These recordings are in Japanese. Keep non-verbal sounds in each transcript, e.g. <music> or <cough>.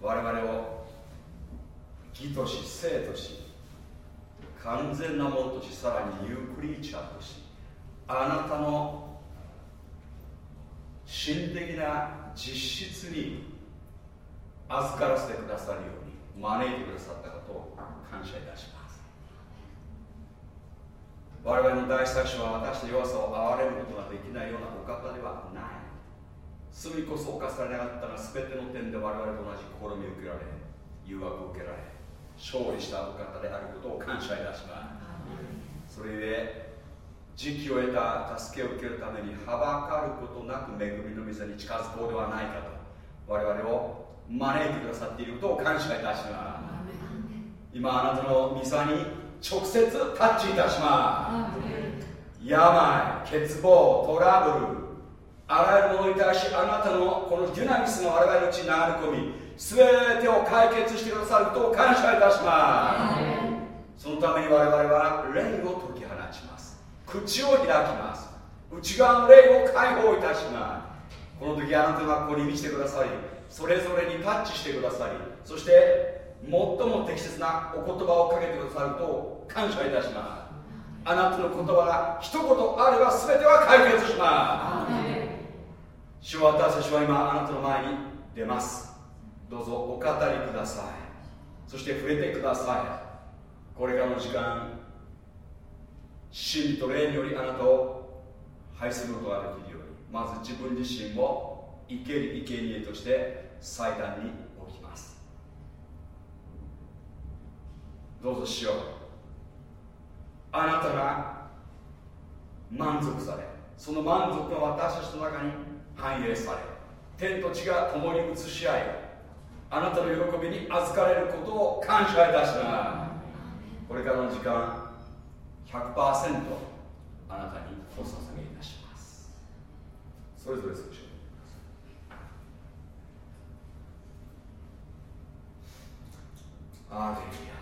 我々を義とし生とし完全なものとしさらにニュークリーチャーとしあなたの心的な実質に預からせてくださるように招いてくださったことを感謝いたします。我々の大祭司は私の弱さを憐れむことができないようなお方ではない。罪こそ犯されなかったら全ての点で我々と同じ試みを受けられ誘惑を受けられ勝利したお方であることを感謝いたします。それで時期を得た助けを受けるためにはばかることなく恵みの店に近づこうではないかと我々を招いてくださっていることを感謝いたします。今あなたのミサに直接タッチいたします。病欠乏トラブルあらゆるものに対しあなたのこのデュナミスの我々のうちに流れ込み全てを解決してくださることを感謝いたします。そのために我々は霊を解き放ちます。口を開きます。内側の霊を解放いたします。この時あなたがここに満ちてくださりそれぞれにタッチしてくださりそして最も適切なお言葉をかけてくださると感謝いたします。あなたの言葉が一言あれば全ては解決します。主は私たちは今あなたの前に出ます。どうぞお語りください。そして触れてください。これからの時間真理と霊によりあなたを拝することができるように。まず自分自身を生ける生贄として祭壇に置きます。どうぞしよう。あなたが満足されその満足が私たちの中に反映され天と地が共に移し合いあなたの喜びに預かれることを感謝いたします。これからの時間100%あなたにお捧げいたします。それぞれ少しアレルヤ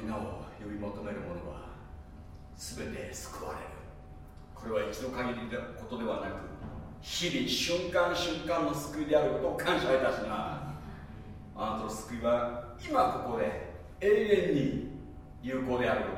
皆を呼び求める者は全て救われる。これは一度限りのことではなく日々瞬間瞬間の救いであることを感謝いたします。あなたの救いは今ここで永遠に有効である。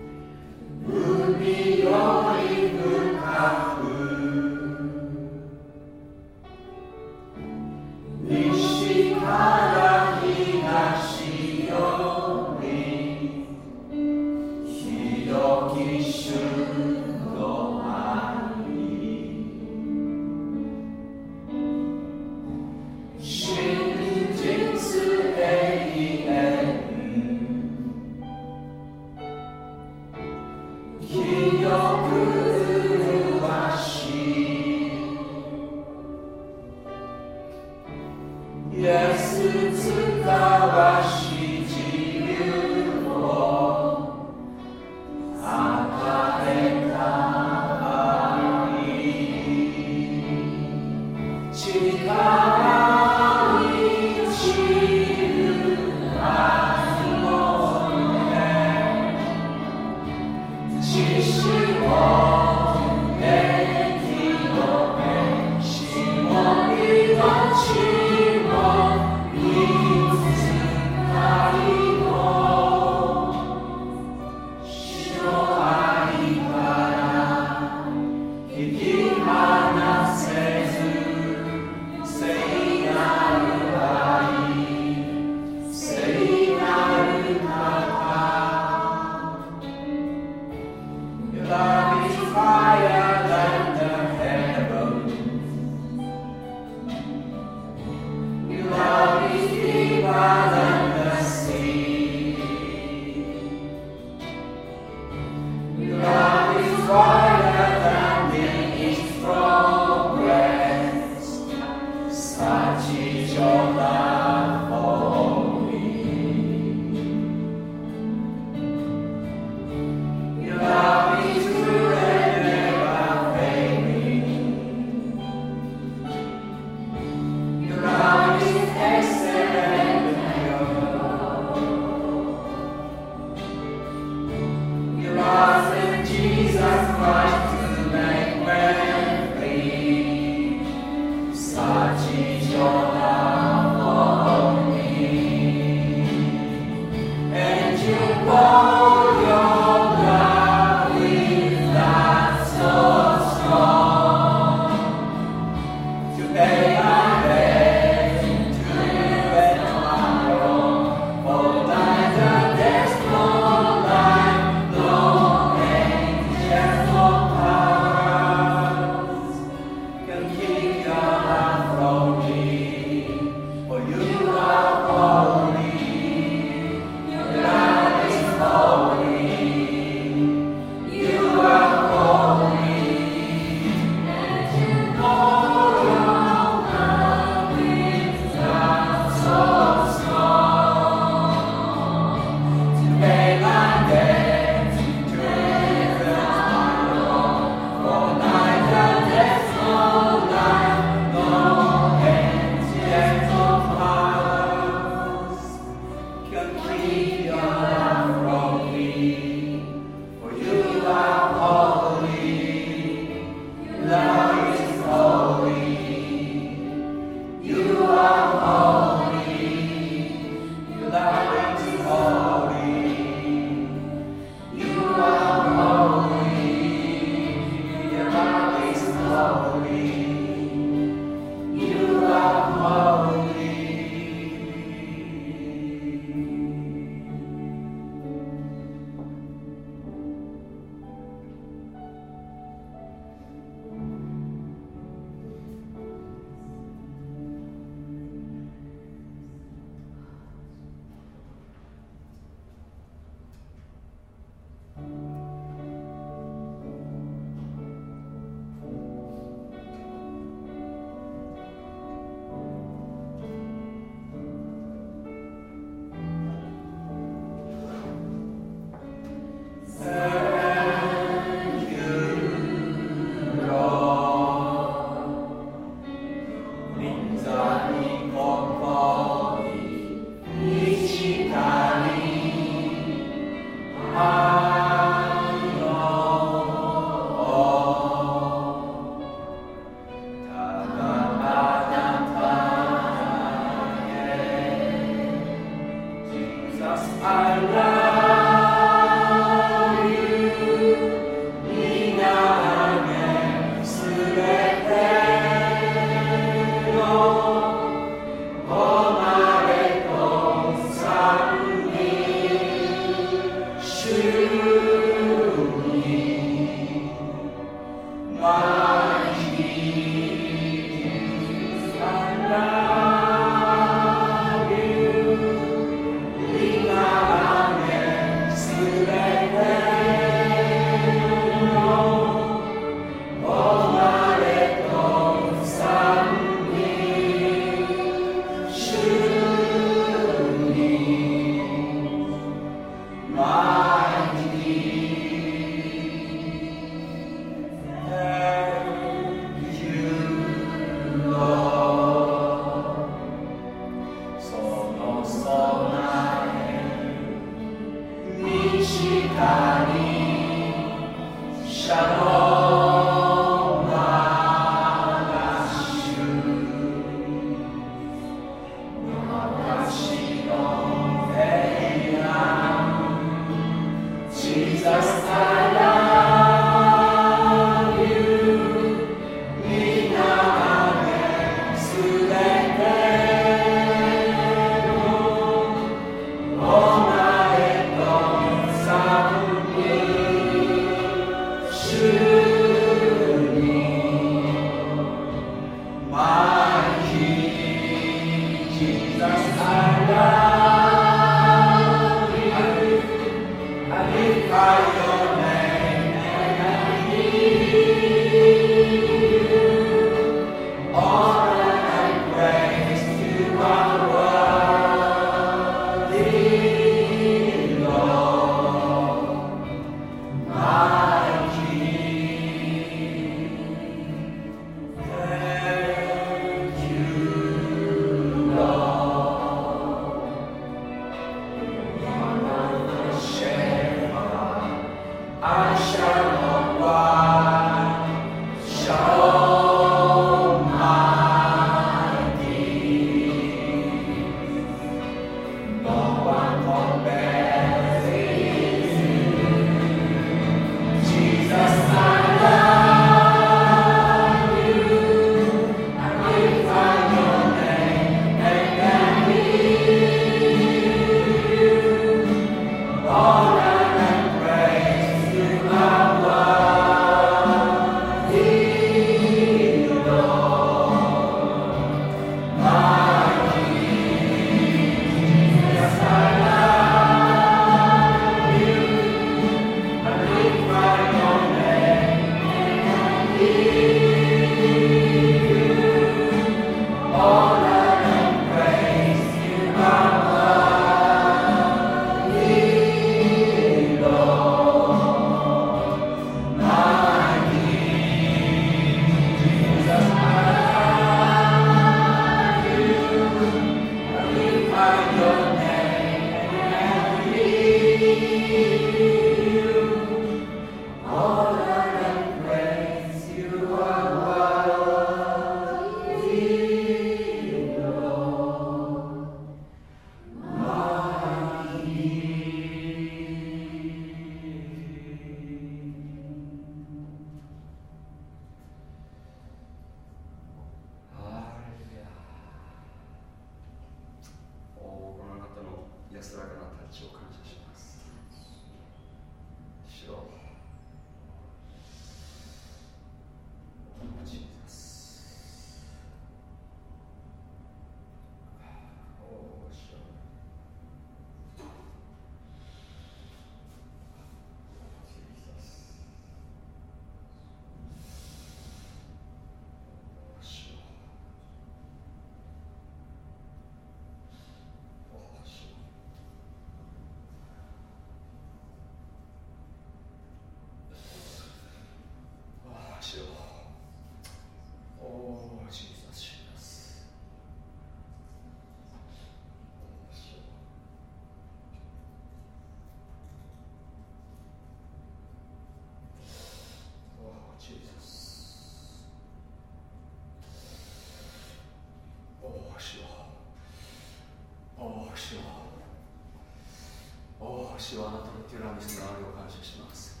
主はあなたのティラミスのあれを感謝します。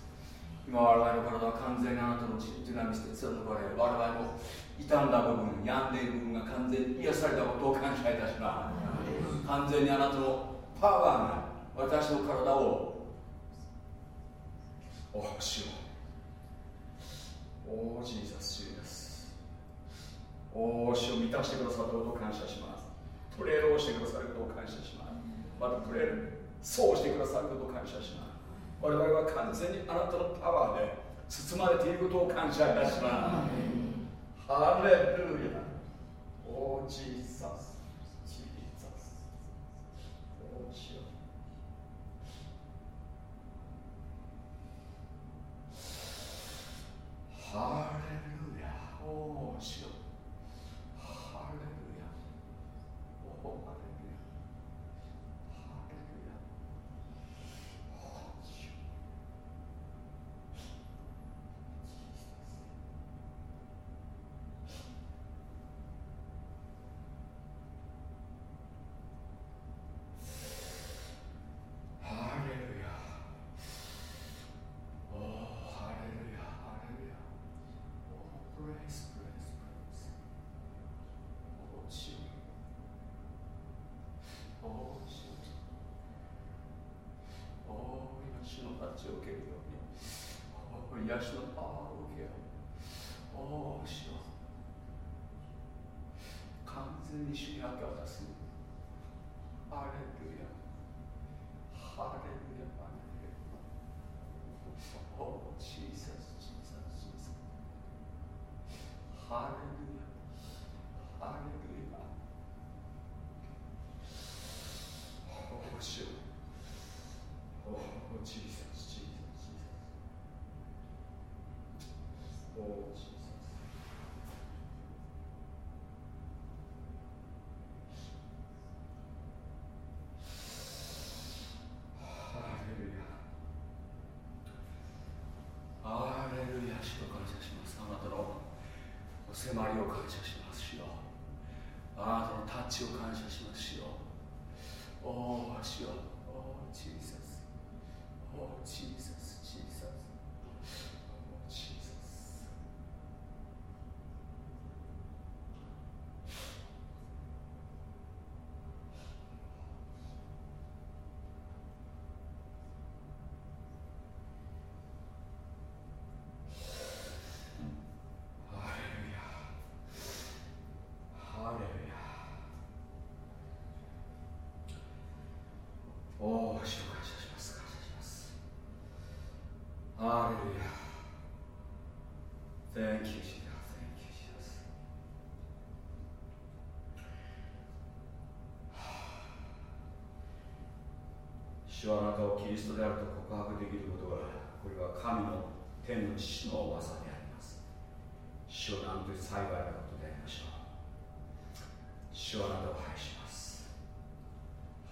今我々の体は完全にあなたのティラミスで貫かれ我々の傷んだ部分病んでいる部分が完全に癒されたことを感謝いたします。完全にあなたのパワーが私の体をお主よおジーザス主ですお主を満たしてくださったことを感謝しますプレーをしてくださることを感謝しますまたプレーそうしてくださることを感謝します。我々は完全にあなたのパワーで包まれていることを感謝いたします。ハレルヤ。おージーザスおーしよハレルヤ。おーしよハレルヤおーちを受けるように。癒しのパワーを受けよう。おおしよう。完全に主に明け渡すアレルヤハレルヤハレルヤおお小さす小さす小さすハレルヤハレルヤおお主よおお小さす小さす小さすおお小さすハレルヤハレルヤ主を感謝しますあなたのお迫りを感謝しますしよ。あなたのタッチを感謝します主よ。おお主よ。おお Jesus おお Jesus Jesus おお Jesusハレルヤハレルヤおお主を感謝します感謝しますハレルヤ Thank you Jesus Thank you Jesus 主はあなたをキリストであると告白できることはこれは神の天の父の技であります。主をなんという幸いなことでありましょう主はあなたを愛します。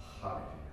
ハレルヤ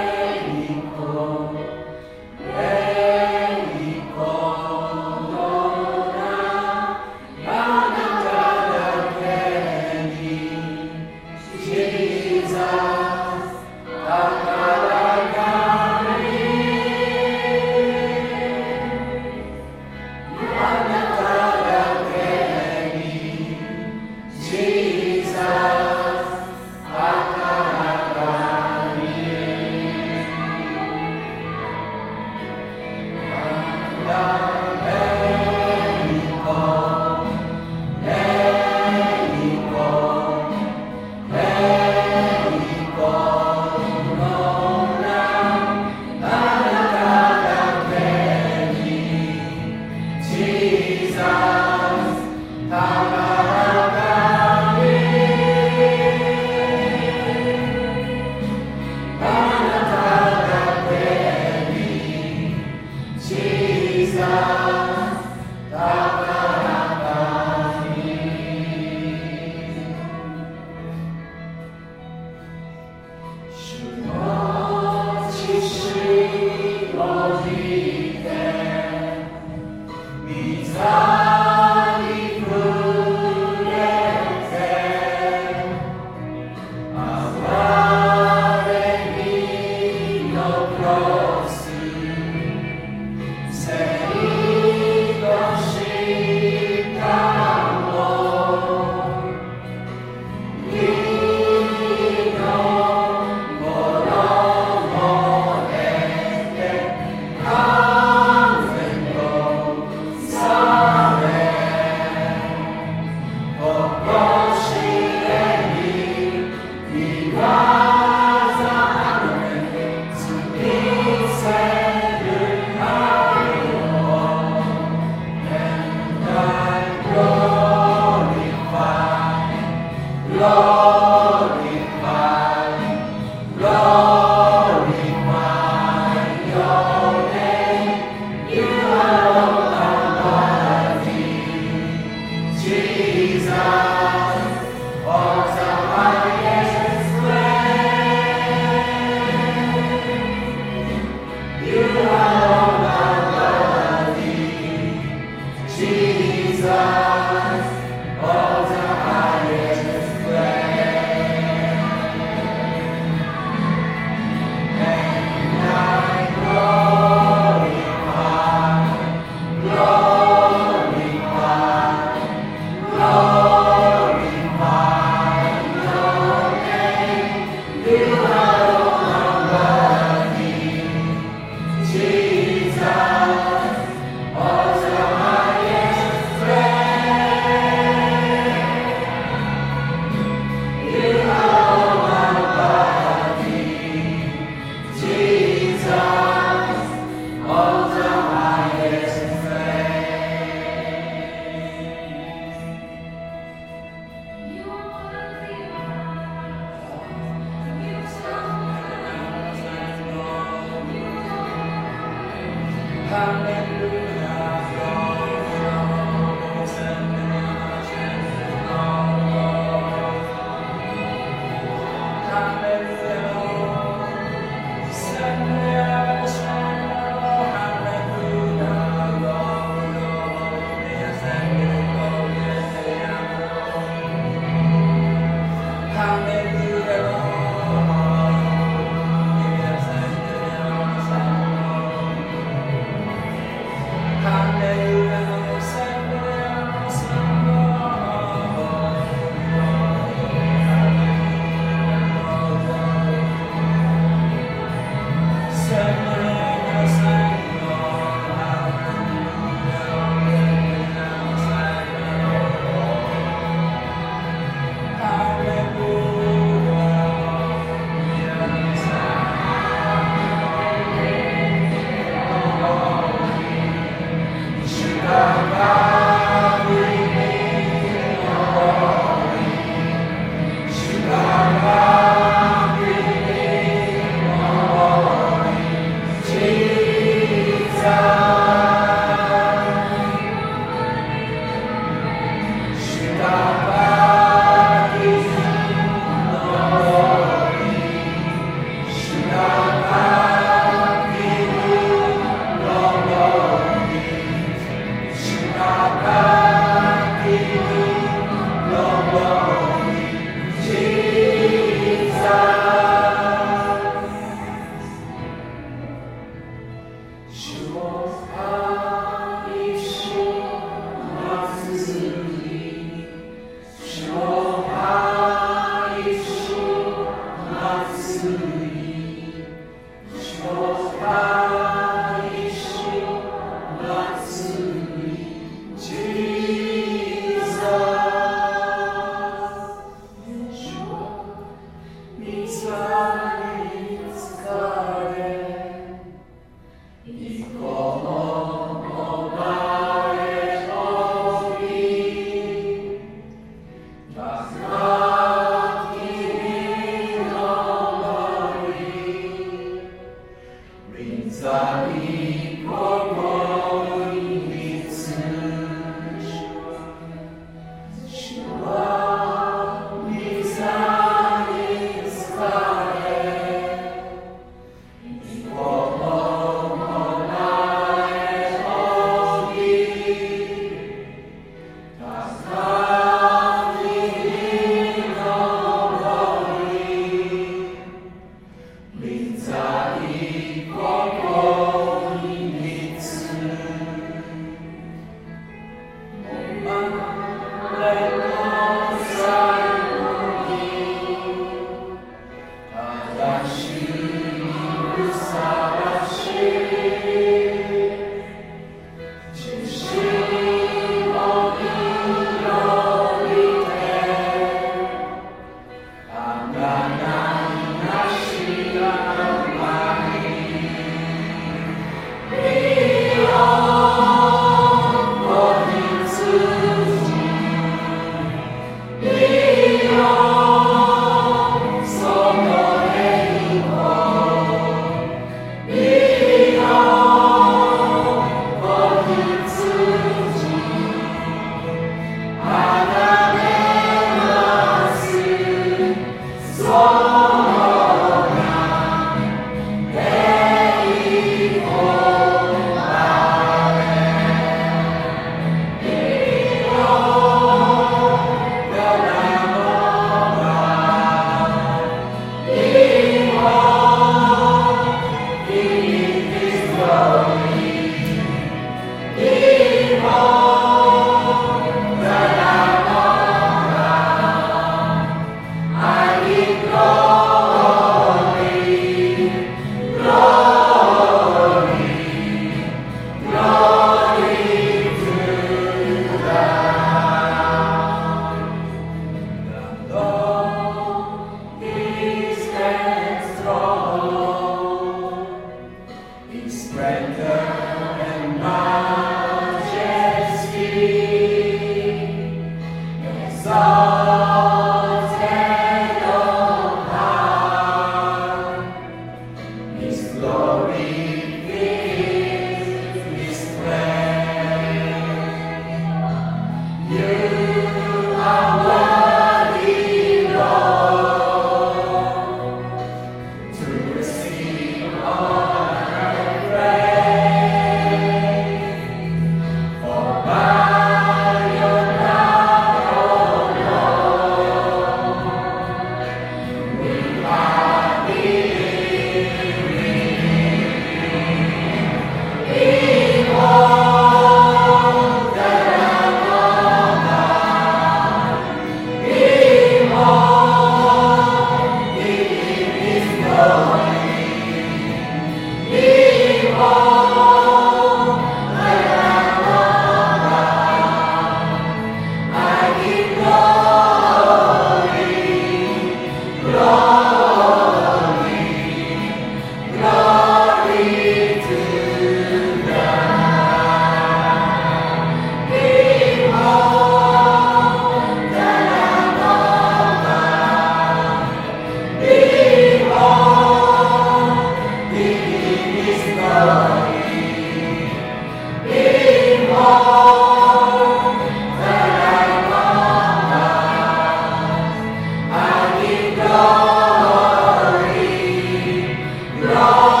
God.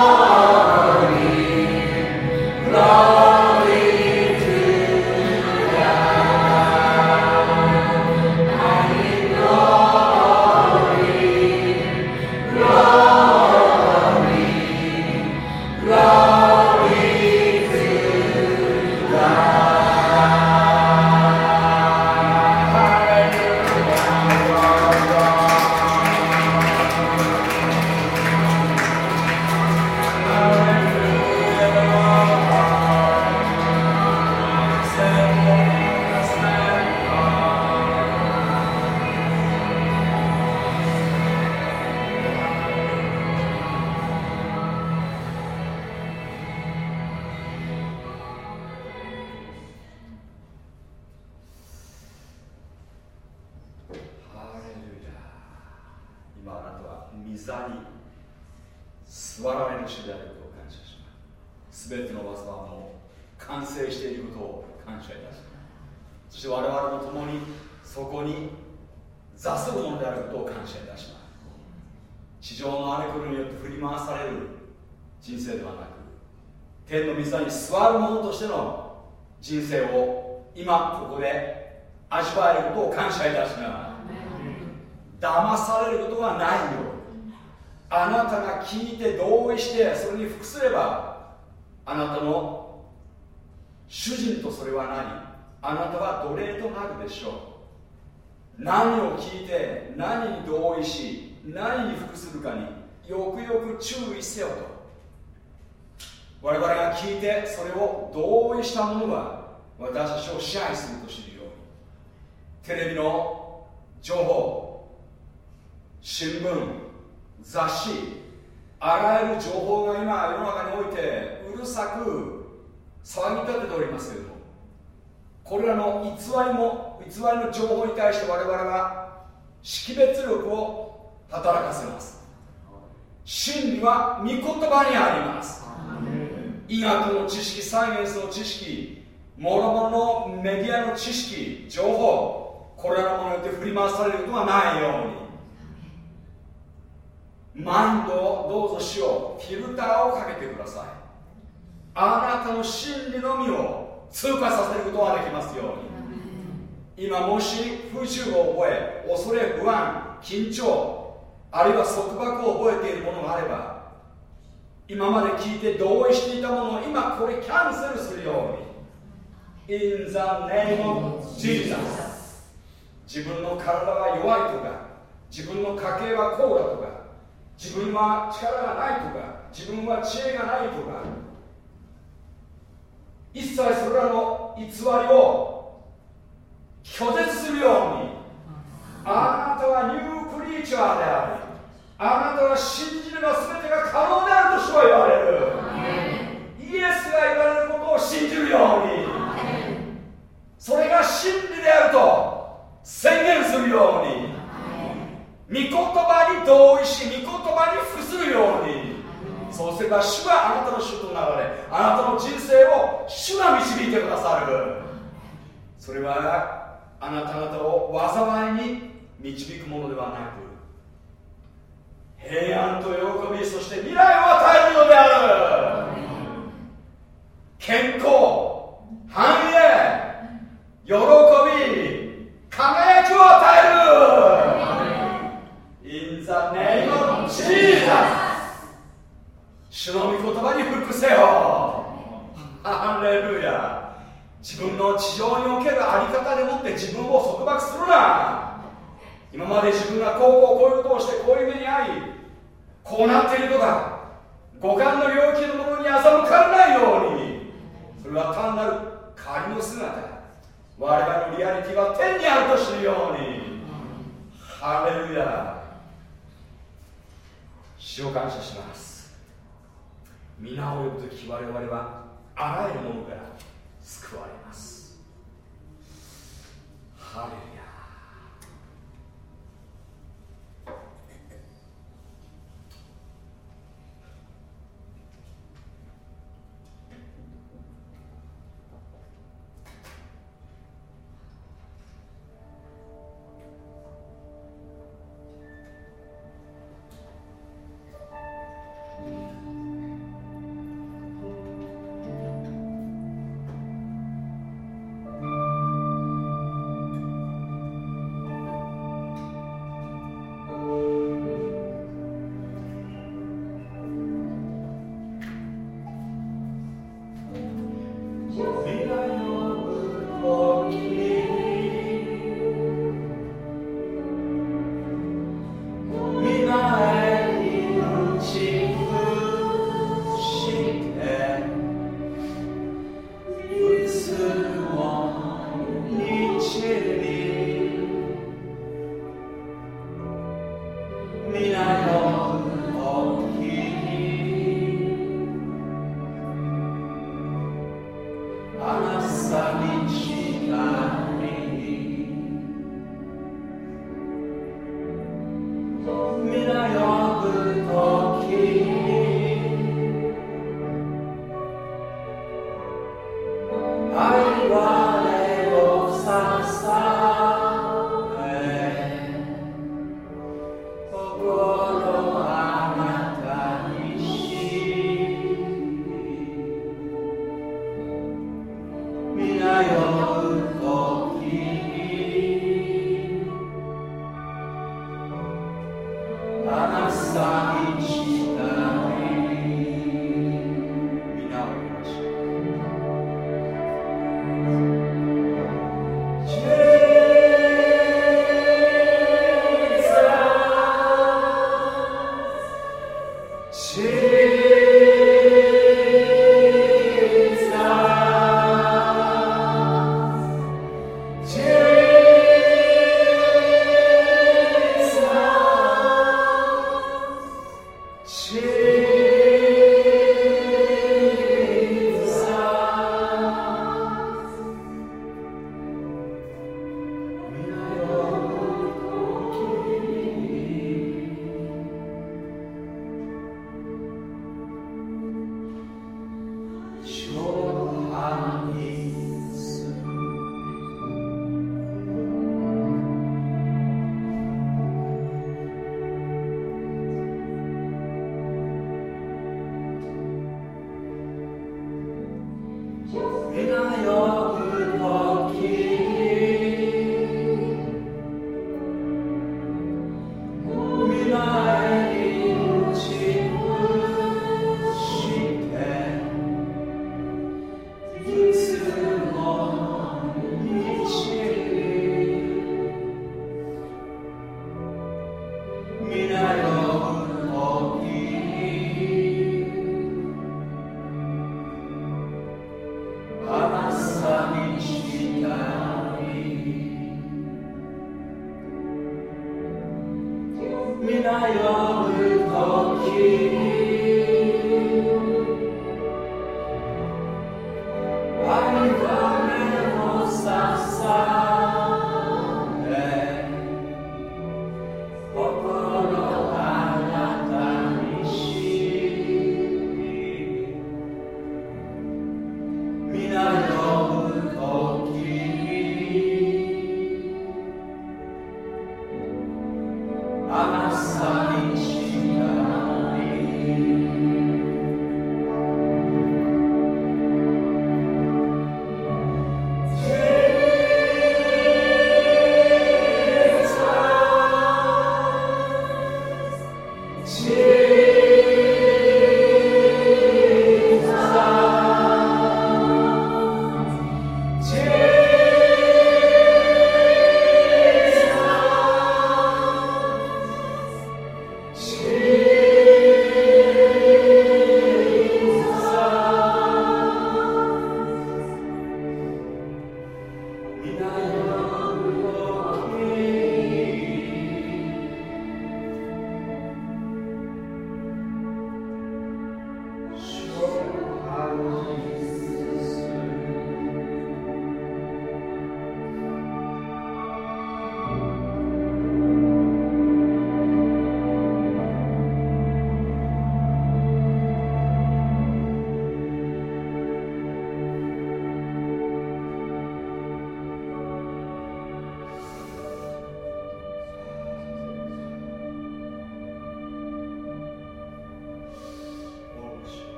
偽りの情報に対して我々は識別力を働かせます。真理は御言葉にあります。医学の知識サイエンスの知識もろもろのメディアの知識情報これらのものによって振り回されることがないように。マインドをどうぞしよう。フィルターをかけてください。あなたの真理のみを通過させることができますように。今もし不自由を覚え恐れ不安緊張あるいは束縛を覚えているものがあれば今まで聞いて同意していたものを今これキャンセルするように。In the name of Jesus 自分の体は弱いとか自分の家系はこうだとか自分は力がないとか自分は知恵がないとか一切それらの偽りを拒絶するように。あなたはニュークリーチャーであるあなたは信じれば全てが可能であると主は言われる。イエスが言われることを信じるように。それが真理であると宣言するように。御言葉に同意し御言葉に服するように。そうすれば主があなたの主となられあなたの人生を主が導いてくださる。それはあなた方を災いに導くものではなく平安と喜びそして未来を与えるのである。健康繁栄喜び輝きを与える。In the name of Jesus. 主の御言葉に服せよ。ハレルヤ。自分の地上におけるあり方でもって自分を束縛するな。今まで自分がこうこうこういうことをしてこういう目に遭いこうなっているとか五感の領域のものに欺かれないように。それは単なる仮の姿。我々のリアリティは天にあると知るように。ハレルヤ。主を感謝します。皆を呼ぶ時我々はあらゆるものから救われます。ハレル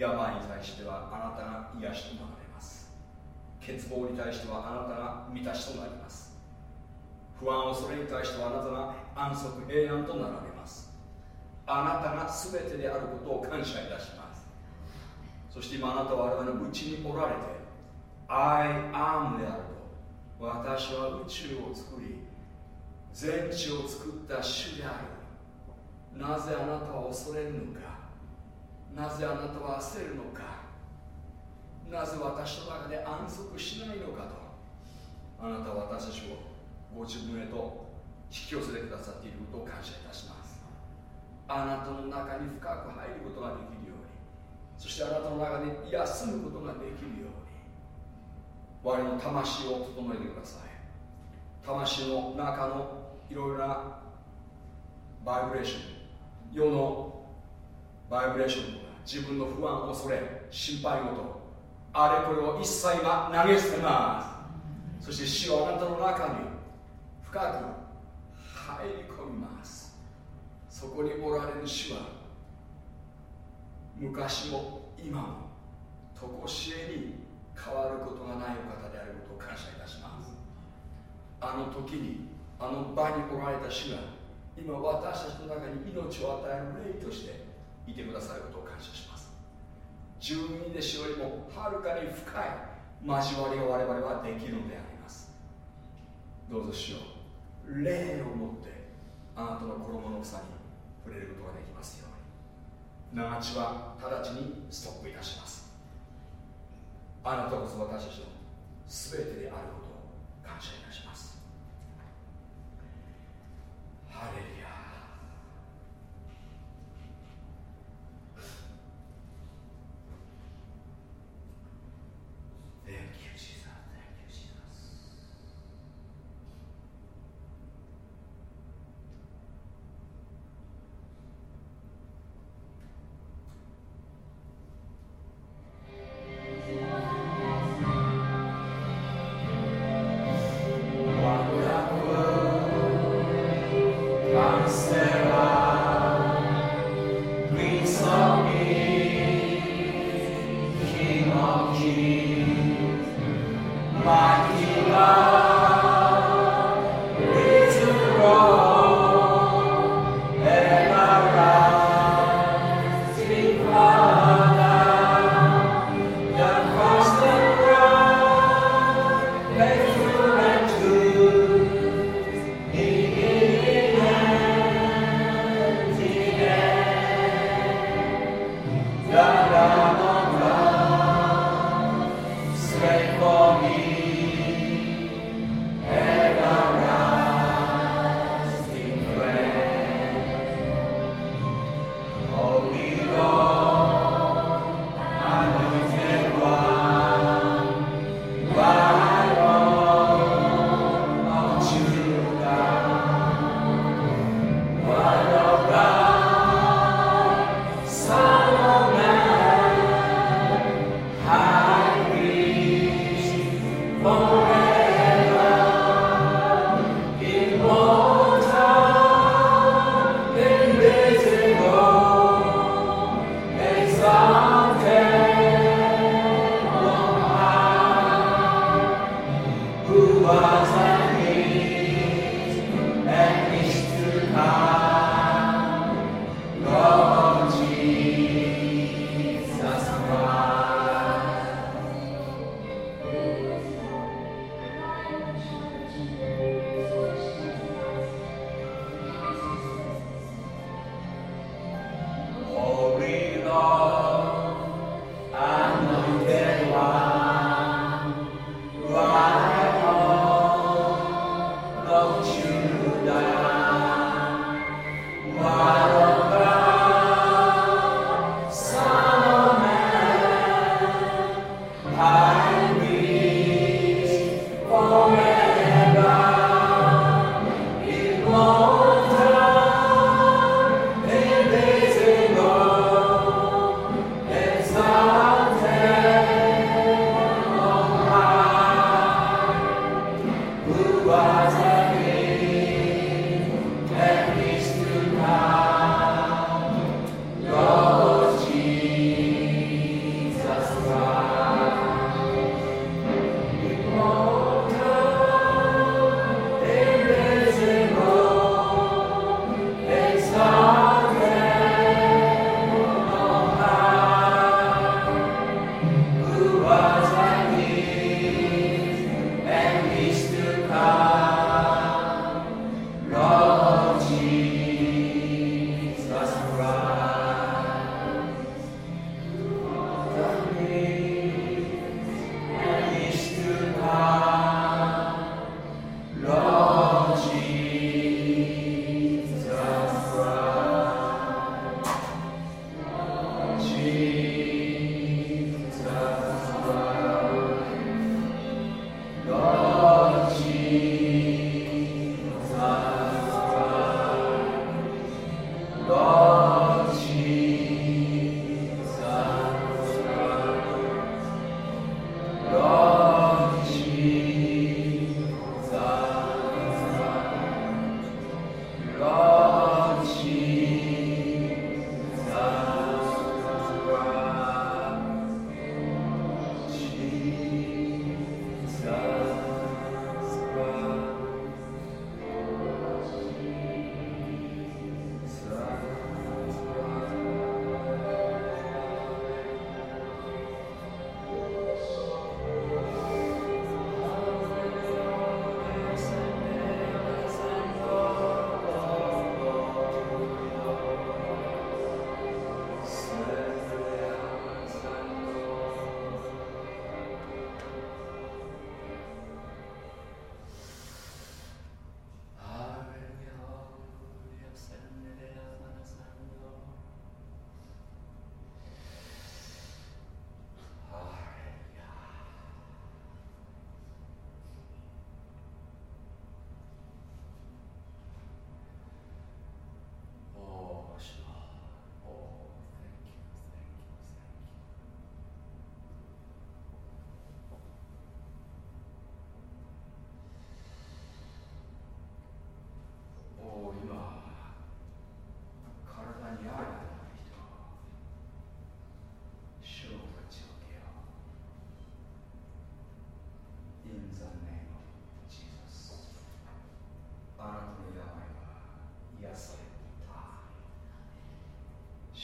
病に対してはあなたが癒しとなられます。欠乏に対してはあなたが満たしとなります。不安恐れに対してはあなたが安息平安となられます。あなたが全てであることを感謝いたします。そして今あなたは我々のうちにおられて I am であると私は宇宙を作り全地を作った主である。なぜあなたは恐れぬぜあなたは焦るのか？なぜ私の中で安息しないのかと？あなたは私たちをご自分へと引き寄せてくださっていることを感謝いたします。あなたの中に深く入ることができるように。そしてあなたの中で休むことができるように。我の魂を整えてください。魂の中のいろいろなバイブレーション。世のバイブレーション自分の不安恐れ心配事。あれこれを一切今投げ捨てます。そして死をあなたの中に深く入り込みます。そこにおられる主は昔も今も常しえに変わることがないお方であることを感謝いたします。あの時にあの場におられた主が今私たちの中に命を与える霊としていてくださること謝します。住民で主よりもはるかに深い交わりが我々はできるのであります。どうぞ主よう霊を持ってあなたの衣の房に触れることができますように。長地は直ちにストップいたします。あなたこそ私たちの全てであることを感謝いたします。ハレルヤ。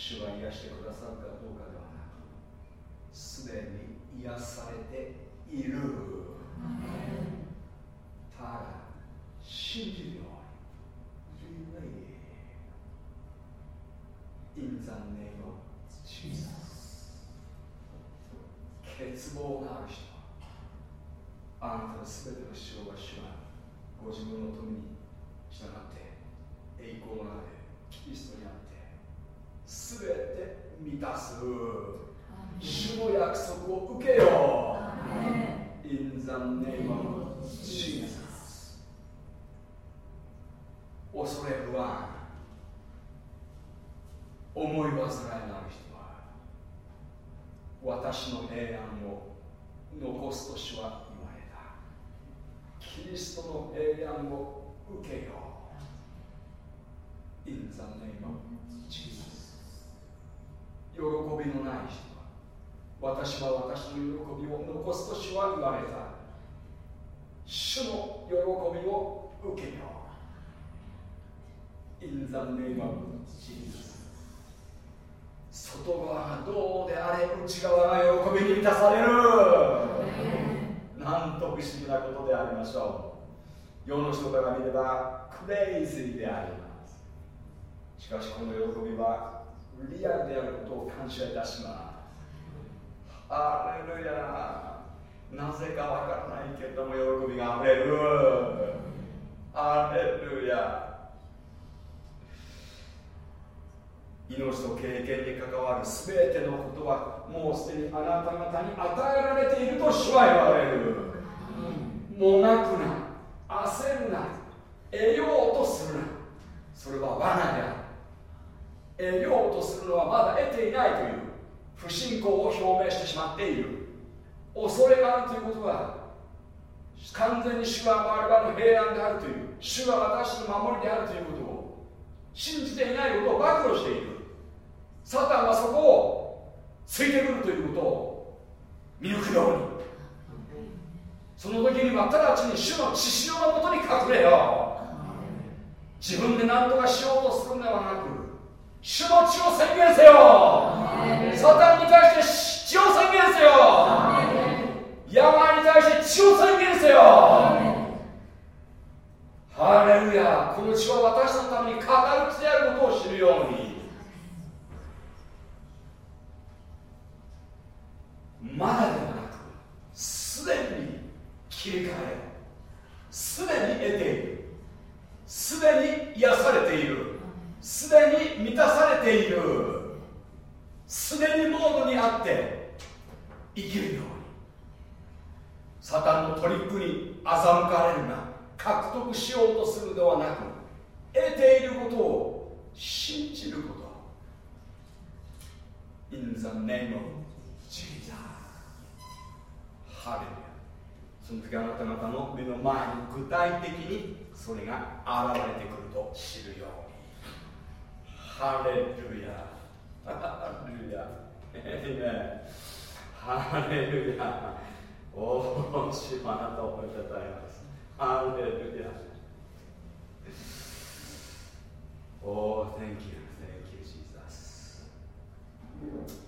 主が癒してくださるかどうかではなくすでに癒されているただ信じるように In the name of Jesus 欠乏がある人はあなたの全ての主要は主はご自分の富に従って栄光の中でキリストにあって全て満たす主の約束を受けよう In the name of Jesus 恐れ不安思い煩いのある人は私の平安を残すと主は言われたキリストの平安を受けよう In the name of Jesus 喜びのない人は私は私の喜びを残すと主は言われた主の喜びを受けよう In the name of Jesus 外側がどうであれ内側が喜びに満たされるなんと不思議なことでありましょう世の人から見ればクレイジーでありますしかしはリアルであることを感謝いたします。アレルヤ。なぜかわからないけども喜びがあれる。アレルヤ。命と経験に関わる全てのことはもうすでにあなた方に与えられていると主は言われる。もがくな。焦るな。得ようとするな。それは罠である。得ようとするのはまだ得ていないという不信仰を表明してしまっている。恐れがあるということは完全に主は我々の平安であるという主は私の守りであるということを信じていないことを暴露している。サタンはそこをついてくるということを見抜くように。その時には直ちに主の血潮のもとに隠れよう。自分で何とかしようとするのではなく主の血を宣言せよ。サタンに対して血を宣言せよ。病に対して血を宣言せよ。ハレルヤ。この血は私のために語る血であることを知るように。まだではなくすでに切り替えすでに得ているすでに癒されているすでに満たされている。すでにモードにあって生きるように。サタンのトリックに欺かれるな。獲得しようとするではなく得ていることを信じること。In the name of Jesus ハレルヤその時あなた方の目の前に具体的にそれが現れてくると知るようにハレルヤハレルヤハレルヤおお主あなたを褒めたたえますハレルヤおお thank you. Thank you Jesus「「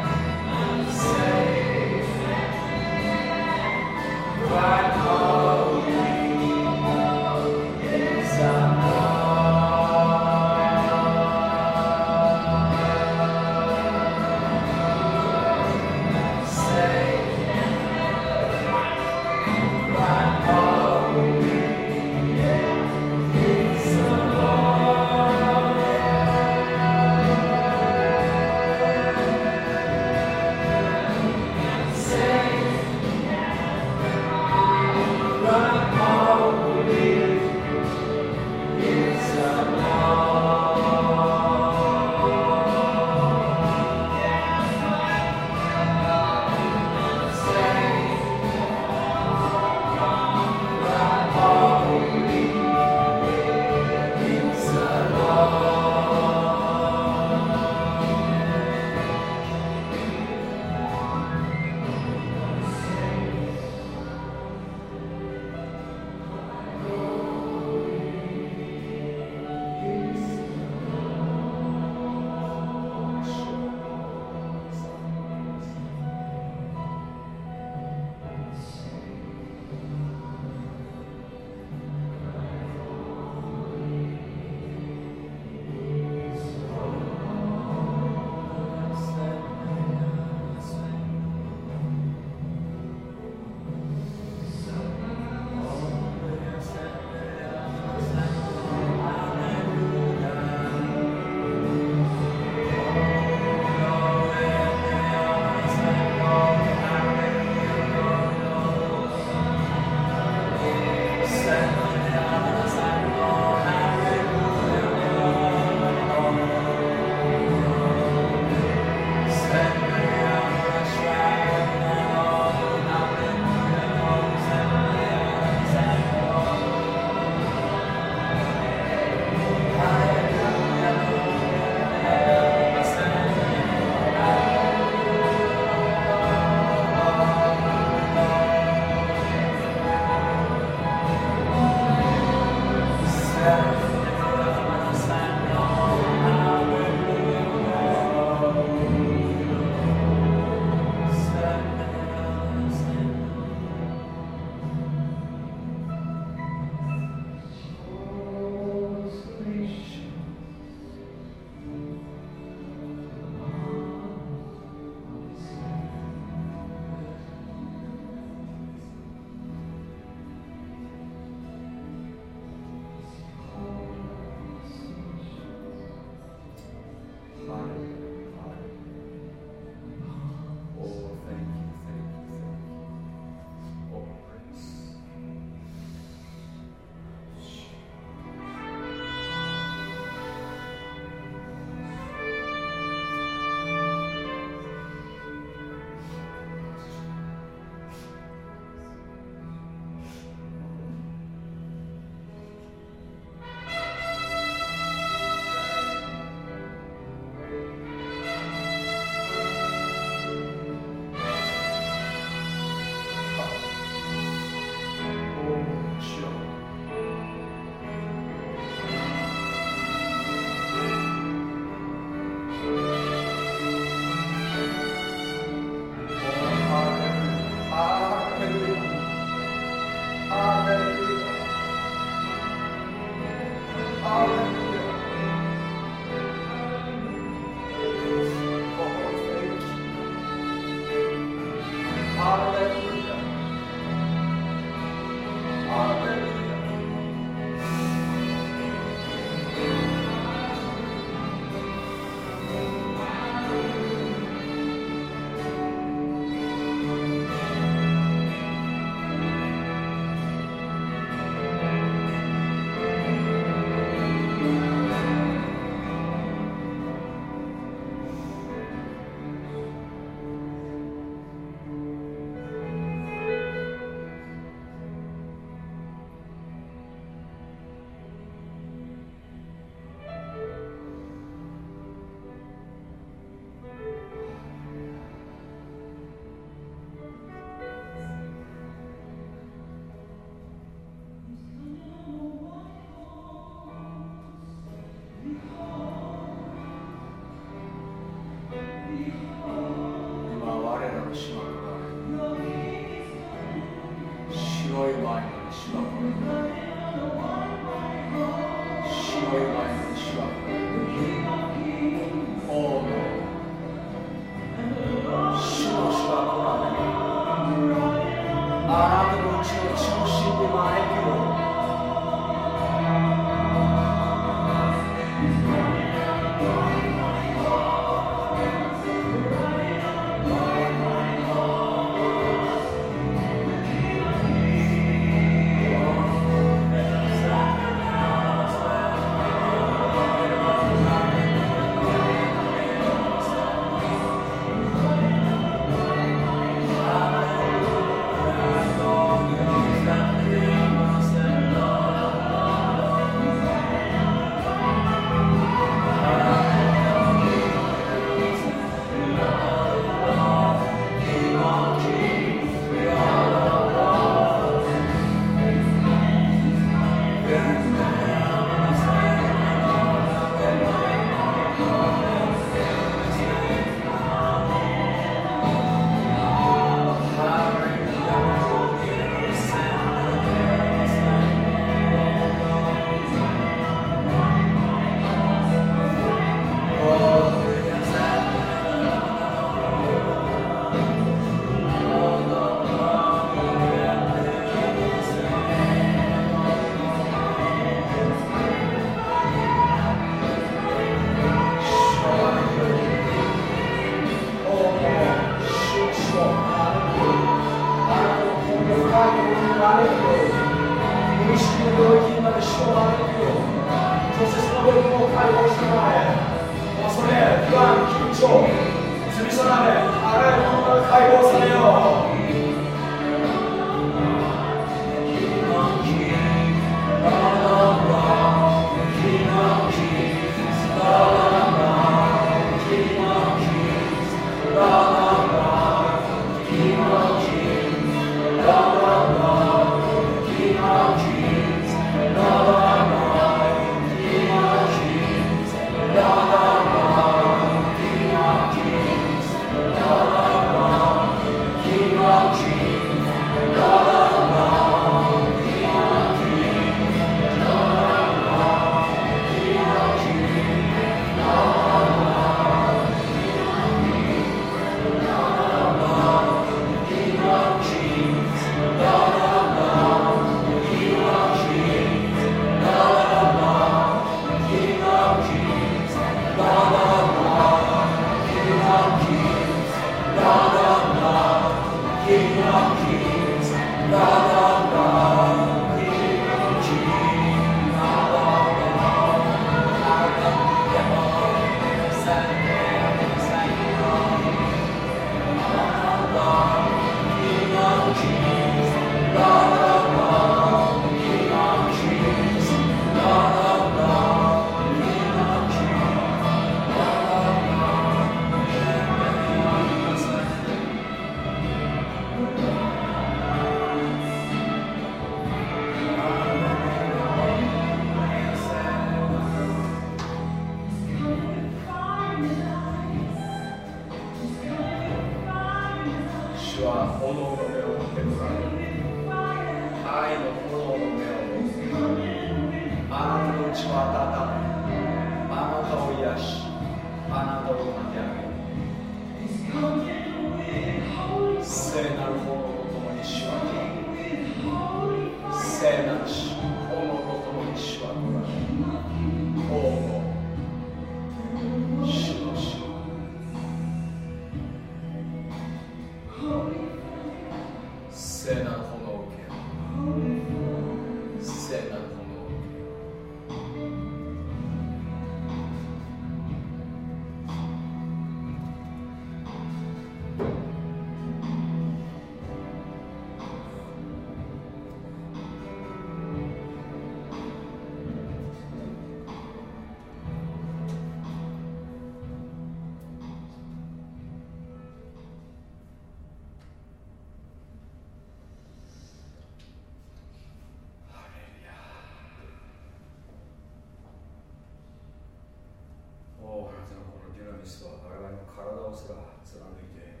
リストは我々の体をすら貫いて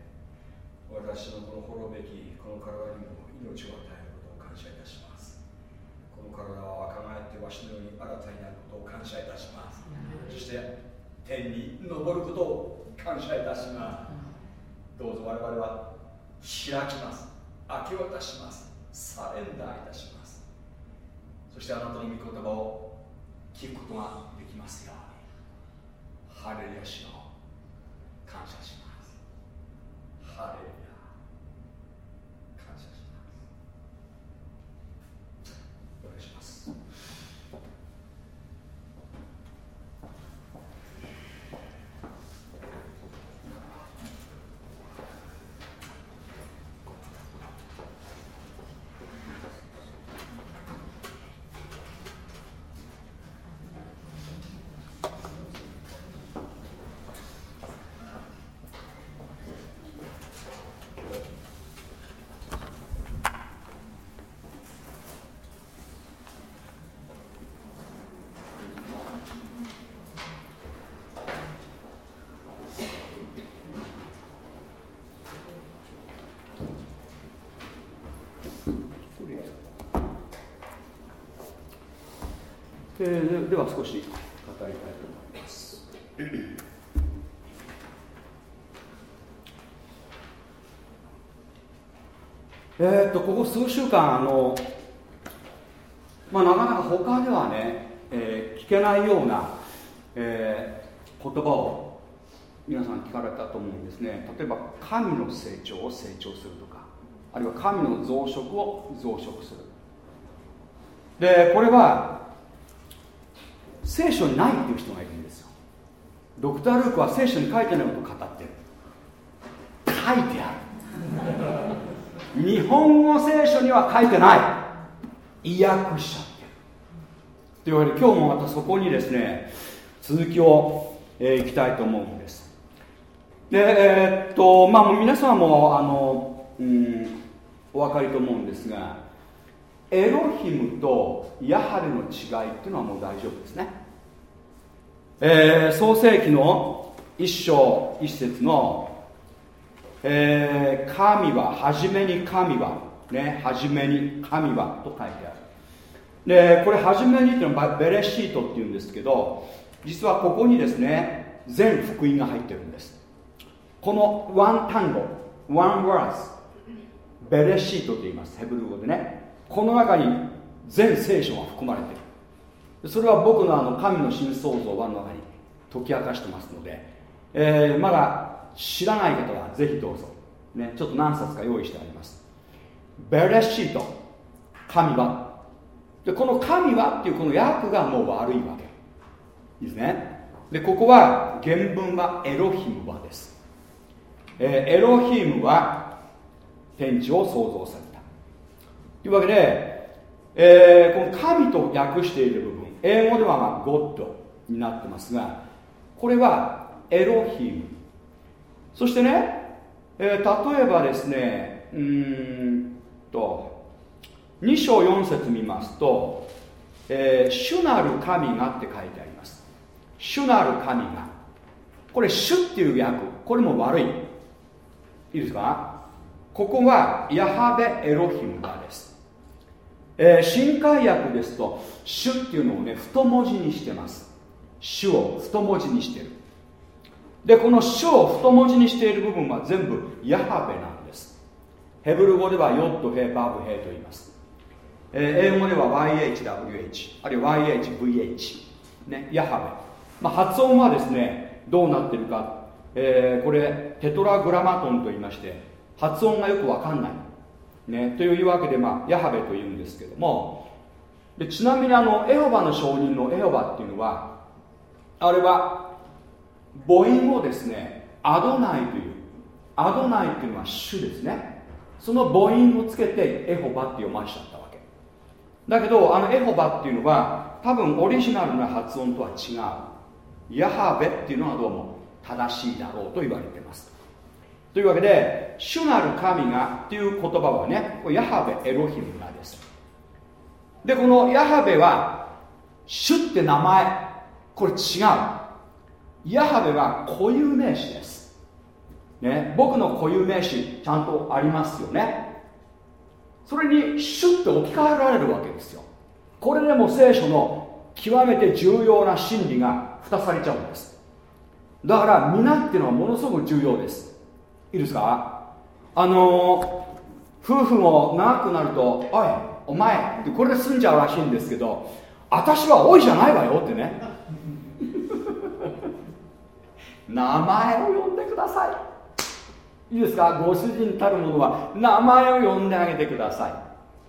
私のこの滅べきこの体にも命を与えることを感謝いたします。この体は若返ってわしのように新たになることを感謝いたします。そして天に昇ることを感謝いたします。どうぞ我々は開きます。明け渡します。サレンダーいたします。そしてあなたの御言葉を聞くことができますように。ハレルヤしよう。感謝します。えー、では少し語りたいと思います。えっとここ数週間あの、まあ、なかなか他ではね、えー、聞けないような、えー、言葉を皆さん聞かれたと思うんですね。例えば神の成長を成長するとかあるいは神の増殖を増殖する。でこれは聖書にないっていう人がいるんですよ。ドクター・ルークは聖書に書いてないことを語ってる。書いてある。日本語聖書には書いてない。意訳しちゃってる。というわけで今日もまたそこにですね続きを、えー、いきたいと思うんです。でえー、っとまあ皆さんもあの、うん、お分かりと思うんですがエロヒムとヤハベの違いっていうのはもう大丈夫ですね、えー、創世紀の一章一節の、えー、神は初めに神はね初めに神はと書いてある。でこれ初めにっていうのはベレシートっていうんですけど実はここにですね全福音が入ってるんです。このワン単語ワンワーズベレシートと言います。ヘブル語でね。この中に全聖書が含まれてる。それは僕のあの神の新創造はの中に解き明かしてますので、えー、まだ知らない方はぜひどうぞ、ね、ちょっと何冊か用意してあります。ベレシート。神は。でこの神はっていうこの訳がもう悪いわけ。ですね。でここは原文はエロヒムはです、えー、エロヒムは天地を創造された。というわけで、えー、この神と訳している部分。英語ではまあゴッドになってますがこれはエロヒム。そしてね、えー、例えばですねうんと2章4節見ますと、えー、主なる神がって書いてあります。主なる神が。これ主っていう訳。これも悪い。いいですか？ここはヤハベエロヒムがです。えー、新海訳ですと「主」っていうのをね太文字にしてます。主を太文字にしてる。でこの主を太文字にしている部分は全部ヤハベなんです。ヘブル語ではヨットヘバブヘと言います、えー、英語では YHWH あるいは YHVH ねヤハベ、まあ、発音はですねどうなってるか、えー、これテトラグラマトンと言いまして発音がよくわかんない。ね、というわけで、まあ、ヤハベというんですけどもでちなみにあのエホバの証人のエホバっていうのはあれは母音をですねアドナイというアドナイっていうのは主ですね。その母音をつけてエホバって読ましちゃったわけ。だけどあのエホバっていうのは多分オリジナルな発音とは違う。ヤハベっていうのはどうも正しいだろうと言われてます。というわけで主なる神がっていう言葉はねヤハベエロヒムがです。でこのヤハベは主って名前これ違う。ヤハベは固有名詞です。ね僕の固有名詞ちゃんとありますよね。それに主って置き換えられるわけですよ。これでも聖書の極めて重要な真理が蓋されちゃうんです。だから皆っていうのはものすごく重要です。いいですか？あのー、夫婦も長くなると「おいお前」ってこれで済んじゃうらしいんですけど私は「おい」じゃないわよってね。<laughs> 名前を呼んでください。いいですか？ご主人たるものは名前を呼んであげてくださ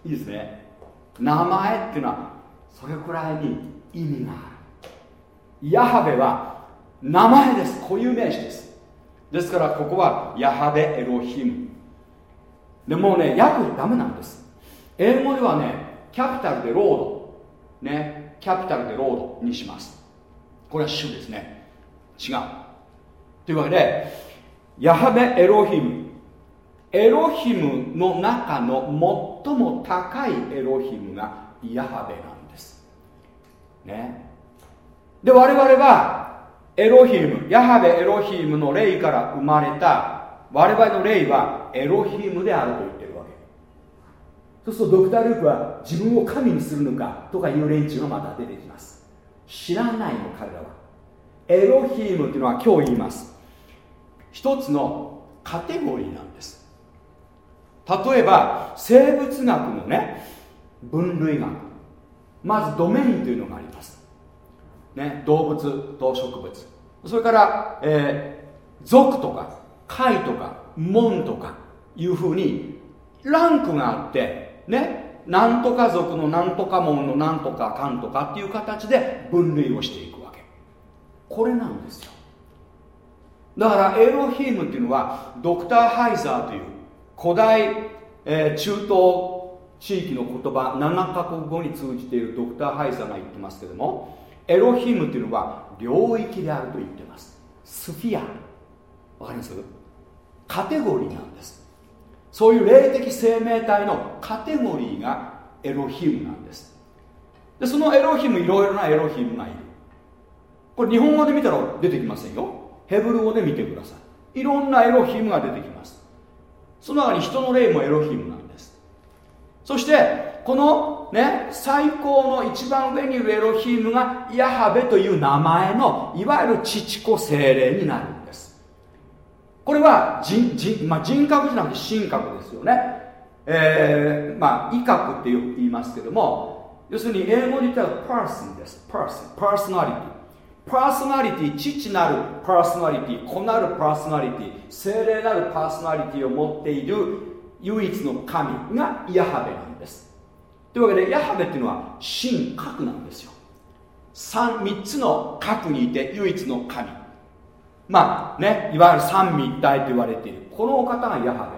い。いいですね。名前っていうのはそれくらいに意味がある。ヤハベは名前です。固有名詞です。ですからここはヤハベエロヒム。でもうね訳ダメなんです。英語ではねキャピタルでロード。ねキャピタルでロードにします。これは主ですね。違う。というわけでヤハベエロヒム。エロヒムの中の最も高いエロヒムがヤハベなんです。ね。で我々はエロヒムヤハベエロヒムの霊から生まれた我々の霊はエロヒムであると言ってるわけ。そうするとドクター・ルークは自分を神にするのかとかいう連中がまた出てきます。知らないの彼らは。エロヒムっていうのは今日言います。一つのカテゴリーなんです。例えば生物学のね分類学。まずドメインというのがあります。ね、動物と植物。それから、えー、属とか貝とか門とかいうふうにランクがあってねなんとか族のなんとか門のなんとかかんとかっていう形で分類をしていくわけ。これなんですよ。だからエロヒームっていうのはドクター・ハイザーという古代、えー、中東地域の言葉7カ国語に通じているドクター・ハイザーが言ってますけどもエロヒムっていうのは領域であると言ってます。スフィア。わかります？カテゴリーなんです。そういう霊的生命体のカテゴリーがエロヒムなんです。でそのエロヒムいろいろなエロヒムがいる。これ日本語で見たら出てきませんよ。ヘブル語で見てください。いろんなエロヒムが出てきます。その中に人の霊もエロヒムなんです。そしてこのね最高の一番上にいるエロヒームがヤハベという名前のいわゆる父子精霊になるんです。これは人人,、まあ、人格じゃなくて神格ですよね。えー、まあ威嚇って言いますけども要するに英語で言ったらパーソンです。パーソンパーソナリティパーソナリティ父なるパーソナリティ子なるパーソナリティ精霊なるパーソナリティを持っている唯一の神がヤハベというわけでヤハベっていうのは神格なんですよ。3, 3つの核にいて唯一の神。まあねいわゆる三位一体と言われている。このお方がヤハ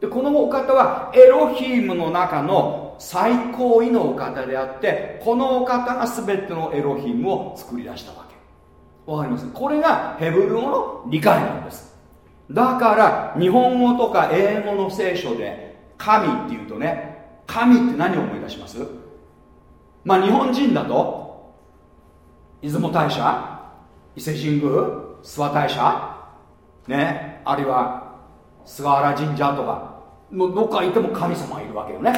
ベ。でこのお方はエロヒームの中の最高位のお方であってこのお方が全てのエロヒームを作り出したわけ。わかります？これがヘブル語の理解なんです。だから日本語とか英語の聖書で神っていうとね神って何を思い出します？まあ日本人だと出雲大社伊勢神宮諏訪大社ねあるいは菅原神社とかどっか行っても神様がいるわけよね。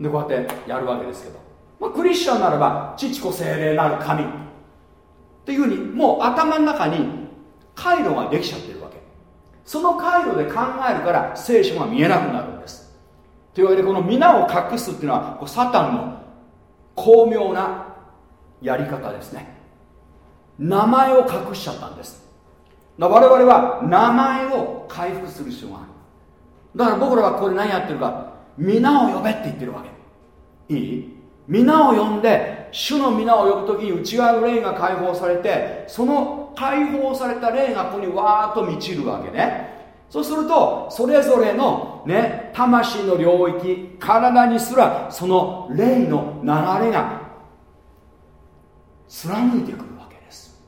でこうやってやるわけですけど、まあ、クリスチャンならば父子精霊なる神っていうふうにもう頭の中に回路ができちゃってるわけ。その回路で考えるから聖書が見えなくなる。というわけでこの皆を隠すっていうのはサタンの巧妙なやり方ですね。名前を隠しちゃったんです。我々は名前を回復する必要がある。だから僕らはここで何やってるか。皆を呼べって言ってるわけ。いい？皆を呼んで主の皆を呼ぶ時に内側の霊が解放されてその解放された霊がここにわーっと満ちるわけね。そうするとそれぞれのね魂の領域体にすらその霊の流れが貫いてくるわけです。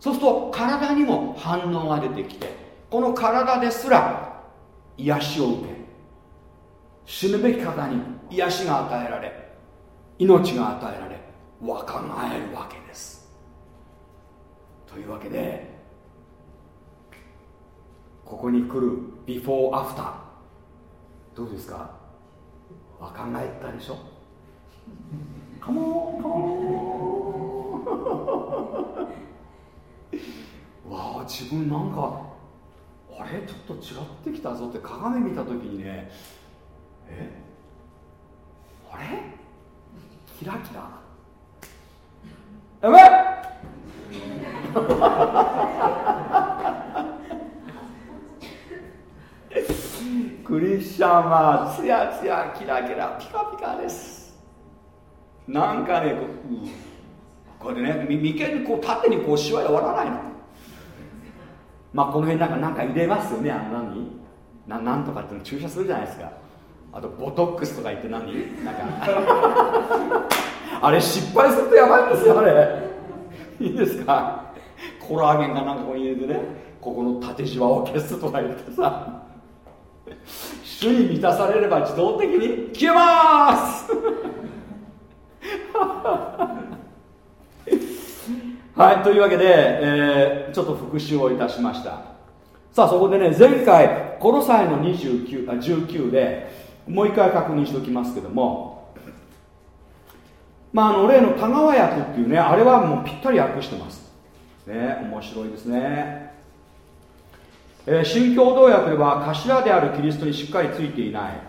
そうすると体にも反応が出てきてこの体ですら癒しを受け死ぬべき方に癒しが与えられ命が与えられ若返るわけです。というわけでここに来るビフォーアフターどうですか？若返ったでしょ？カモンカモンわあ自分なんかあれ？ちょっと違ってきたぞって鏡見た時にねえ？あれ？キラキラ？やば <laughs> クリスチャンはツヤツヤキラキラピカピカです。なんかねこう,、これでね眉間にこう縦にこうしわやわらないの。まあこの辺なんかなんか入れますよねあの何？ななんとかっての注射するじゃないですか。あとボトックスとか言って何？なんか。<laughs> あれ失敗するとやばいんですよあれ。いいですか？コラーゲンがなんかここに入れてねここの縦じわを消すとか言ってさ。主に満たされれば自動的に消えます。<laughs> はいというわけで、えー、ちょっと復習をいたしました。さあそこでね前回この際の29あ19でもう一回確認しておきますけども。まああの例の田川役っていうねあれはもうぴったり訳してます。ね面白いですね。えー、新共同訳では頭であるキリストにしっかりついていない。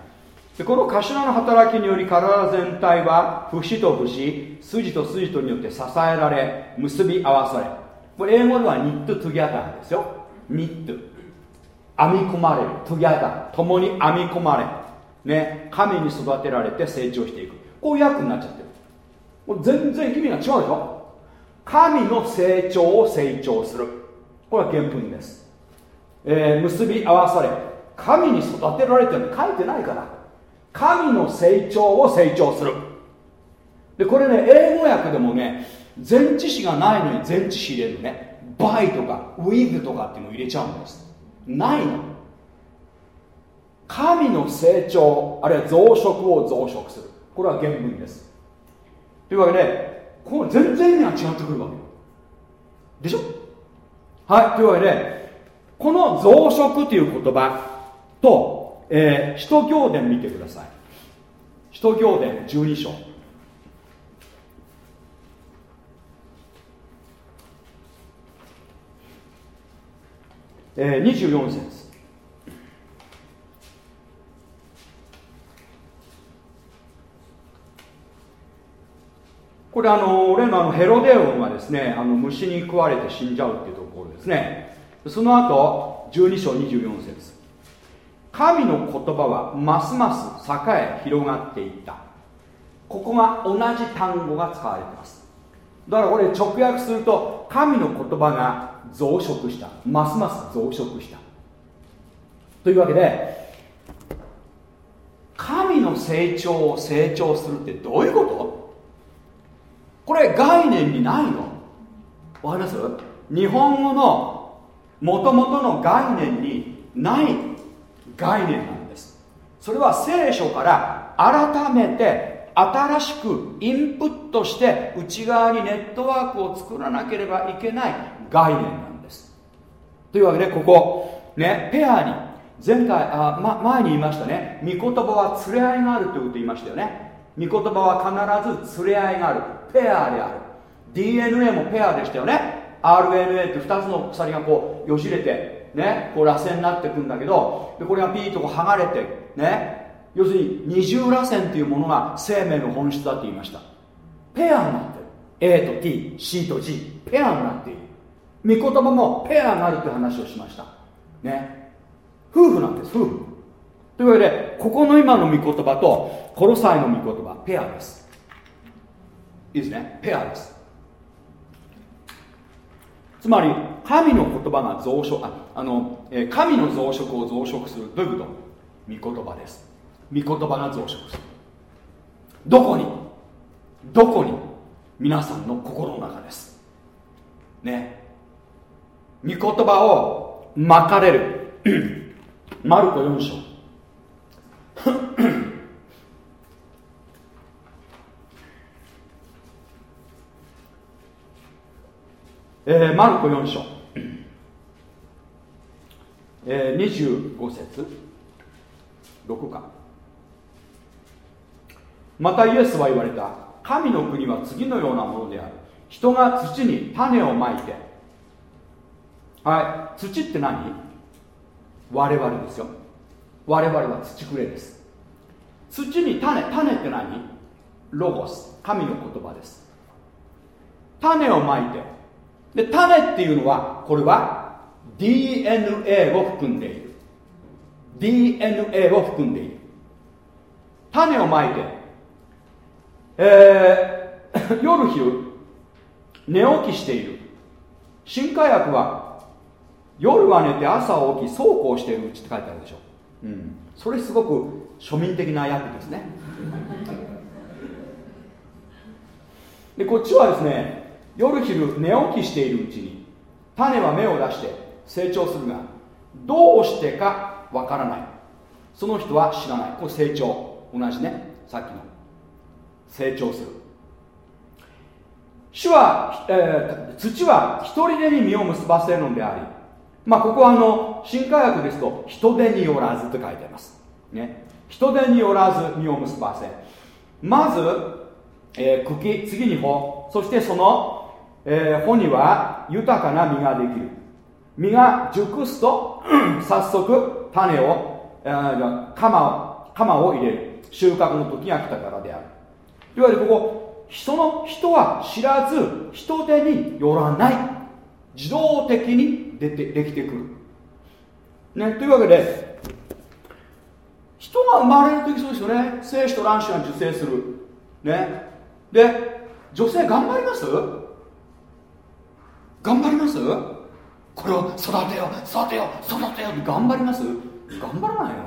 でこの頭の働きにより体全体は節と節筋と筋とによって支えられ結び合わされ。これ英語ではニットトゥギャダーですよ。ニット。編み込まれる。トゥギャダー。共に編み込まれ。ね。神に育てられて成長していく。こういう訳になっちゃってる。もう全然意味が違うでしょ。神の成長を成長する。これは原文です、えー、結び合わされ神に育てられてるの書いてないから神の成長を成長する。でこれね英語訳でもね前置詞がないのに前置詞入れるね。バイとかウィグとかっていうのを入れちゃうんです。ないの。神の成長あるいは増殖を増殖する。これは原文です。というわけでこう全然意味が違ってくるわけ。でしょ？はいというわけでこの増殖という言葉と、えー、使徒行伝見てください。使徒行伝12章。えー、24節。これあの例のあのヘロデオンがですねあの虫に食われて死んじゃうっていうところですね。その後12章24節。神の言葉はますます栄え広がっていった。ここが同じ単語が使われています。だからこれ直訳すると神の言葉が増殖した。ますます増殖した。というわけで神の成長を成長するってどういうこと？これ概念にないの？わかります？日本語のもともとの概念にない概念なんです。それは聖書から改めて新しくインプットして内側にネットワークを作らなければいけない概念なんです。というわけでここねペアに前回あ、ま、前に言いましたね。御言葉は連れ合いがあるということ言いましたよね。御言葉は必ず連れ合いがある。ペアである。DNA もペアでしたよね。RNA って2つの鎖がこうよじれてねこう螺旋になっていくんだけどでこれがピーッとこう剥がれてね要するに二重螺旋というものが生命の本質だと言いました。ペアになってる。A と TC と G ペアになっている。御言葉もペアがあるという話をしました。ね。夫婦なんです夫婦。というわけでここの今の御言葉とコロサイの御言葉ペアです。いいですね？ペアです。つまり神の言葉が増殖ああの、えー、神の増殖を増殖するどういうこと御言葉です。御言葉が増殖する。どこに？どこに？皆さんの心の中です。ね。御言葉をまかれる。マルコ4章。えー、マルコ4章、えー、25節。6か。またイエスは言われた。神の国は次のようなものである。人が土に種をまいて。はい。土って何？我々ですよ。我々は土くれです。土に種。種って何？ロゴス。神の言葉です。種をまいて。で種っていうのはこれは DNA を含んでいる。DNA を含んでいる。種をまいてえー、<laughs> 夜昼寝起きしている。新化薬は夜は寝て朝起きそうこうしているうちって書いてあるでしょ、うん、それすごく庶民的な薬ですね。でこっちはですね夜昼寝起きしているうちに種は芽を出して成長するがどうしてかわからない。その人は知らない。これ成長。同じね。さっきの。成長する。主は、えー、土は一人でに実を結ばせるのでありまあここはあの新科学ですと人手によらずと書いてあります。ね。人手によらず実を結ばせ。まず、えー、茎次に穂。そしてその、えー、穂には豊かな実ができる。実が熟すと <clears throat> 早速種を、えー、鎌を鎌を入れる。収穫の時が来たからである。いわゆるここ人の人は知らず人手によらない。自動的に出てできてくる、ね、というわけで人が生まれる時そうですよね。精子と卵子が受精する。ね。で女性頑張ります？頑張ります？これを育てよ育てよ育てよって頑張ります？頑張らないよ。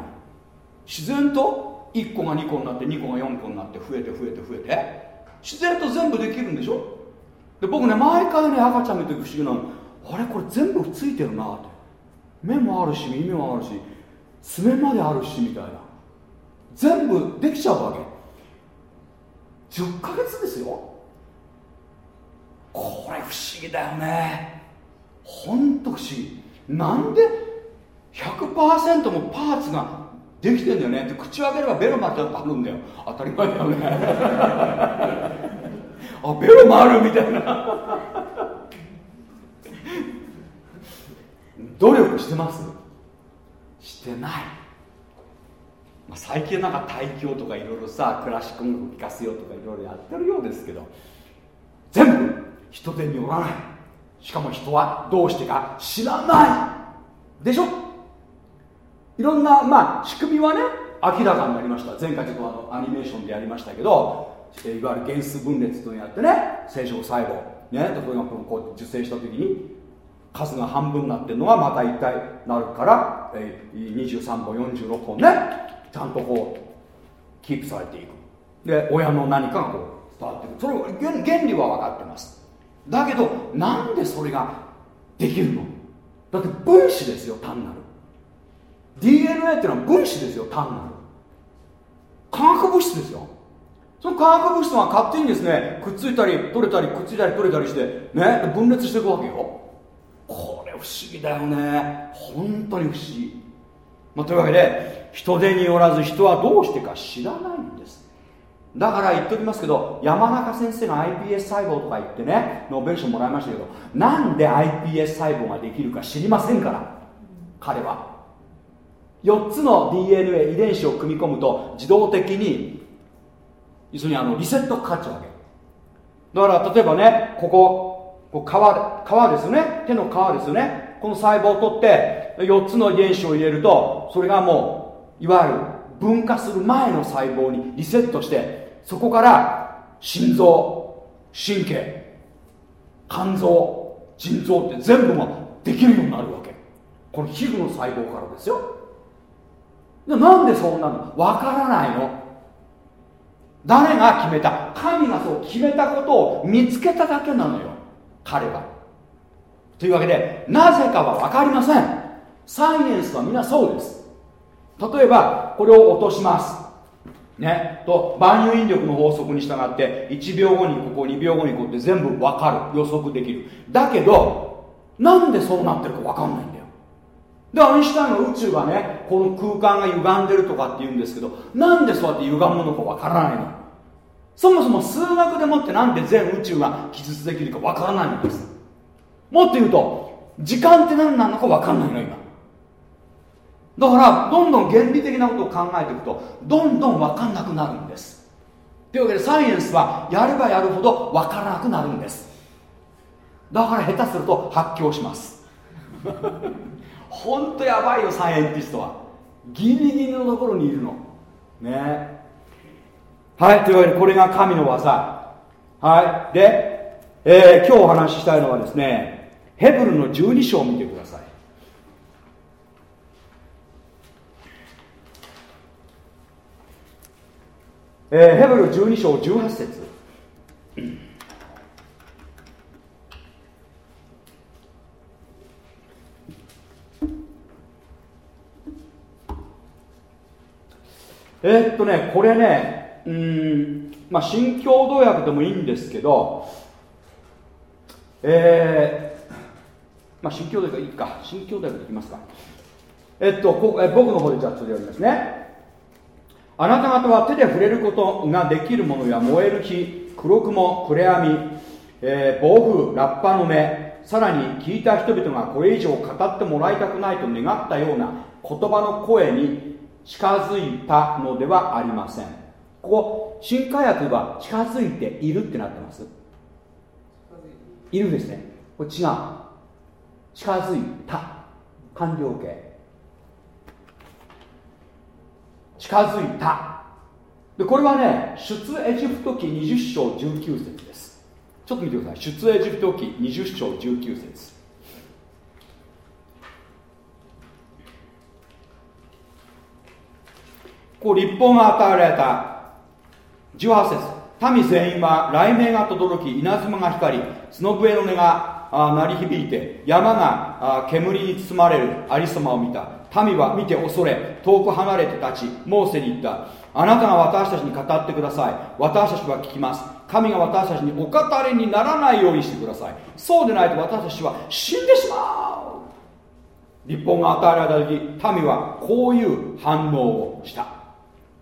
自然と1個が2個になって2個が4個になって増えて増えて増えて。自然と全部できるんでしょ？で僕ね毎回ね赤ちゃん見て不思議なの。あれ？これ全部ついてるなって。目もあるし耳もあるし爪まであるしみたいな。全部できちゃうわけ。10ヶ月ですよ。これ不思議だよね。ほんと不思議。なんで100%もパーツができてんだよね？って口を開ければベロまであるんだよ。当たり前だよね。<laughs> あベロもあるみたいな。努力してます？してない、まあ、最近なんか大教とかいろいろさクラシック音楽聴かせようとかいろいろやってるようですけど全部人手によらない。しかも人はどうしてか知らない。でしょ？いろんなまあ仕組みはね明らかになりました。前回ちょっとあのアニメーションでやりましたけどいわゆる原数分裂とやってね生殖細胞ね例えばこう受精した時に数が半分になってるのがまた一体なるから、え23本46本ねちゃんとこうキープされていく。で親の何かがこう伝わってくる。それ原理は分かってます。だけどなんでそれができるの？だって分子ですよ単なる。DNA っていうのは分子ですよ単なる。化学物質ですよ。その化学物質が勝手にですねくっついたり取れたりくっついたり取れたりしてね分裂していくわけよ。これ不思議だよね。本当に不思議、まあ、というわけで人手によらず人はどうしてか知らないんです。だから言っておきますけど山中先生が iPS 細胞とか言ってねノーベル賞もらいましたけどなんで iPS 細胞ができるか知りませんから彼は。4つの DNA 遺伝子を組み込むと自動的に要するにあのリセットかかっちゃうわけ。だから例えばねこここ皮皮ですよね。手の皮ですよね。この細胞を取って4つの遺伝子を入れるとそれがもういわゆる分化する前の細胞にリセットしてそこから心臓神経肝臓腎臓って全部ができるようになるわけ。この皮膚の細胞からですよ。でなんでそうなの？わからないの。誰が決めた？神がそう決めたことを見つけただけなのよ。彼は。というわけでなぜかは分かりません。サイエンスは皆そうです。例えばこれを落とします。ねと万有引力の法則に従って1秒後にここ2秒後にこうって全部分かる。予測できる。だけどなんでそうなってるか分かんないんだよ。でアインシュタインの宇宙がねこの空間が歪んでるとかって言うんですけどなんでそうやって歪むのか分からないの。そもそも数学でもってなんで全宇宙が記述できるかわからないんです。もっと言うと時間って何なのかわかんないの今。だからどんどん原理的なことを考えていくとどんどんわかんなくなるんです。というわけでサイエンスはやればやるほどわからなくなるんです。だから下手すると発狂します。本当やばいよサイエンティストは。ギリギリのところにいるの。ね。はいというわけでこれが神の技。はい。で、えー、今日お話ししたいのはですねヘブルの12章を見てください。えー、ヘブル12章18節。えー、っとねこれねうんまあ新共同訳でもいいんですけどえー、まあ新共同訳いいか。新共同訳できますか。えっとこえ僕の方でじゃあそれやりますね。あなた方は手で触れることができるものや燃える火黒雲暗闇、えー、暴風ラッパの目さらに聞いた人々がこれ以上語ってもらいたくないと願ったような言葉の声に近づいたのではありません。ここ新化薬は近づいているってなってます。いる。ですね。これ違う。近づいた。完了形近づいた。でこれはね出エジプト記20章19節です。ちょっと見てください。出エジプト記20章19節。こう立法が与えられた。18節。民全員は雷鳴が轟き稲妻が光り角笛の音が鳴り響いて山が煙に包まれる。ありさまを見た。民は見て恐れ遠く離れて立ちモーセに言った。あなたが私たちに語ってください。私たちは聞きます。神が私たちにお語りにならないようにしてください。そうでないと私たちは死んでしまう。立法が与えられた時民はこういう反応をした。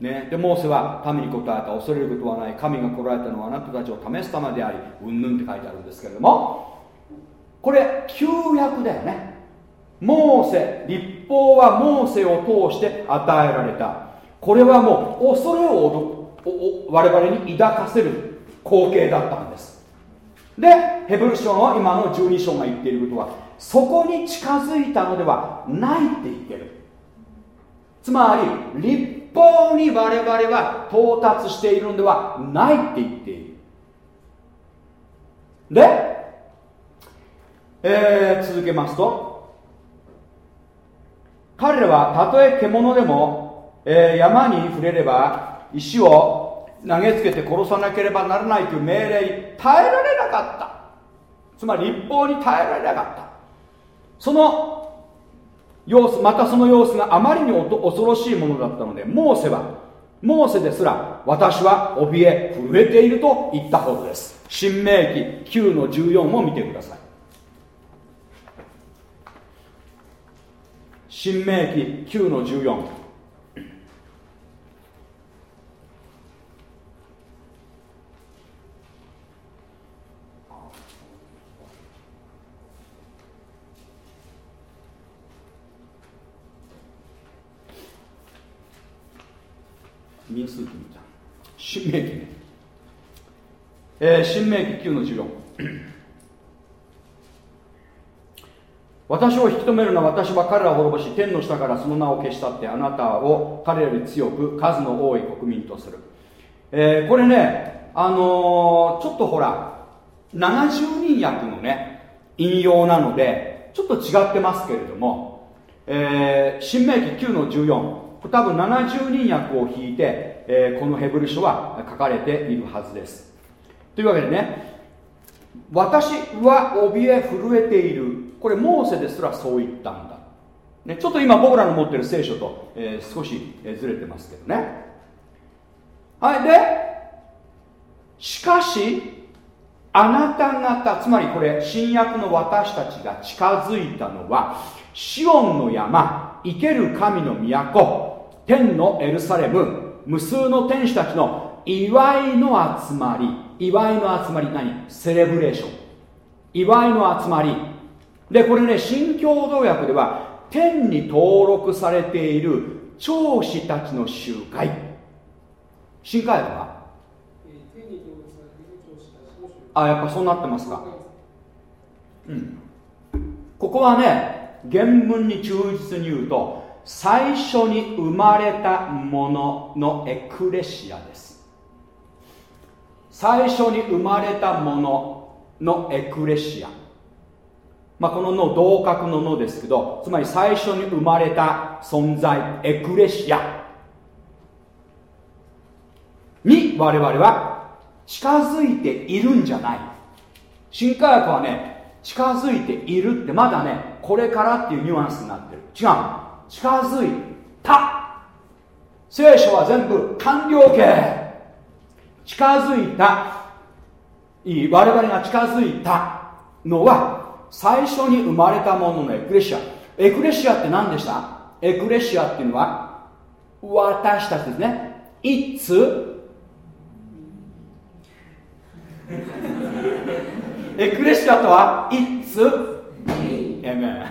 ね、でモーセは民に答えた。恐れることはない。神が来られたのはあなたたちを試すためでありうんぬんって書いてあるんですけれどもこれ旧約だよね。モーセ立法はモーセを通して与えられた。これはもう恐れを我々に抱かせる光景だったんです。でヘブル書の今の12章が言っていることはそこに近づいたのではないって言ってる。つまり立法に我々は到達しているのではないって言っている。で、えー、続けますと彼らはたとえ獣でも、えー、山に触れれば石を投げつけて殺さなければならないという命令に耐えられなかった。つまり立法に耐えられなかった。その様子またその様子があまりに恐ろしいものだったのでモーセはモーセですら私は怯え震えていると言ったほどです。新明記9の14も見てください。新明記9の14民数記みた。新明記ね、えー、新明記9の14私を引き止めるのは私は彼らを滅ぼし天の下からその名を消し去ってあなたを彼より強く数の多い国民とする、えー、これねあのー、ちょっとほら70人訳のね引用なのでちょっと違ってますけれども、えー、新明記9の14多分70人訳を引いて、えー、このヘブル書は書かれているはずです。というわけでね私は怯え震えている。これモーセですらそう言ったんだ、ね、ちょっと今僕らの持ってる聖書と、えー、少しずれてますけどね。はいでしかしあなた方つまりこれ新約の私たちが近づいたのはシオンの山生ける神の都天のエルサレム無数の天使たちの祝いの集まり。祝いの集まり何？セレブレーション祝いの集まり。でこれね新共同訳では天に登録されている長子たちの集会。新海訳はあやっぱそうなってますか。うん。ここはね原文に忠実に言うと最初に生まれたもののエクレシアです最初に生まれたもののエクレシア。まあ、このの同格ののですけどつまり最初に生まれた存在エクレシア。に我々は近づいているんじゃない。新科学はね近づいているってまだねこれからっていうニュアンスになってる。違う。近づいた。聖書は全部完了形。近づいた。いい我々が近づいたのは最初に生まれたもののエクレシア。エクレシア。って何でした？エクレシアっていうのは私たちですね。いつ？<laughs> エクレシアとはいつ？エメン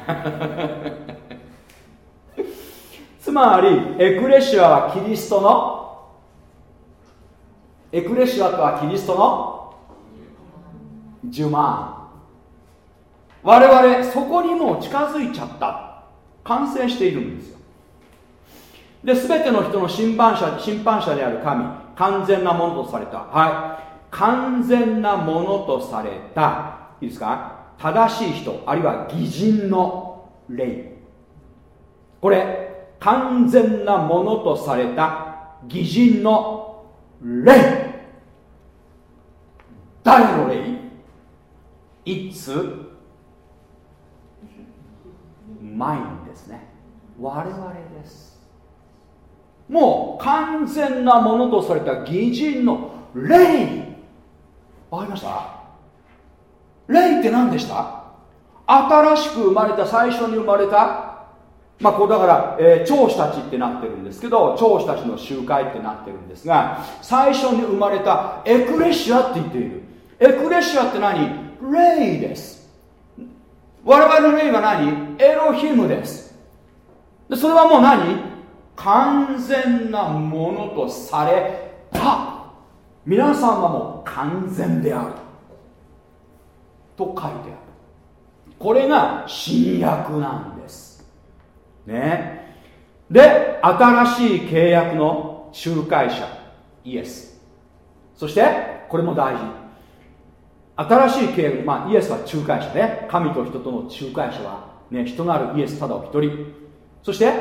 つまりエクレシアはキリストのエクレシアとはキリストの呪文。我々そこにもう近づいちゃった。完成しているんですよ。で全ての人の審判者審判者である神完全なものとされた。はい。完全なものとされた。いいですか？正しい人あるいは義人の霊。これ完全なものとされた義人の霊誰の霊 ?It's mine ですね。我々です。もう完全なものとされた義人の霊わかりました？霊って何でした？新しく生まれた最初に生まれたまあこうだから、えー、長子たちってなってるんですけど長子たちの集会ってなってるんですが最初に生まれたエクレシアって言っている。エクレシアって何？霊です。我々の霊は何？エロヒムです。でそれはもう何？完全なものとされた。皆さんはもう完全である。と書いてある。これが新約なんです。ね。で新しい契約の仲介者イエス。そしてこれも大事。新しい契約、まあ、イエスは仲介者ね。神と人との仲介者は、ね、人なるイエスただお一人。そして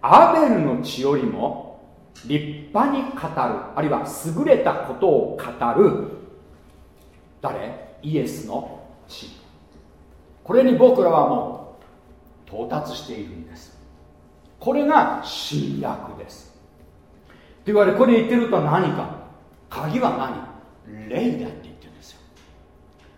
アベルの血よりも立派に語るあるいは優れたことを語る誰？イエスの死これに僕らはもう到達しているんです。これが新約です。と言われこれ言ってると何か。鍵は何？霊だって言ってるんですよ。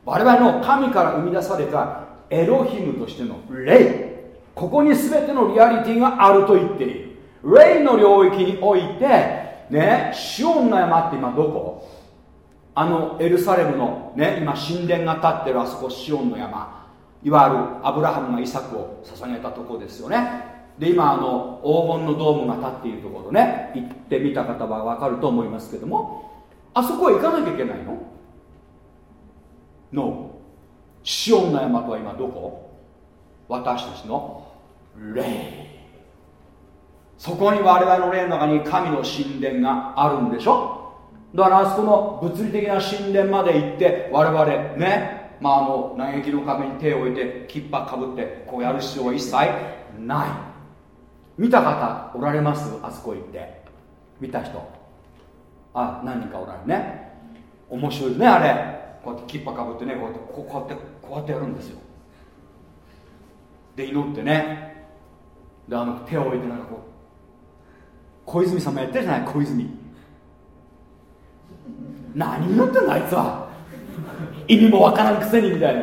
我々の神から生み出されたエロヒムとしての霊。ここに全てのリアリティがあると言っている。霊の領域においてねシオンの山って今どこ？あのエルサレムのね今神殿が建ってるあそこシオンの山。いわゆるアブラハムがイサクを捧げたとこですよね。で今あの黄金のドームが建っているところね行ってみた方は分かると思いますけどもあそこへ行かなきゃいけないの？のシオンの山とは今どこ？私たちの霊。そこに我々の霊の中に神の神殿があるんでしょ？だからあそこの物理的な神殿まで行って我々ねまああの嘆きの壁に手を置いてキッパかぶってこうやる必要は一切ない。見た方おられます？あそこ行って。見た人。あ何人かおられるね。面白いねあれ。こうやってキッパかぶってねこうやってこうやってこうやってやるんですよ。で祈ってね。であの手を置いてなんかこう小泉さんもやってるじゃない？小泉。何言ってんのあいつは。意味もわからんくせにみたいな。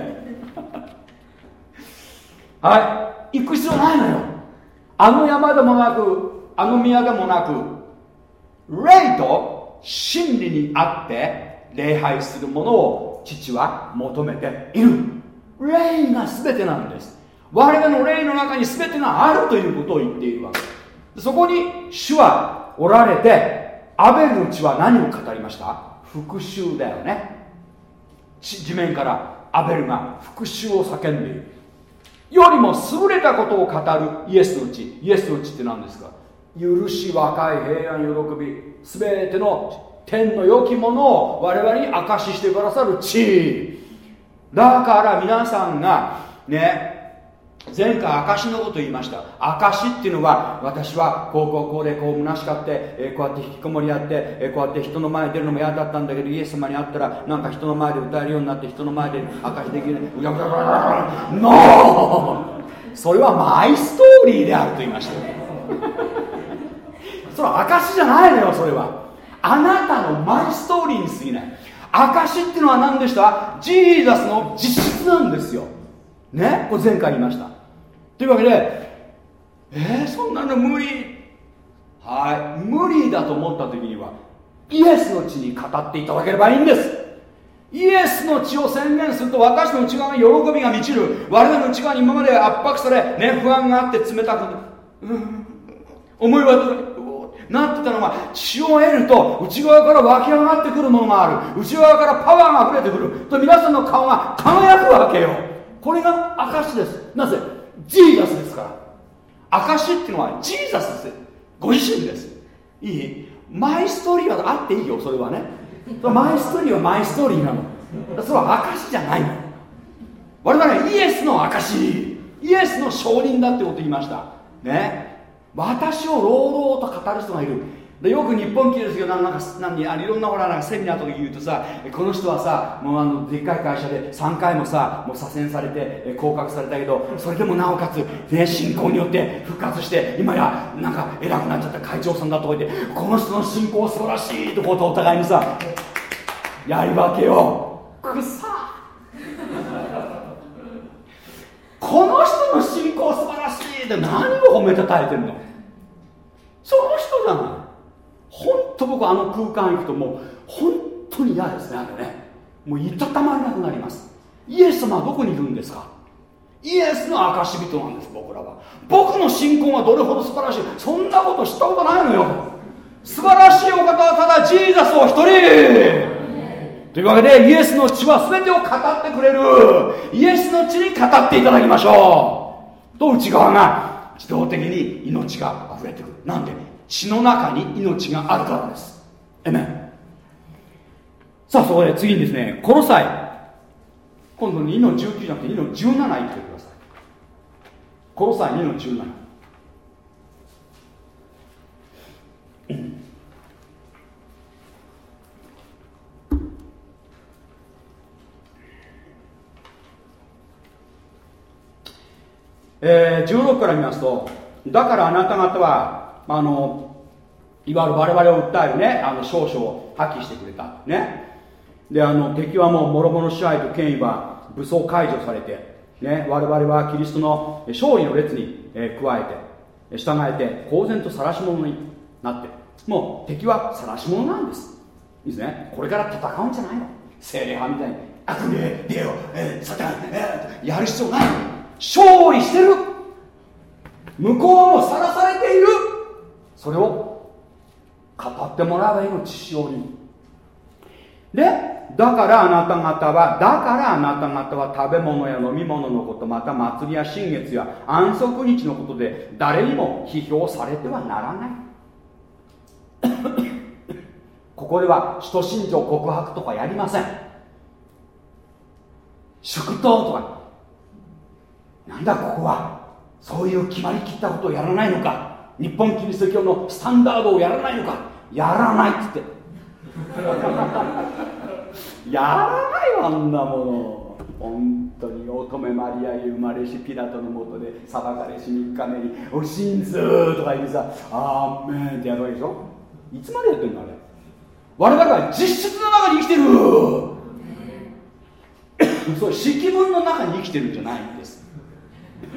<laughs> はい。行く必要ないのよ。あの山でもなくあの宮でもなく霊と真理にあって礼拝するものを父は求めている。霊が全てなんです。我々の霊の中に全てがあるということを言っているわけ。そこに主はおられてアベルの血は何を語りました？復讐だよね。地面からアベルが復讐を叫んでいる。よりも優れたことを語るイエスの血イエスの血って何ですか？許し若い平安喜び。すべての天の良きものを我々に明かししてくださる地。だから皆さんがね前回証のこと言いました。証っていうのは私はこうこうこうでこう虚しかって、えー、こうやって引きこもりやって、えー、こうやって人の前に出るのも嫌だったんだけどイエス様に会ったらなんか人の前で歌えるようになって人の前で証できる。うやうやうやノーそれはマイストーリーであると言いました <laughs> それは証じゃないのよそれは。あなたのマイストーリーに過ぎない。証っていうのは何でした？ジーザスの実質なんですよ。ね？これ前回言いました。というわけでえー、そんなの無理。はい。無理だと思った時にはイエスの血に語っていただければいいんです。イエスの血を宣言すると私の内側に喜びが満ちる。我々の内側に今まで圧迫され、ね、不安があって冷たく、うん、思いはなってたのが血を得ると内側から湧き上がってくるものがある。内側からパワーが溢れてくる。と皆さんの顔が輝くわけよ。これが証です。なぜ？ジーザスですから。証っていうのはジーザスです。ご自身です。いい？マイストーリーはあっていいよそれはね。マイストーリーはマイストーリーなの。それは証じゃないの。我々はイエスの証イエスの証人だってこと言いました。ね。私を朗々と語る人がいる。でよく日本記ですけどなんか何あいろんなほらなんかセミナーとか言うとさこの人はさもうあのでっかい会社で3回もさもう左遷されて降格されたけどそれでもなおかつ、ね、信仰によって復活して今やなんか偉くなっちゃった会長さんだとか言ってこの人の信仰素晴らしいとことお互いにさやりわけよくさこの人の信仰素晴らしいって何を褒めたたえてるの？その人じゃない。本当僕あの空間行くともう本当に嫌ですねあれね。もういたたまれなくなります。イエス様はどこにいるんですか？イエスの証人なんです僕らは。僕の信仰がどれほど素晴らしい。そんなこと知ったことないのよ。素晴らしいお方はただジーザスを一人。というわけでイエスの血は全てを語ってくれる。イエスの血に語っていただきましょう。と内側が自動的に命が溢れてくる。なんで？血の中に命があるからです。えめさあそこで次にですねこの際。今度2の19じゃなくて2の17言ってください。この際2の17えー、16から見ますとだからあなた方はあのいわゆる我々を訴えるねあの少々を破棄してくれた。ね。であの敵はもう諸々支配と権威は武装解除されて、ね、我々はキリストの勝利の列に、え、加えて従えて公然と晒し者になってもう敵は晒し者なんです。いいですね。これから戦うんじゃないの。精霊派みたいに悪霊デオ、えー、サタン、えー、やる必要ない勝利してる。向こうもさらされている。それを語ってもらえばいいの父親にでだからあなた方はだからあなた方は食べ物や飲み物のことまた祭りや新月や安息日のことで誰にも批評されてはならない。<coughs> ここでは使徒信条告白とかやりません。祝祷とか。なんだここは。そういう決まりきったことをやらないのか。日本キリスト教のスタンダードをやらないのか？やらないっつって。<laughs> やらないよあんなもの。本当に乙女マリアに生まれしピラトのもとで裁かれし3日目に「お真ず」とか言ってさ「あーめん」ってやるわけでしょ？いつまでやってんのあれ？我々は実質の中に生きてるそう式文の中に生きてるんじゃないんです。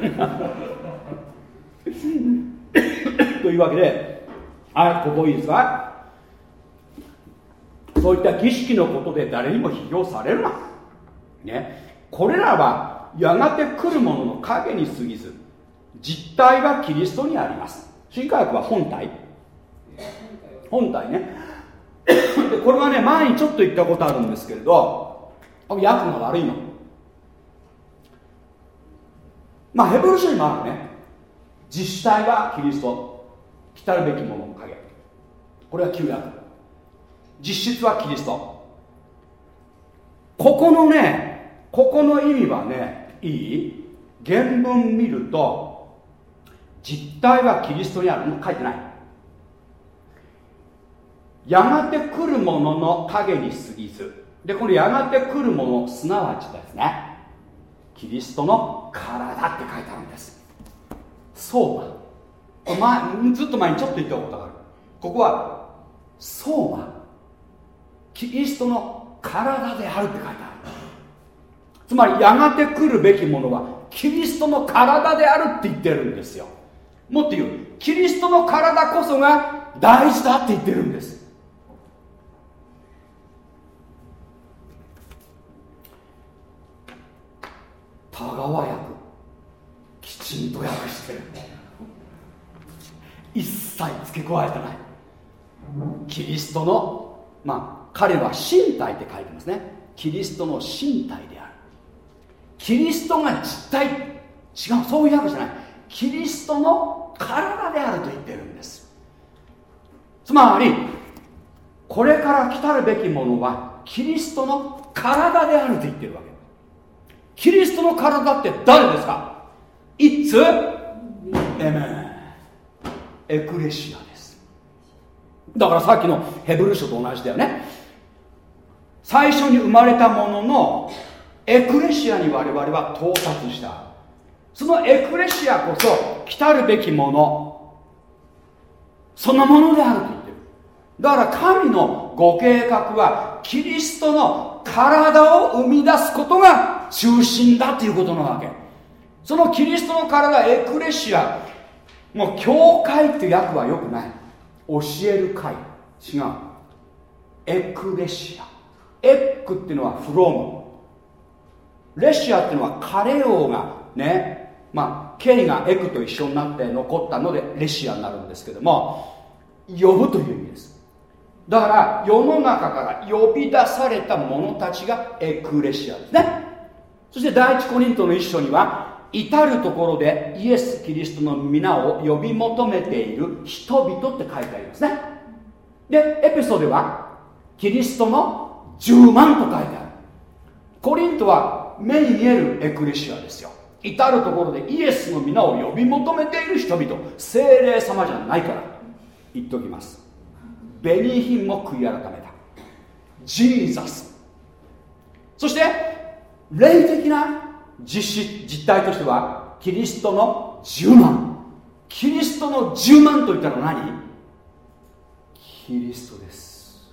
<laughs> いうわけではいここいいですか？そういった儀式のことで誰にも批評されるな、ね、これらはやがて来るものの影に過ぎず実体はキリストにあります。新科学は本体。本体ね。これはね前にちょっと言ったことあるんですけれど訳が悪いの。まあヘブル書にもあるね。実体はキリスト。来たるべきものの影これは旧約。実質はキリスト。ここのねここの意味はねいい？原文見ると実体はキリストにあるの書いてない。やがて来るものの影に過ぎず。でこのやがて来るものすなわちですね。キリストの体って書いてあるんです。そう前ずっと前にちょっと言ったことがある。ここはそうはキリストの体であるって書いてある。つまりやがて来るべきものはキリストの体であるって言ってるんですよ。もっと言う。キリストの体こそが大事だって言ってるんです。田川訳きちんと訳してる。一切付け加えてない。キリストのまあ彼は身体って書いてますね。キリストの身体である。キリストが実体違うそういう訳じゃない。キリストの体であると言ってるんです。つまりこれから来たるべきものはキリストの体であると言ってるわけ。キリストの体って誰ですか？It's エメン。エクレシアです。だからさっきのヘブル書と同じだよね。最初に生まれたもののエクレシアに我々は到達した。そのエクレシアこそ来たるべきもの。そのものであると言ってる。だから神のご計画はキリストの体を生み出すことが中心だということなわけ。そのキリストの体エクレシア。もう教会って訳はよくない。教える会。違う。エクレシア。エックっていうのはフロム。レシアっていうのはカレオがねまあ K がエクと一緒になって残ったのでレシアになるんですけども呼ぶという意味です。だから世の中から呼び出された者たちがエクレシアですね。そして第一コリントの一章には至る所でイエス・キリストの皆を呼び求めている人々って書いてありますね。でエペソではキリストの10万と書いてある。コリントは目に見えるエクレシアですよ。至る所でイエスの皆を呼び求めている人々精霊様じゃないから言っておきます。紅品も悔い改めた。ジーザス。そして霊的な実施実態としてはキリストの10万。キリストの10万といったら何？キリストです。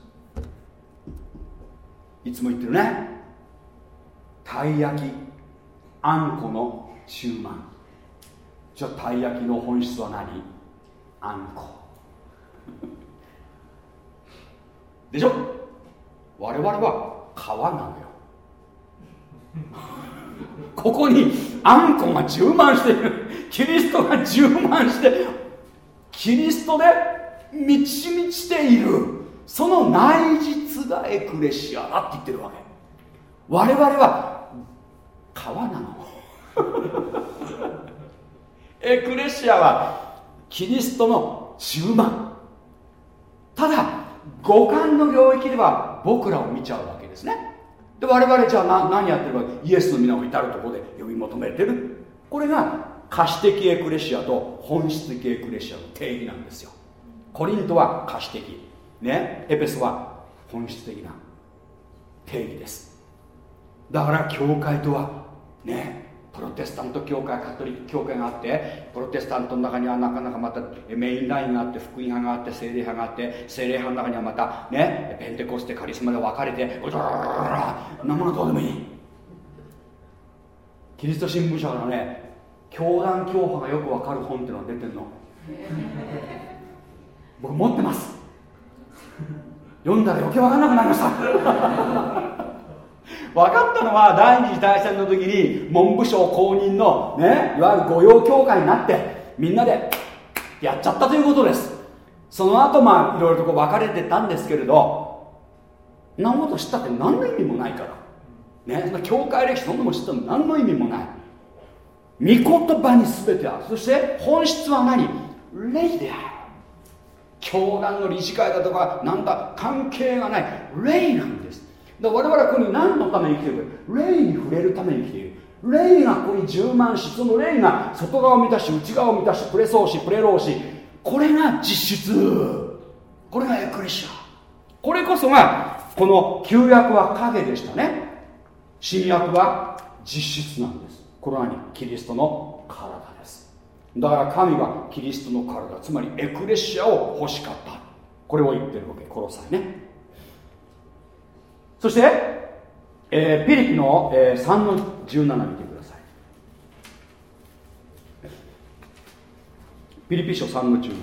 いつも言ってるね。たい焼きあんこの10万。じゃあたい焼きの本質は何？あんこ。でしょ？我々は皮なのよ。ここにあんこが充満している。キリストが充満してキリストで満ち満ちている。その内実がエクレシアだって言ってるわけ。我々は皮なの。<laughs> エクレシアはキリストの充満。ただ五感の領域では僕らを見ちゃうわけですね。で我々じゃあ何やってるかイエスの皆を至るところで呼び求めてる。これが可視的エクレシアと本質的エクレシアの定義なんですよ。コリントは可視的ね？エペスは本質的な定義です。だから教会とはね？プロテスタント教会カトリック教会があってプロテスタントの中にはなかなかまたメインラインがあって福音派があって精霊派があって精霊派の中にはまたねペンテコステカリスマで分かれてうらなものどうでもいい。キリスト新聞社からね教団教派がよく分かる本っていうのが出てるの。僕持ってます。読んだら余計分かんなくなりました。分かったのは第二次大戦の時に文部省公認のねいわゆる御用教会になってみんなでやっちゃったということです。その後まあいろいろとこう分かれてたんですけれどなこと知ったって何の意味もないから。ねその教会歴史そんなも知ったの何の意味もない。御言葉に全てある。そして本質は何？霊である。教団の理事会だとかなんだ関係がない。霊なんですだ我々はここに何のために生きてる？か霊に触れるために生きている。霊がここに充満しその霊が外側を満たし内側を満たしプレソーシプレローシこれが実質。これがエクレシア。これこそがこの旧約は影でしたね。新約は実質なんです。これは何キリストの体です。だから神はキリストの体つまりエクレシアを欲しかった。これを言ってるわけ。殺さえね。そして、えー、ピリピの、えー、3の17見てください。ピリピ書3の17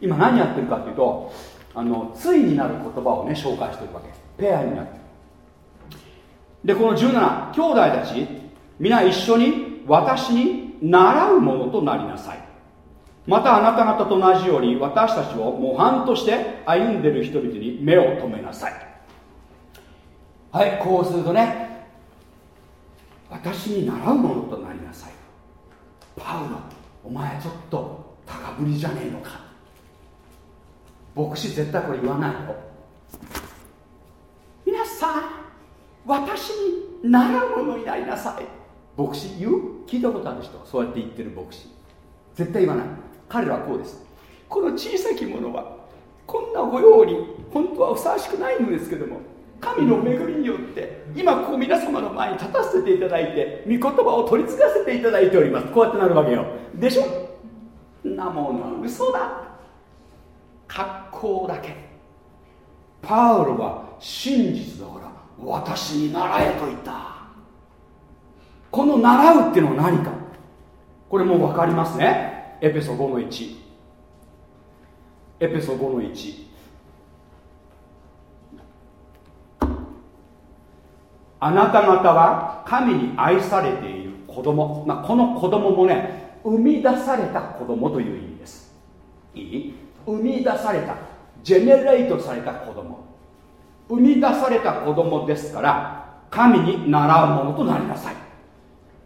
今何やってるかっていうとあのついになる言葉をね紹介してるわけ。ペアになる。でこの17兄弟たち皆一緒に私に習うものとなりなさい。またあなた方と同じように私たちを模範として歩んでる人々に目を留めなさい。はいこうするとね私に習うものとなりなさい。パウロお前ちょっと高ぶりじゃねえのか。牧師絶対これ言わないよ皆さん私に習うものになりなさい。牧師？言う？聞いたことある人？そうやって言ってる牧師。絶対言わない。彼らはこうです。この小さきものはこんな御用に本当はふさわしくないのですけども神の恵みによって今こう皆様の前に立たせていただいて御言葉を取り継がせていただいております。こうやってなるわけよ。でしょ？なもの嘘だ。格好だけ。パウロは真実だから私に習えと言った。この習うっていうのは何か？これもう分かりますね。エペソ5の1エペソ5の1あなた方は神に愛されている子供、まあ、この子供もね生み出された子供という意味です。いい？生み出されたジェネレートされた子供。生み出された子供ですから神に習うものとなりなさい。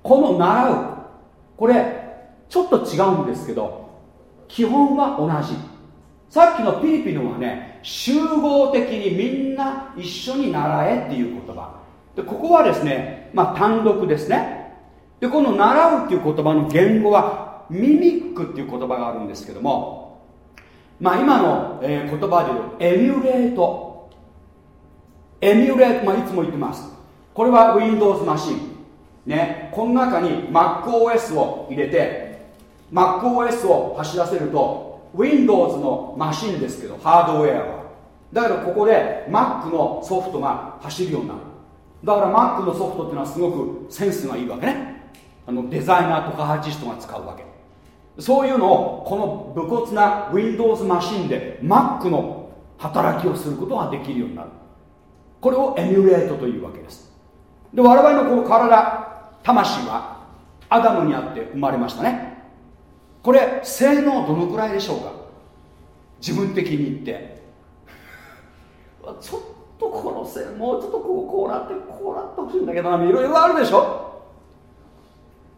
この習う。これちょっと違うんですけど基本は同じ。さっきのピリピのはね集合的にみんな一緒に習えっていう言葉。でここはですね、まあ、単独ですね。でこの習うっていう言葉の言語はミミックっていう言葉があるんですけどもまあ今の、えー、言葉で言うエミュレート。エミュレート、まあ、いつも言ってます。これは Windows マシン。ねこの中に MacOS を入れて MacOS を走らせると Windows のマシンですけどハードウェアは。だからここで Mac のソフトが走るようになる。だから Mac のソフトっていうのはすごくセンスがいいわけね。あのデザイナーとかアーティストが使うわけ。そういうのをこの武骨な Windows マシンで Mac の働きをすることができるようになる。これをエミュレートというわけです。で我々のこの体魂はアダムにあって生まれましたね。これ性能どのくらいでしょうか？自分的に言って。<laughs> ちょっとこの線もうちょっとこうこうなってこうなってほしいんだけどいろいろあるでしょ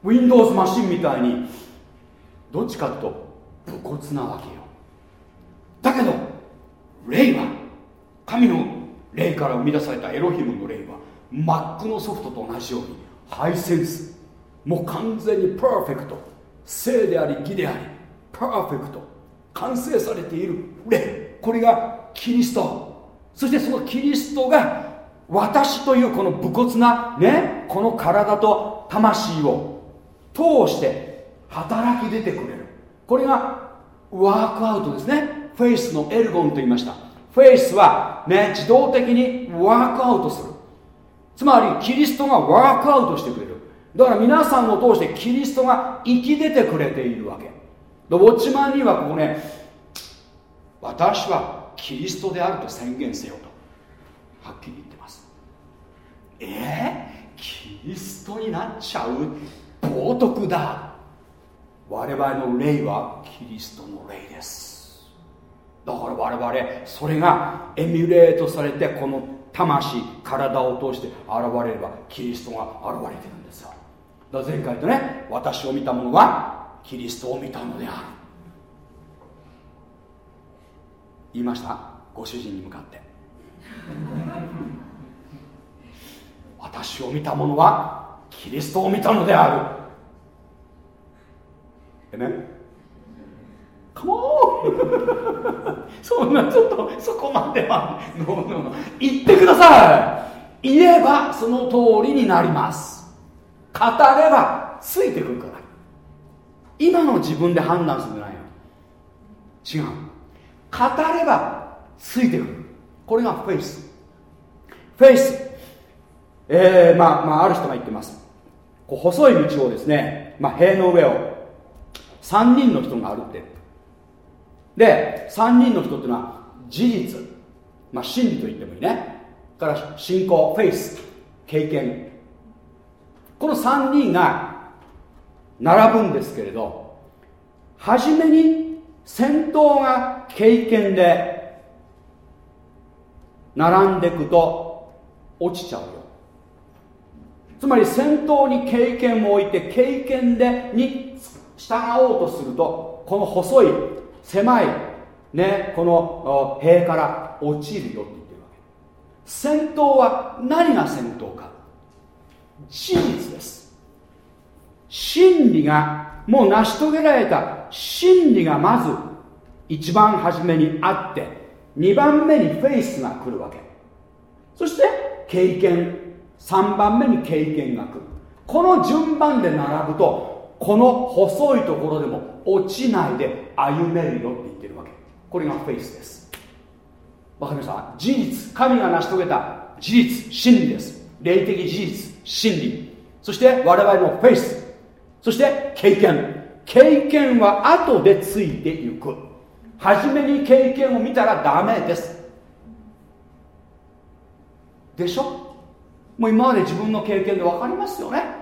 ？Windows マシンみたいにどっちかっていうと武骨なわけよ。だけど霊は神の霊から生み出されたエロヒムの霊は Mac のソフトと同じようにハイセンス。もう完全にパーフェクト聖であり義であり。パーフェクト完成されている。霊これがキリスト。そしてそのキリストが私というこの武骨なねこの体と魂を通して働き出てくれる。これがワークアウトですね。フェイスのエルゴンと言いました。フェイスはね自動的にワークアウトする。つまりキリストがワークアウトしてくれる。だから皆さんを通してキリストが生き出てくれているわけ。でウォッチマンにはここね私はキリストであると宣言せよとはっきり言ってます。えー、キリストになっちゃう？冒涜だ。我々の霊はキリストの霊です。だから我々それがエミュレートされてこの魂体を通して現れればキリストが現れてるんですよ。だ前回とね私を見た者はキリストを見たのである。言いました？ご主人に向かって。<laughs> 私を見た者はキリストを見たのである。えね <laughs> そんなちょっとそこまでは言ってください!言えばその通りになります。語ればついてくるから。今の自分で判断するんじゃないよ。違う。語ればついてくる。これがフェイス。フェイス。えー、まあ、まあ、ある人が言ってます。こう細い道をですね、まあ、塀の上を3人の人が歩ってで3人の人っていうのは事実、まあ、真理と言ってもいいね。から信仰フェイス経験。この3人が並ぶんですけれど初めに先頭が経験で並んでいくと落ちちゃうよ。つまり先頭に経験を置いて経験でに従おうとするとこの細い狭いねこの塀から落ちるよって言ってるわけ。先頭は何が先頭か。事実です。真理がもう成し遂げられた真理がまず一番初めにあって2番目にフェイスが来るわけ。そして経験。3番目に経験が来る。この順番で並ぶとこの細いところでも落ちないで歩めるよって言ってるわけ。これがフェイスです。わかりました？事実。神が成し遂げた事実。真理です。霊的事実。真理。そして我々のフェイス。そして経験。経験は後でついていく。初めに経験を見たらダメです。でしょ？もう今まで自分の経験で分かりますよね？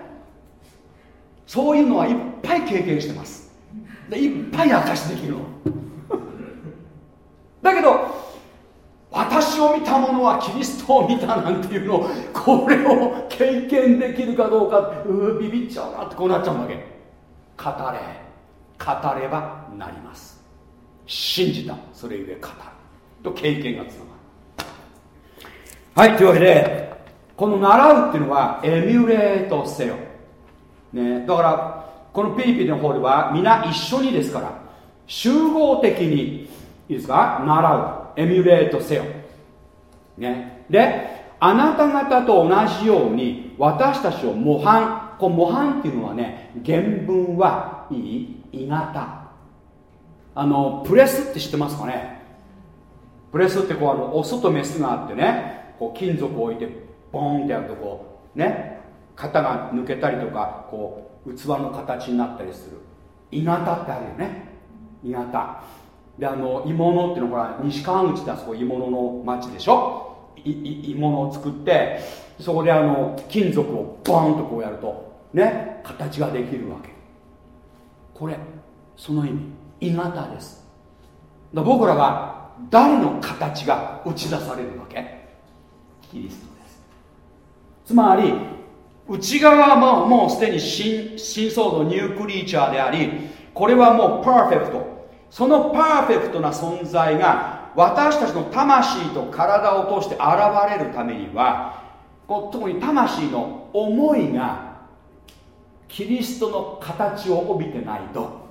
そういうのはいっぱい経験してます。でいっぱい明かしできるの。だけど私を見た者はキリストを見たなんていうのをこれを経験できるかどうかうビビっちゃうなってこうなっちゃうわけ。語れ。語ればなります。信じた。それゆえ語る。と経験がつながる。はいというわけでこの習うっていうのはエミュレートせよ、ね、だからこのピリピリの方では皆一緒にですから集合的にいいですか？習う。エミュレートせよ、ね、であなた方と同じように私たちを模範こう模範っていうのはね原文はいい鋳型あのプレスって知ってますかね？プレスってこうあのオスとメスがあってねこう金属を置いてボーンってやるとこうね。型が抜けたりとかこう器の形になったりする。鋳型ってあるよね。鋳型。であの鋳物っていうのはほら西川口だそこ鋳物の町でしょ？鋳物を作ってそこであの金属をボーンとこうやるとね形ができるわけ。これその意味。鋳型です。だ僕らは誰の形が打ち出されるわけ？キリストです。つまり内側はもうもうすでに新新創造ニュークリーチャーでありこれはもうパーフェクト。そのパーフェクトな存在が私たちの魂と体を通して現れるためには特に魂の思いがキリストの形を帯びてないと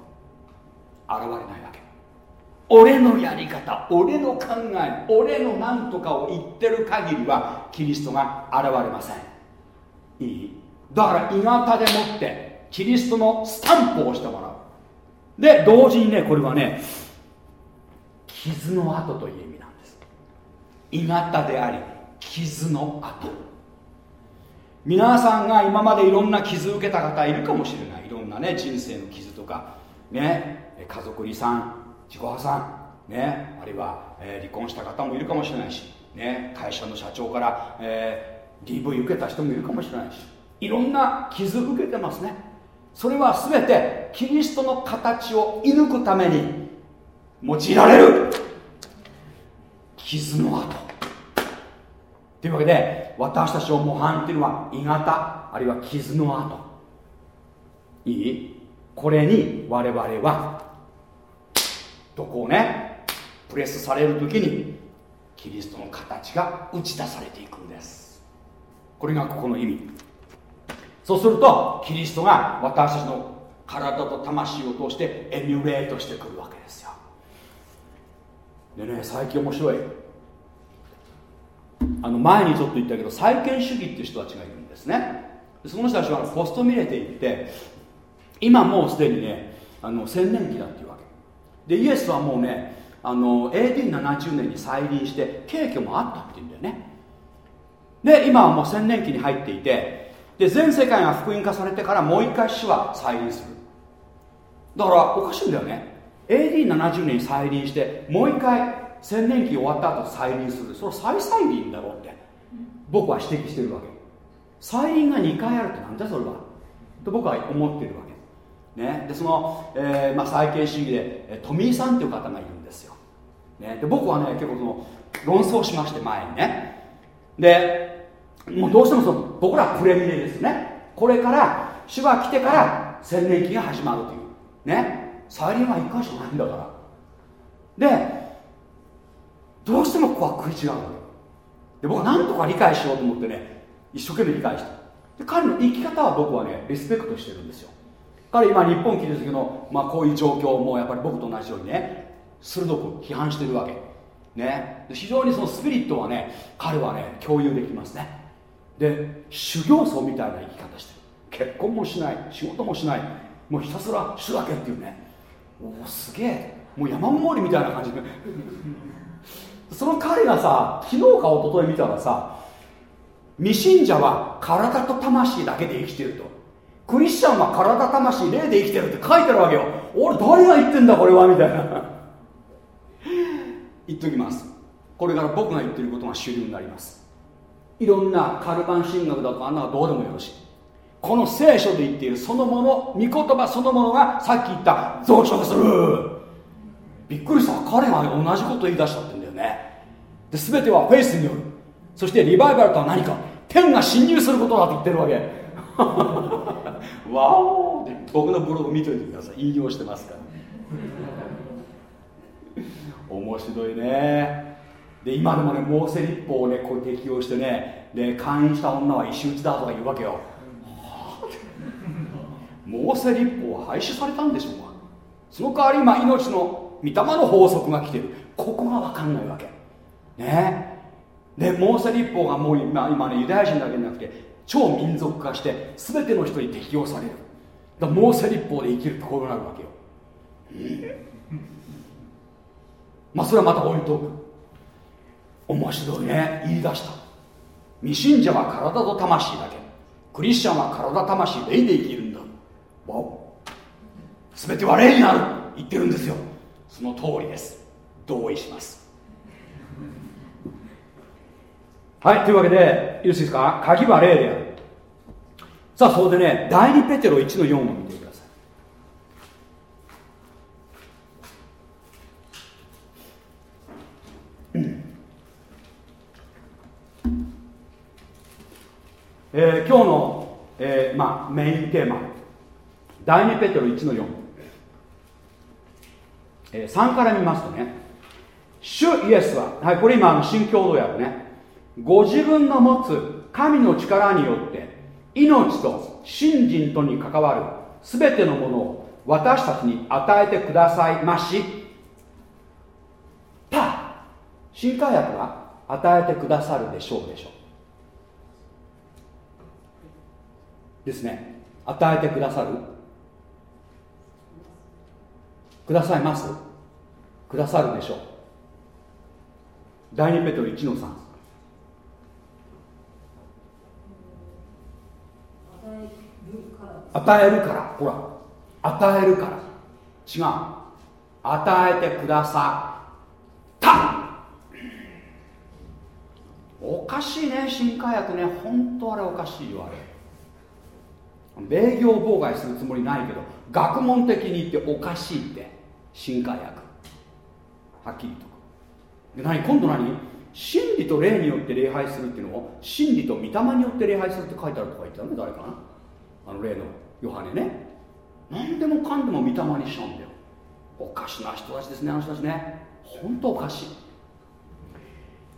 現れないわけ。俺のやり方俺の考え俺の何とかを言ってる限りはキリストが現れません。いい。だから鋳型でもってキリストのスタンプをしてもらう。で同時にねこれはね傷の跡という意味なんです。鋳型であり傷の跡。皆さんが今までいろんな傷を受けた方いるかもしれない。いろんなね人生の傷とかね家族離散自己破産ねあるいは、えー、離婚した方もいるかもしれないしね会社の社長から、えー、DV 受けた人もいるかもしれないし。いろんな傷受けてますね。それは全てキリストの形を射抜くために用いられる。傷の跡。というわけで私たちを模範っていうのは鋳型あるいは傷の跡。いい？これに我々はどこをねプレスされる時にキリストの形が打ち出されていくんです。これがここの意味。そうするとキリストが私たちの体と魂を通してエミュレートしてくるわけですよ。でね最近面白い。あの前にちょっと言ったけど再建主義っていう人たちがいるんですね。その人たちはポストミレティって今もうすでにねあの千年期だっていうわけ。でイエスはもうねあの AD70 年に再臨して景挙もあったっていう。で今はもう千年期に入っていてで全世界が福音化されてからもう一回死は再臨する。だからおかしいんだよね。AD70 年に再臨してもう一回千年期終わった後再臨する。それ再再臨だろうって。僕は指摘してるわけ。再臨が2回あるってなんだそれは。と僕は思ってるわけ。ね。でその、えーまあ、再建主義で富井さんっていう方がいるんですよ、ね、で僕はね結構その論争しまして前にね。でもうどうしてもその僕らはプレミネですね。これから主が来てから千年期が始まるという。ね。再臨は1回しかないんだから。でどうしてもここは食い違うわけ。で僕は何とか理解しようと思ってね一生懸命理解したで彼の生き方は僕はねリスペクトしてるんですよ。彼今日本キリスト教の、まあ、こういう状況もやっぱり僕と同じようにね鋭く批判してるわけ。ね。非常にそのスピリットはね彼はね共有できますね。で修行僧みたいな生き方してる。結婚もしない仕事もしない。もうひたすら主だけっていうね。おおすげえ。もう山盛りみたいな感じ。で <laughs> その彼がさ昨日か一昨日見たらさ未信者は体と魂だけで生きてると。クリスチャンは体魂霊で生きてるって書いてるわけよ。俺誰が言ってんだこれはみたいな。言っときます。これから僕が言ってることが主流になります。いろんなカルバン神学だとあんなのどうでもよろしい。この聖書で言っているそのもの御言葉そのものがさっき言った増殖する。びっくりした。彼が同じこと言い出したってんだよね。で全てはフェイスによる。そしてリバイバルとは何か。天が侵入することだと言ってるわけ。<laughs> わおって僕のブログ見といてください。引用してますから。面白いね。で今でもねモーセ立法をねこう適用してねで会員した女は石打ちだとか言うわけよ。<laughs> モーセ立法は廃止されたんでしょうか。その代わり今命の御霊の法則が来てる。ここが分かんないわけ。ね。でモーセ立法がもう今今ねユダヤ人だけじゃなくて超民族化して全ての人に適用される。だモーセ立法で生きるとこうなるわけよ。え、まあそれはまた置いとく。面白いね。言い出した。未信者は体と魂だけ。クリスチャンは体魂霊で生きるんだ。わお。全ては霊になる。言ってるんですよ。その通りです。同意します。はいというわけでよろしいですか？鍵は霊である。さあそれでね第2ペテロ1の4を見ていく。えー、今日の、えーまあ、メインテーマ。第2ペテロ1の4、えー、3から見ますとね。主イエスは、はい、これ今の新共同訳ね。ご自分の持つ神の力によって命と信心とに関わる全てのものを私たちに与えてくださいまし。た。新海薬は与えてくださるでしょうでしょう。ですね。与えてくださる？くださいます？くださるでしょう。第2ペトロ1の3与えるから。ほら。与えるから。違う。与えてくださった。おかしいね。新化薬ね。本当あれおかしいよあれ。営業妨害するつもりないけど学問的に言っておかしいって新化薬。はっきりとで何？今度何？真理と霊によって礼拝するっていうのを真理と御霊によって礼拝するって書いてあるとか言ってたね誰かな？あの例のヨハネね。何でもかんでも御霊にしちゃうんだよ。おかしな人たちですねあの人たちね。本当おかしい。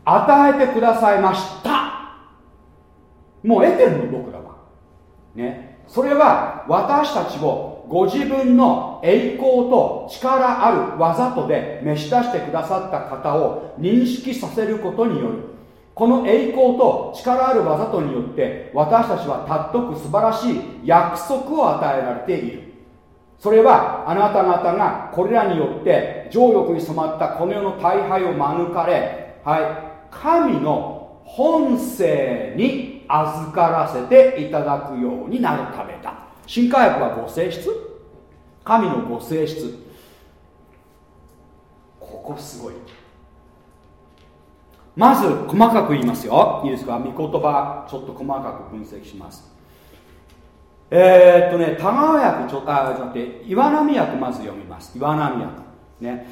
与えてくださいました。もう得てるの僕らは。ね。それは私たちをご自分の栄光と力ある技とで召し出してくださった方を認識させることによる。この栄光と力ある技とによって私たちは尊く素晴らしい約束を与えられている。それはあなた方がこれらによって情欲に染まったこの世の大敗を免れ、はい、神の本性に預からせていただくようになるためだ。新科学はご性質？神のご性質。ここすごい。まず細かく言いますよ。いいですか？御言葉ちょっと細かく分析します。えー、っとね田川訳ちょっとあじゃなくて岩波訳まず読みます。岩波訳ね。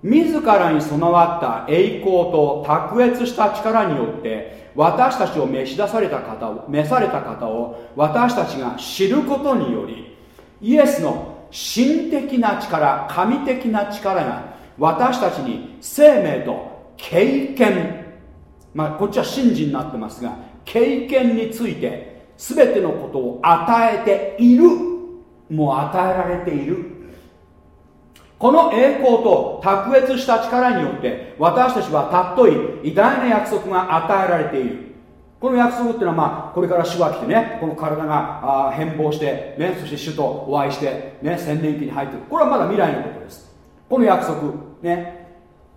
自らに備わった栄光と卓越した力によって私たちを召し出された方を召された方を私たちが知ることによりイエスの神的な力神的な力が私たちに生命と経験まあこっちは信心になってますが経験について全てのことを与えているもう与えられているこの栄光と卓越した力によって私たちはたっとい偉大な約束が与えられている。この約束っていうのはまあこれから主が来てねこの体が変貌してねそして主とお会いしてね千年期に入っているこれはまだ未来のことです。この約束ね。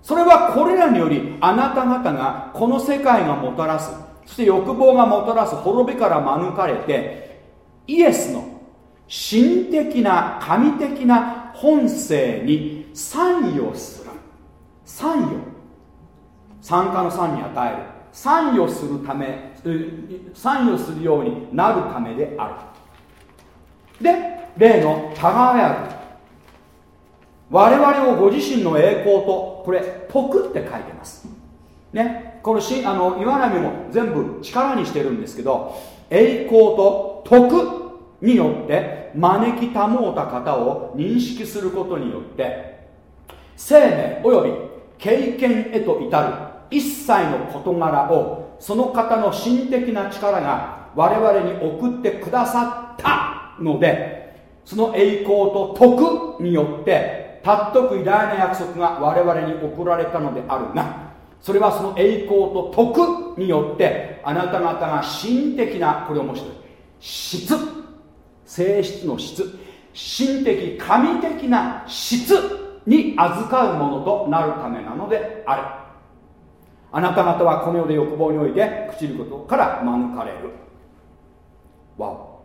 それはこれらによりあなた方がこの世界がもたらす。そして欲望がもたらす滅びから免れてイエスの神的な神的な本性に参与する。参与。参加の参に与える。参与するため参与するようになるためである。で例の田川役我々をご自身の栄光とこれ徳って書いてます。ね。このしあの岩波も全部力にしてるんですけど栄光と徳によって招きたもうた方を認識することによって生命および経験へと至る一切の事柄をその方の心的な力が我々に送ってくださったのでその栄光と徳によってたっとく偉大な約束が我々に送られたのであるがそれはその栄光と徳によってあなた方が心的なこれ面白い。質。性質の質心的神的な質に預かるものとなるためなのである。あなた方はこの世で欲望において朽ちることから免れる。わお。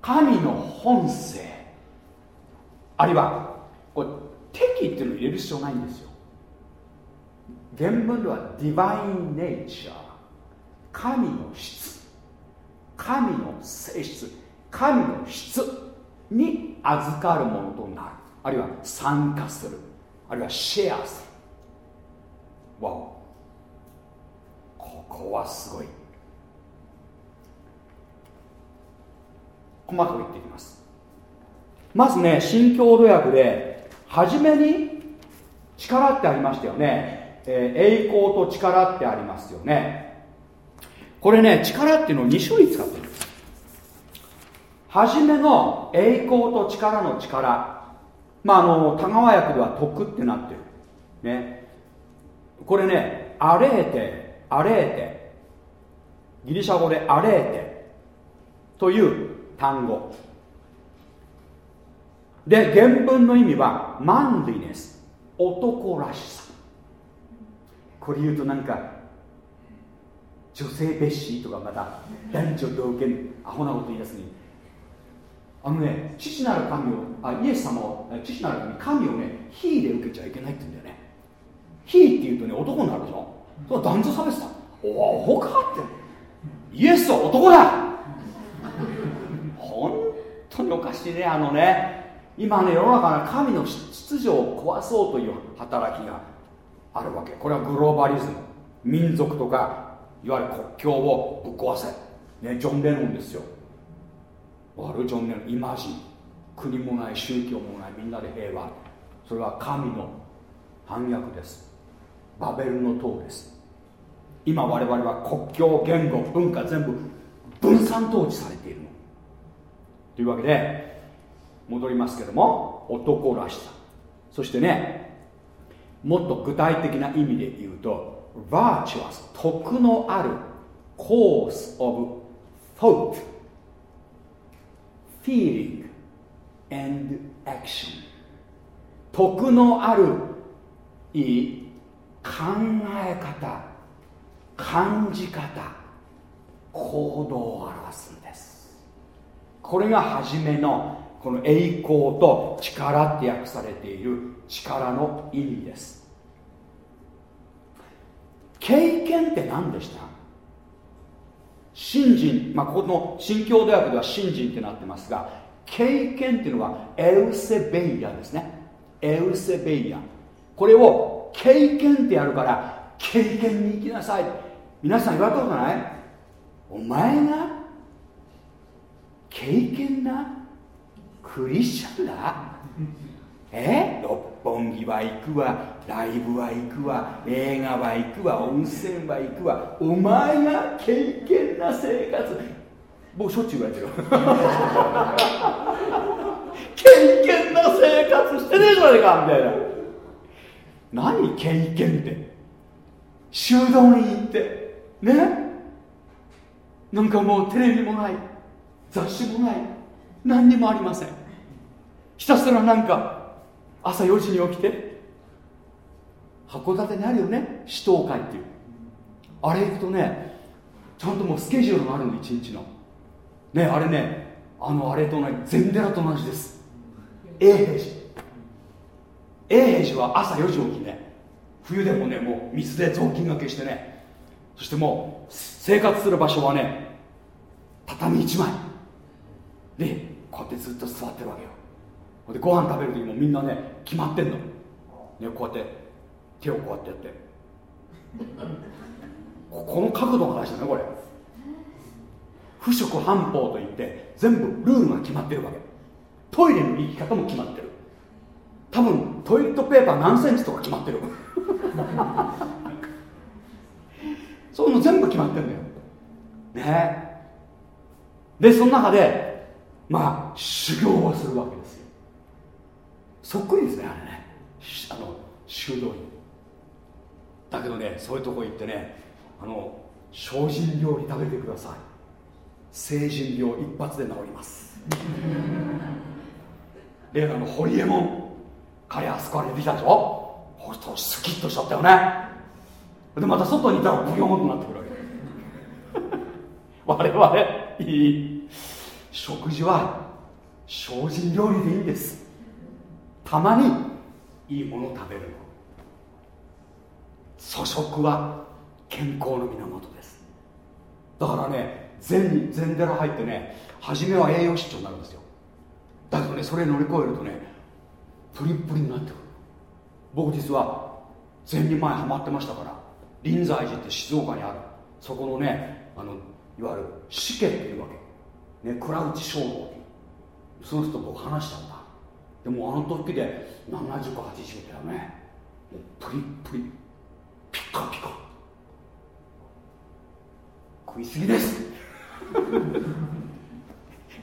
神の本性あるいはこれ敵っていうのを入れる必要ないんですよ。原文ではディバインネイチャー神の質。神の性質神の質に預かるものとなる。あるいは参加する。あるいはシェアする。わお。ここはすごい。細かく言っていきます。まずね新共同訳で初めに力ってありましたよね、えー、栄光と力ってありますよね。これね力っていうのを2種類使ってるんです初めの栄光と力の力。まああの田川役では徳ってなってる。ね。これねアレーテアレーテギリシャ語でアレーテという単語。で原文の意味はマンリネス男らしさ。これ言うとなんか女性蔑視とかまた男女同権アホなこと言い出すに。あのね父なる神をあイエス様を父なる神神をね非で受けちゃいけないって言うんだよね。非って言うとね男になるでしょそれは男女差別だ。おおほかって。イエスは男だ。本当におかしいねあのね。今ね世の中の神の秩序を壊そうという働きがあるわけ。これはグローバリズム。民族とかいわゆる国境をぶっ壊せ、ね、ジョン・レノンですよ。ワルジョン・レノン。イマジン。国もない宗教もないみんなで平和。それは神の反逆です。バベルの塔です。今我々は国境言語文化全部分散統治されているの。というわけで戻りますけども男らしさ。そしてねもっと具体的な意味で言うと virtuous 徳のある course of thought feeling and action. 徳のあるいい考え方感じ方行動を表すんです。これが初めのこの栄光と力って訳されている力の意味です。経験って何でした？信心、まあ、ここの新教大学では信心ってなってますが経験っていうのはエルセベイアですね。エウセベイアこれを経験ってやるから経験に行きなさい。皆さん言われたことない？お前が経験なクリスチャンだ？え？六本木は行くわ。ライブは行くわ。映画は行くわ。温泉は行くわ。お前が経験な生活。僕しょっちゅう言われてる <laughs> 経験な生活してねえじゃねえかみたいな。何経験って？修道に行って。ね？なんかもうテレビもない。雑誌もない。何にもありません。ひたすらなんか朝4時に起きて函館にあるよね死闘会っていう。あれ行くとねちゃんともうスケジュールがあるの一日の。ねあれねあのあれと同じ禅寺と同じです。永平寺。永平寺は朝4時起きね。冬でもねもう水で雑巾がけしてね。そしてもう生活する場所はね畳1枚。でこうやってずっと座ってるわけよ。でご飯食べる時もみんなね決まってんの、ね、こうやって手をこうやってやって。<laughs> この角度が大事だねこれ。不織半法といって全部ルールが決まってるわけ。トイレの行き方も決まってる。多分トイレットペーパー何センチとか決まってる。<laughs> そういうの全部決まってるんだよ。ね。でその中でまあ修行をするわけ。そっくりですねあれね。あの修道院。だけどねそういうとこ行ってねあの精進料理食べてください。成人病一発で治ります。<laughs> 例のあのホリエモン。彼あそこから出てきたでしょ？ほとスキッとしちゃったよね。でまた外にいたらブヨーンとなってくるわけ。<laughs> 我々いい。食事は精進料理でいいんです。たまにいいものを食べるの。粗食は健康の源です。だからね禅禅寺入ってね初めは栄養失調になるんですよ。だけどねそれ乗り越えるとねプリプリになってくる。僕実は禅に前ハマってましたから臨済寺って静岡にある。そこのねあのいわゆる死家っていうわけ。ね倉内正道その人と僕話したんだでもあの時で70か80だよね。もうプリプリピカピカ。食いすぎです。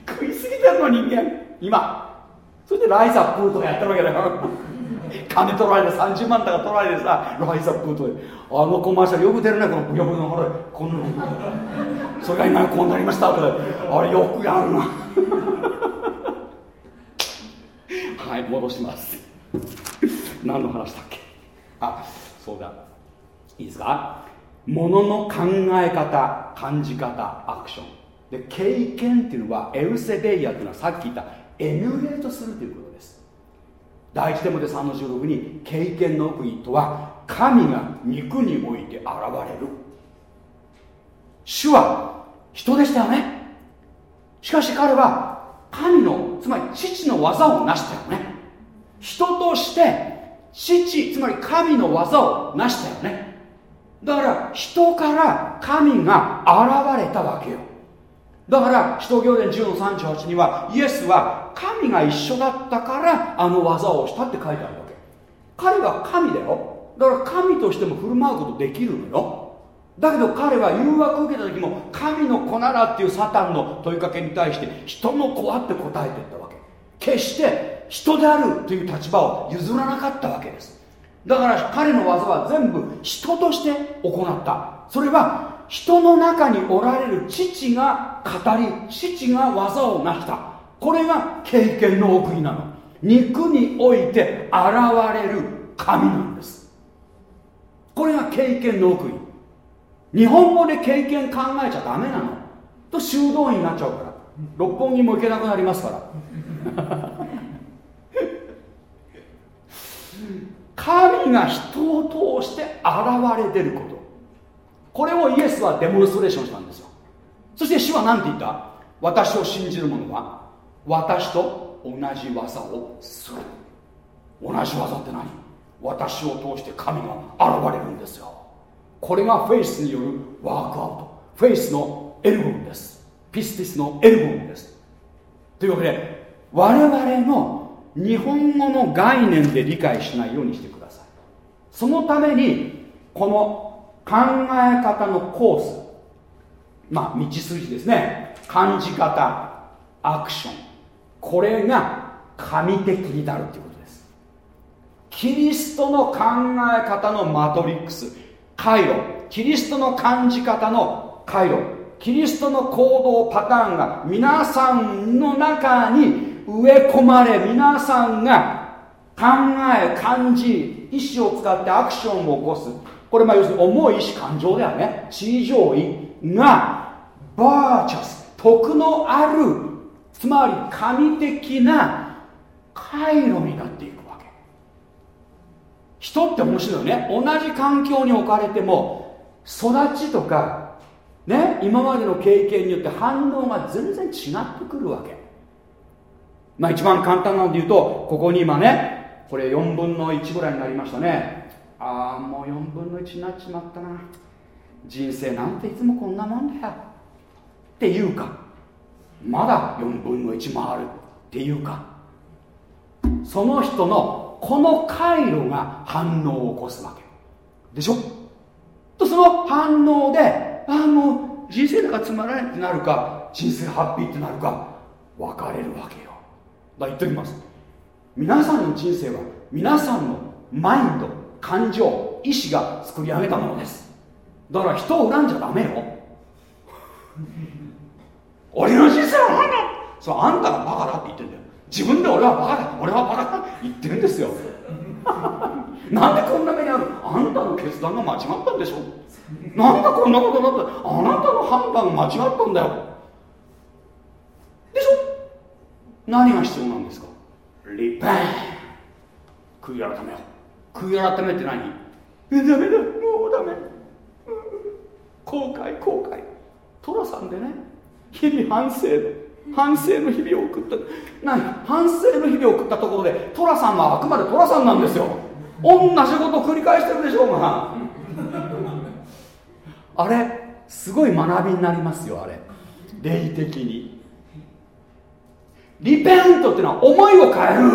食いすぎてるの人間。今。それでライザップーとかやってるわけだよ。金取られて30万とか取られてさライザップーとあのコマーシャルよく出るねこのブヨブヨのほら。こんなそれが今こうなりましたとか。あれよくやるな。はい戻します。<laughs> 何の話だっけ？あそうだ。いいですか？ものの考え方感じ方アクション。で経験っていうのはエウセベイヤっていうのはさっき言ったエミュレートするということです。第一手モで3の16に経験の奥義とは神が肉において現れる。主は人でしたよね。しかし彼は神のつまり父の技を成したよね。人として父つまり神の技を成したよね。だから人から神が現れたわけよ。だから使徒行伝10の38にはイエスは神が一緒だったからあの技をしたって書いてあるわけ。彼は神だよ。だから神としても振る舞うことできるのよ。だけど彼は誘惑を受けた時も神の子ならっていうサタンの問いかけに対して人の子はって答えていったわけ。決して人であるという立場を譲らなかったわけです。だから彼の技は全部人として行った。それは人の中におられる父が語り父が技を成した。これが経験の奥義なの。肉において現れる神なんです。これが経験の奥義。日本語で経験考えちゃダメなの。と修道院になっちゃうから。六本木も行けなくなりますから。<laughs> 神が人を通して現れてること。これをイエスはデモンストレーションしたんですよ。そして主は何て言った？私を信じる者は私と同じ技をする。同じ技って何？私を通して神が現れるんですよ。これがフェイスによるワークアウト。フェイスのエルゴンです。ピスティスのエルゴンです。というわけで我々の日本語の概念で理解しないようにしてください。そのためにこの考え方のコースまあ道筋ですね。感じ方アクション。これが神的になるということです。キリストの考え方のマトリックス。回路。キリストの感じ方の回路。キリストの行動パターンが皆さんの中に植え込まれ皆さんが考え感じ意志を使ってアクションを起こす。これまあ要するに重い意志感情だよね。地上位がバーチャス。徳のあるつまり神的な回路になっていく。人って面白いよね。同じ環境に置かれても育ちとかね今までの経験によって反応が全然違ってくるわけ。まあ一番簡単なので言うとここに今ねこれ4分の1ぐらいになりましたね。ああもう4分の1になっちまったな。人生なんていつもこんなもんだよ。っていうかまだ4分の1もあるっていうか。その人のこの回路が反応を起こすわけ。でしょ？とその反応でああもう人生なんかつまらないってなるか人生ハッピーってなるか分かれるわけよ。だ言っておきます。皆さんの人生は皆さんのマインド感情意志が作り上げたものです。だから人を恨んじゃダメよ。俺の人生は何だそうあんたがバカだって言ってんだよ。自分で俺はバカだ。俺はバカだ言ってるんですよ。なんでこんな目にあるあんたの決断が間違ったんでしょなんでこんなことになったあなたの判断が間違ったんだよ？でしょ？何が必要なんですか？リペン悔い改めよ悔い改めって何？えダメだ。もうダメ。うん。後悔後悔トラさんでね。日々反省の。反省の日々を送った何反省の日々を送ったところでトラさんはあくまでトラさんなんですよ。同じことを繰り返してるでしょうが。<laughs> あれすごい学びになりますよあれ。霊的に。リペントっていうのは思いを変える。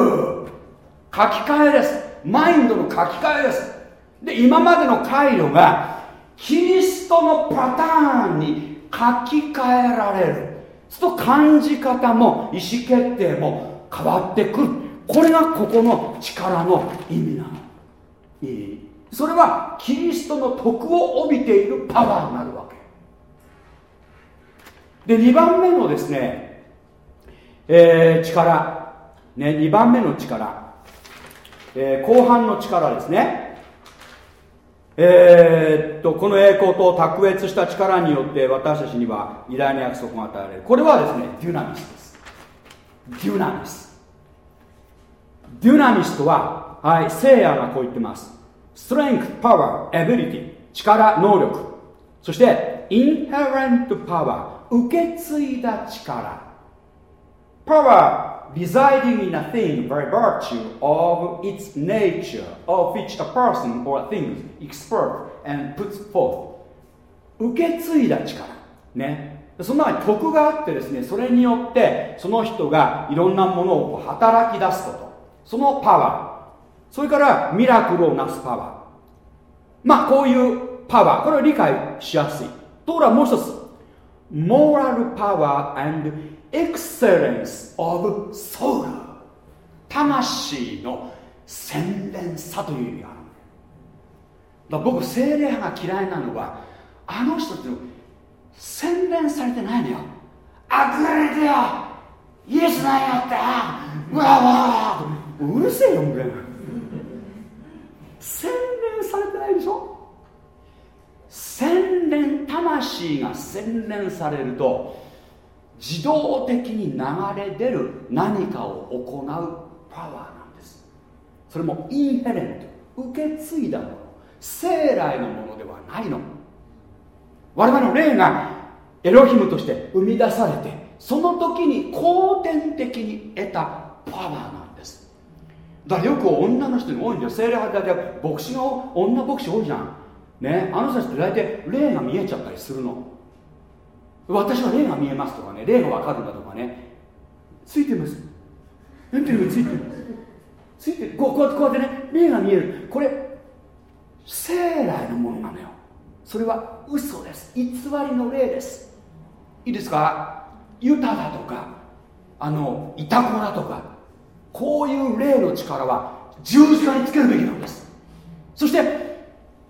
書き換えです。マインドの書き換えです。で今までの回路がキリストのパターンに書き換えられる。すると感じ方も意思決定も変わってくる。これがここの力の意味なの。いいそれはキリストの徳を帯びているパワーになるわけ。で2番目のですね、えー、力、ね、2番目の力、えー、後半の力ですね。えー、っとこの栄光と卓越した力によって私たちには偉大な約束が与えられる。これはですねデュナミスです。デュナミス。デュナミスとは、はい、聖夜がこう言ってます。ストレング、パワー、エビリティ力、能力。そしてインヘレントパワー受け継いだ力。パワー residing in a thing by virtue of its nature, of which a person or a thing expert and puts forth. 受け継いだ力。ね。その中に徳があってですね、それによってその人がいろんなものを働き出すこと。そのパワー。それからミラクルをなすパワー。まあこういうパワー。これを理解しやすい。ところがもう一つ。モラルパワー and excellence of soul. 魂の洗練さという意味があるだ僕精霊派が嫌いなのはあの人って洗練されてないのよ。あぐられてよ。イエスなんやってうわわ。うるせえよみたいな洗練されてないでしょ？洗練魂が洗練されると自動的に流れ出る何かを行うパワーなんです。それもインヘレント受け継いだもの。生来のものではないの。我々の霊がエロヒムとして生み出されてその時に後天的に得たパワーなんです。だからよく女の人に多いんだよ。精霊派って大体牧師の女牧師多いじゃん。ねあの人たちって大体霊が見えちゃったりするの。私は霊が見えますとかね霊が分かるんだとかねついてます。なんていうのついてる？ついてこうこうやってこうやってね霊が見える。これ生来のものなのよ。それは嘘です。偽りの霊です。いいですか？ユタだとかあのイタコだとかこういう霊の力は十字架につけるべきなんです。そして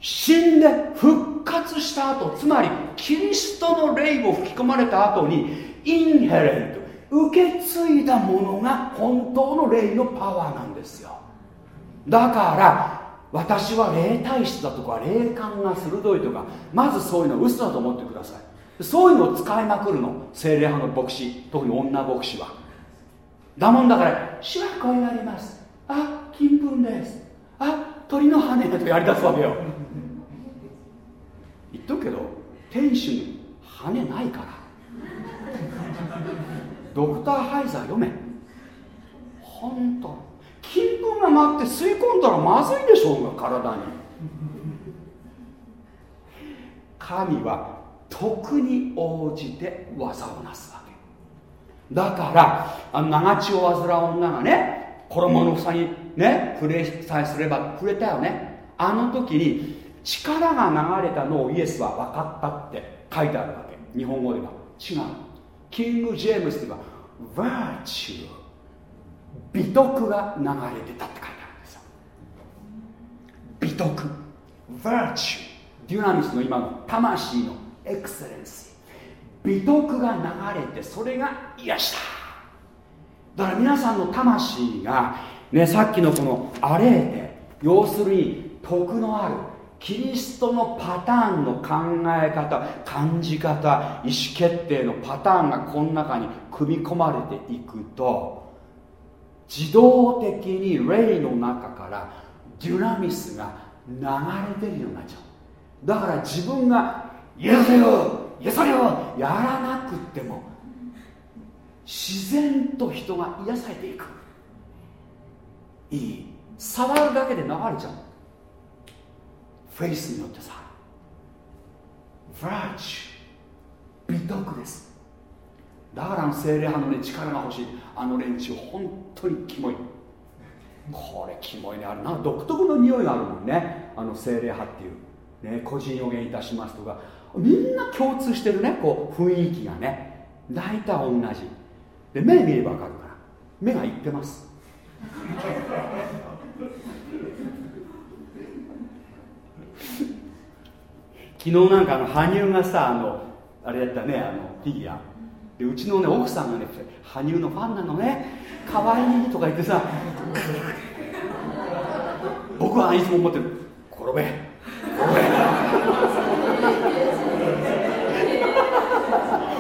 死んで復活した後つまりキリストの霊を吹き込まれた後にインヘレント受け継いだものが本当の霊のパワーなんですよ。だから私は霊体質だとか霊感が鋭いとかまずそういうのは嘘だと思ってください。そういうのを使いまくるの。精霊派の牧師特に女牧師は。だもんだから主はこう言われます。あ金粉です。あ鳥の羽とやりだすわけよ。言っとくけど天使に羽ないから。ドクターハイザー読め。本当。金粉が舞って吸い込んだらまずいでしょうが体に。神は徳に応じて技をなすわけ。だからあの長血を患う女がね衣の房にね触れさえすれば触れたよね。あの時に力が流れたのをイエスは分かったって書いてあるわけ。日本語では。違う。キング・ジェームスでは virtue 美徳が流れてたって書いてあるんですよ。美徳。virtue デュナミスの今の魂のエクセレンス美徳が流れてそれが癒しただから皆さんの魂がねさっきのこのアレーテ要するに徳のあるキリストのパターンの考え方感じ方意思決定のパターンがこの中に組み込まれていくと自動的に霊の中からデュナミスが流れてるようになっちゃう。だから自分が「癒せよ癒されよ」やらなくても自然と人が癒されていく。いい。触るだけで流れちゃう。フェイスによってさバーチ美徳です。だから精霊派のね力が欲しい。あの連中本当にキモい。これキモいね。あれな独特の匂いがあるもんね。あの精霊派っていう。ね個人予言いたしますとか。みんな共通してるね。こう雰囲気がね。大体同じ。で目見れば分かるから。目がいってます。昨日なんかあの羽生がさあのあれやったねあのフィギュア。でうちのね奥さんがね羽生のファンなのね。可愛いとか言ってさ僕はいつも思ってる。転べ。転べ。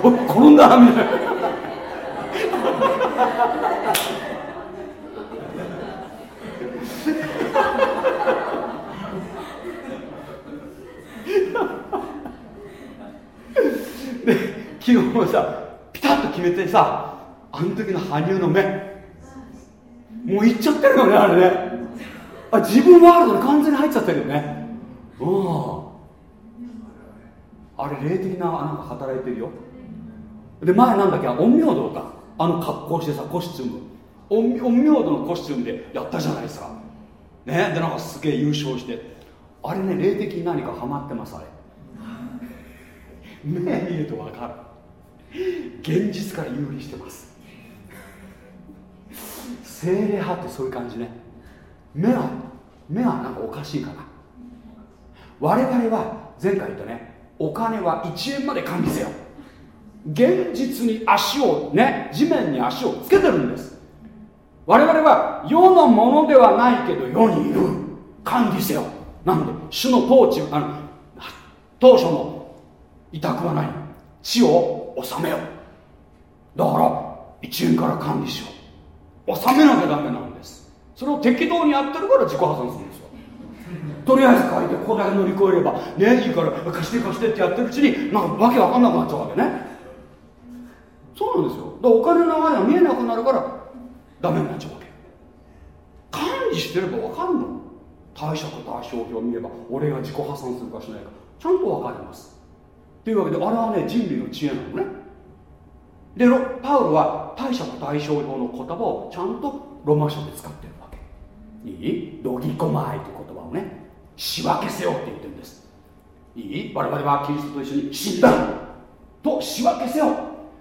お転んだみたいなで昨日もさピタッと決めてさあの時の羽生の目。もういっちゃってるよねあれね。あ自分ワールドに完全に入っちゃってるよね。うんあれ霊的ななんか働いてるよ。で前なんだっけ陰陽道か。あの格好してさコスチューム。陰陽道のコスチュームでやったじゃないですか。ね。でなんかすげえ優勝して。あれね霊的に何かハマってますあれ。目見ると分かる。現実から有利してます。精霊派ってそういう感じね。目は目はなんかおかしいかな。我々は前回言ったねお金は1円まで管理せよ。現実に足をね地面に足をつけてるんです。我々は世のものではないけど世にいる。管理せよ。なんで主の統治あの当初の委託はない地を治めよ。だから1円から管理しよう。治めなきゃダメなんです。それを適当にやってるから自己破産するんですよ。とりあえず書いてここだけ乗り越えればねいいから貸して貸してってやってるうちになんかわけわかんなくなっちゃうわけね。そうなんですよ。だからお金の流れが見えなくなるからダメになっちゃうわけ。管理してれば分かるの。貸借対照表を見れば俺が自己破産するかしないか。ちゃんと分かります。というわけであれはね人類の知恵なのね。でパウロは貸借対照表の言葉をちゃんとロマン書で使ってるわけ。いい？ドギコマイという言葉をね。仕分けせよって言ってるんです。いい？我々はキリストと一緒に死んだ。と仕分けせよ。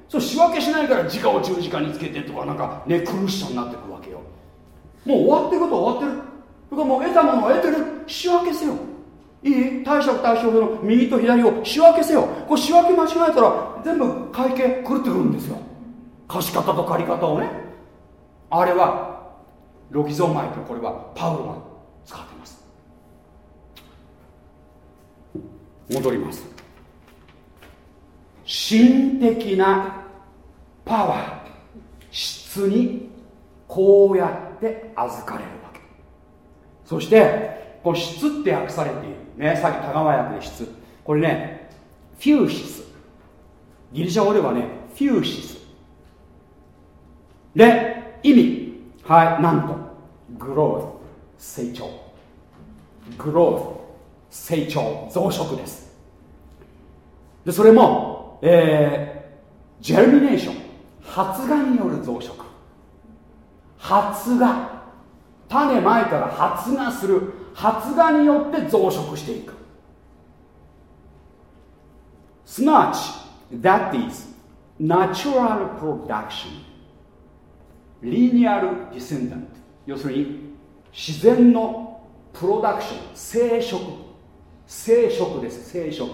そう仕分けしないから直を十字架につけてとかなんかね苦しさになってくるわけよ。もう終わってることは終わってる。それからもう得たものを得てる。仕分けせよ。いい？貸借対照表の右と左を仕分けせよ。これ仕分け間違えたら全部会計狂ってくるんですよ。貸方と借り方をね。あれはロキゾンマイクこれはパウロが使ってます。戻ります。心的なパワー質にこうやって預かれるわけ。そしてこの質って訳されている。ねさっき田川訳で質。これねフューシス。ギリシャ語ではねフューシス。で意味。はいなんと。グロース。成長。グロース。成長。増殖です。でそれも、えー、ジェルミネーション発芽による増殖。発芽。種まいたら発芽する。発芽によって増殖していくすなわち That is natural production linear descendant 要するに自然のプロダクション生殖生殖です生殖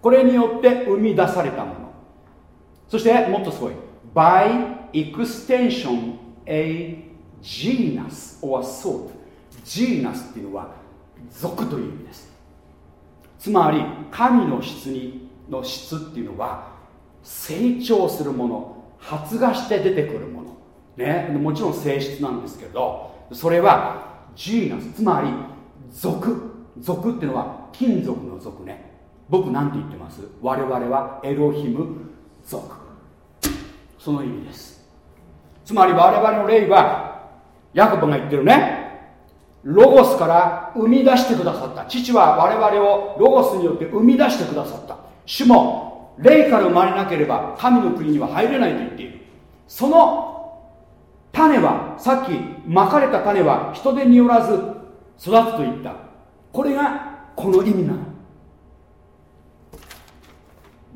これによって生み出されたものそしてもっとすごい by extension a genus or sort genus っていうのは属という意味です。つまり神の質にの質っていうのは成長するもの発芽して出てくるもの。ね。もちろん性質なんですけどそれはジーナス。つまり属属っていうのは金属の属ね。僕なんて言ってます？我々はエロヒム族。その意味です。つまり我々の霊はヤコブが言ってるね。ロゴスから生み出してくださった。父は我々をロゴスによって生み出してくださった。主も霊から生まれなければ神の国には入れないと言っている。その種はさっきまかれた種は人手によらず育つと言った。これがこの意味なの。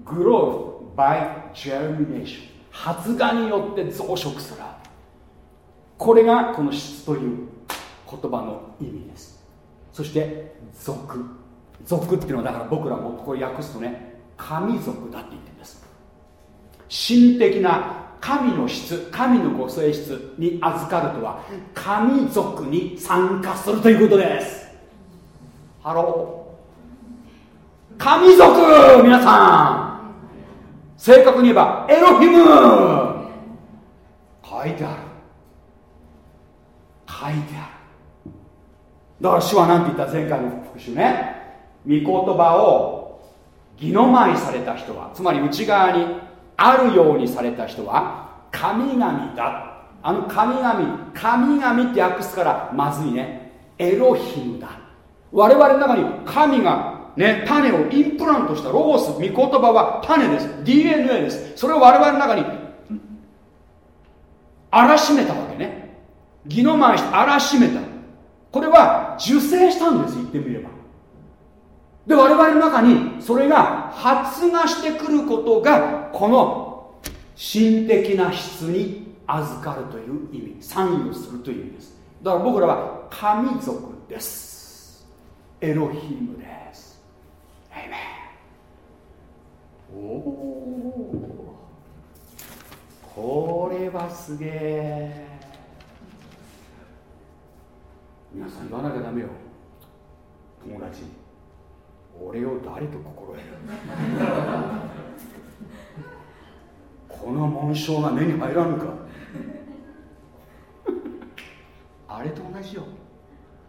Growth by germination 発芽によって増殖する。これがこの質という。言葉の意味です。そして族族っていうのはだから僕らもこれ訳すとね神族だって言ってるんです。神的な神の質神のご性質に預かるとは神族に参加するということです。ハロー。神族皆さん。正確に言えばエロヒム。書いてある。書いてある。だから主は何て言った？前回の復習ね。御言葉を義の舞された人はつまり内側にあるようにされた人は神々だ。あの神々神々って訳すからまずいね。エロヒムだ。我々の中に神がね種をインプラントしたロゴス御言葉は種です。DNA です。それを我々の中に荒らしめたわけね。義の舞して荒らしめた。これは受精したんです言ってみれば。で我々の中にそれが発芽してくることがこの心的な質に預かるという意味。参与するという意味です。だから僕らは神族です。エロヒムです。エイメンおおこれはすげえ皆さん言わなきゃダメよ。友達。に俺を誰と心得る？この紋章が目に入らぬか？あれと同じよ。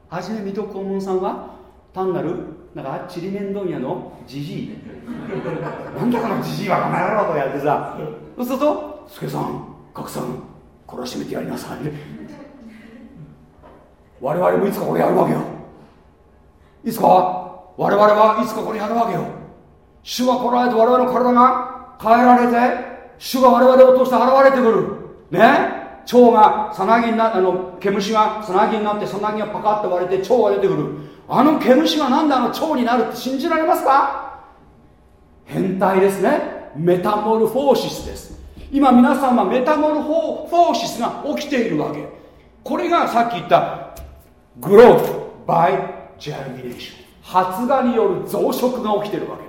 はじめ水戸黄門さんは単なるなんかちりめん問屋のじじい。なんだこのじじいはこの野郎とやってさ。そうすると「助さん格さん懲らしめてやりなさい」我々もいつかこれやるわけよ。いつか我々はいつかこれやるわけよ。主が来られて我々の体が変えられて主が我々を通して現れてくる。ね？蝶がさなぎになあの毛虫がさなぎになってさなぎがパカッと割れて蝶が出てくる。あの毛虫がなんであの蝶になるって信じられますか？変態ですね。メタモルフォーシスです。今皆さんはメタモルフォーシスが起きているわけ。これがさっき言ったグローフバイジェルミネーション発芽による増殖が起きてるわけ。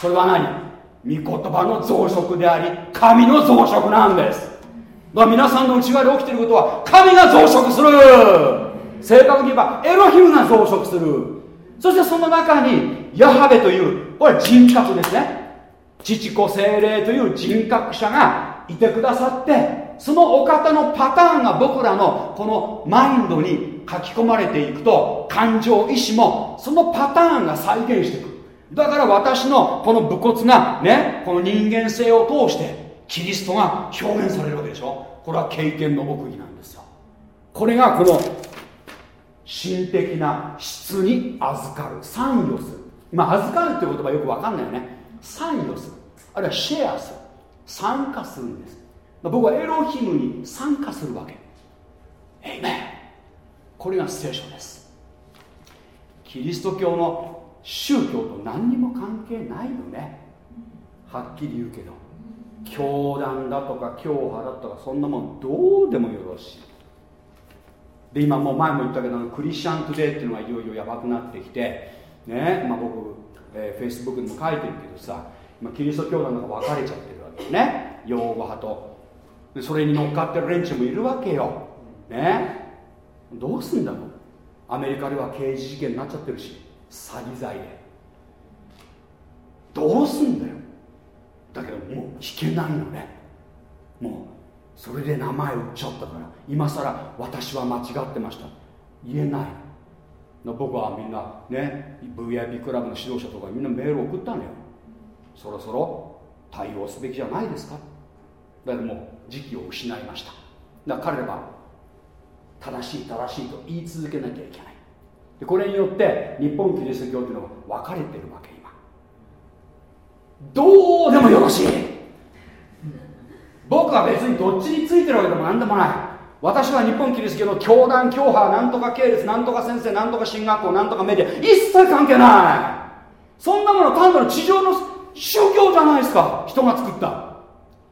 それは何？御言葉の増殖であり神の増殖なんです。だから皆さんの内側で起きてることは神が増殖する。正確に言えばエロヒムが増殖する。そしてその中にヤハベというこれ人格ですね。父子精霊という人格者がいてくださってそのお方のパターンが僕らのこのマインドに書き込まれていくと感情意志もそのパターンが再現していくだから私のこの武骨なねこの人間性を通してキリストが表現されるわけでしょ。これは経験の奥義なんですよ。これがこの心的な質に預かる。参与する。まあ預かるっていう言葉よく分かんないよね。参与する。あるいはシェアする。参加するんです。僕はエロヒムに参加するわけ。えいめこれが聖書です。キリスト教の宗教と何にも関係ないよね。はっきり言うけど。教団だとか教派だとかそんなもんどうでもよろしい。で今もう前も言ったけどクリスチャントデイっていうのがいよいよやばくなってきてねまあ僕、えー、フェイスブックにも書いてるけどさ今キリスト教団なんか分かれちゃってるわけね。擁護派と。でそれに乗っかってる連中もいるわけよ。ね。どうすんだろう？アメリカでは刑事事件になっちゃってるし詐欺罪で。どうすんだよ？だけどもう引けないのね。もうそれで名前売っちゃったから今さら私は間違ってました。言えない僕はみんなね VIP クラブの指導者とかみんなメール送ったのよ。そろそろ対応すべきじゃないですか。だけどもう時期を失いました。だから彼らは正しい正しいと言い続けなきゃいけない。でこれによって日本キリスト教っていうのは分かれてるわけ今。どうでもよろしい。僕は別にどっちについてるわけでも何でもない。私は日本キリスト教の教団教派なんとか系列なんとか先生なんとか進学校なんとかメディア。一切関係ない。そんなもの単なる地上の宗教じゃないですか。人が作った。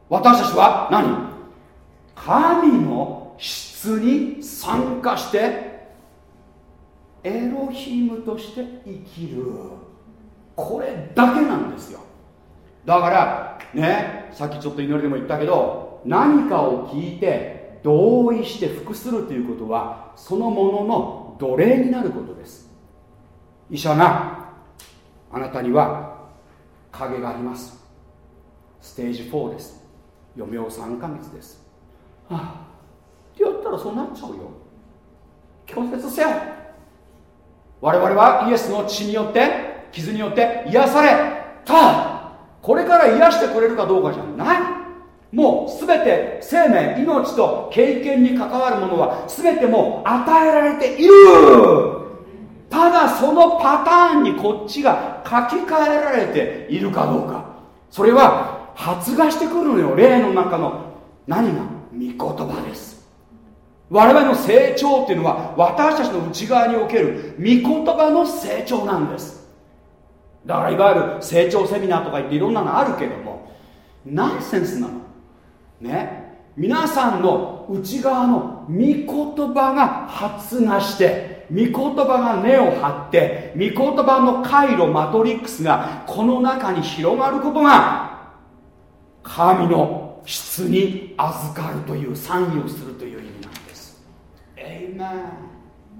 私たちは何？神の質に参加してエロヒムとして生きる。これだけなんですよ。だからねさっきちょっと祈りでも言ったけど何かを聞いて同意して服するということはそのものの奴隷になることです。医者があなたには影があります。ステージ4です。余命3ヶ月です。はあらそうなっちゃうよ。拒絶せよ。我々はイエスの血によって傷によって癒され。たこれから癒してくれるかどうかじゃない。もう全て生命命と経験に関わるものは全てもう与えられている。ただそのパターンにこっちが書き換えられているかどうか。それは発芽してくるのよ。霊の中の何が？御言葉です。我々の成長っていうのは私たちの内側における御言葉の成長なんです。だからいわゆる成長セミナーとか言っていろんなのあるけどもナンセンスなの。ね。皆さんの内側の御言葉が発芽して御言葉が根を張って御言葉の回路マトリックスがこの中に広がることが神の質に預かるという参与するというエイメン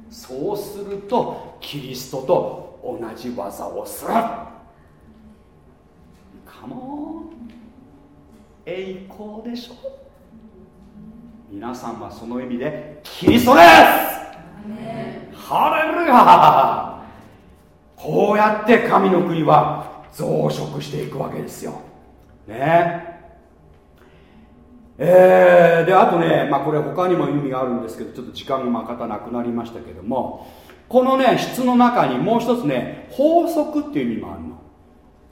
そうするとキリストと同じ技をする。カモン栄光でしょ。皆さんはその意味でキリストです。ハレルヤこうやって神の国は増殖していくわけですよ。ねえー、であとね、まあ、これ他にも意味があるんですけどちょっと時間がまたなくなりましたけどもこのね質の中にもう一つね法則っていう意味もあるの。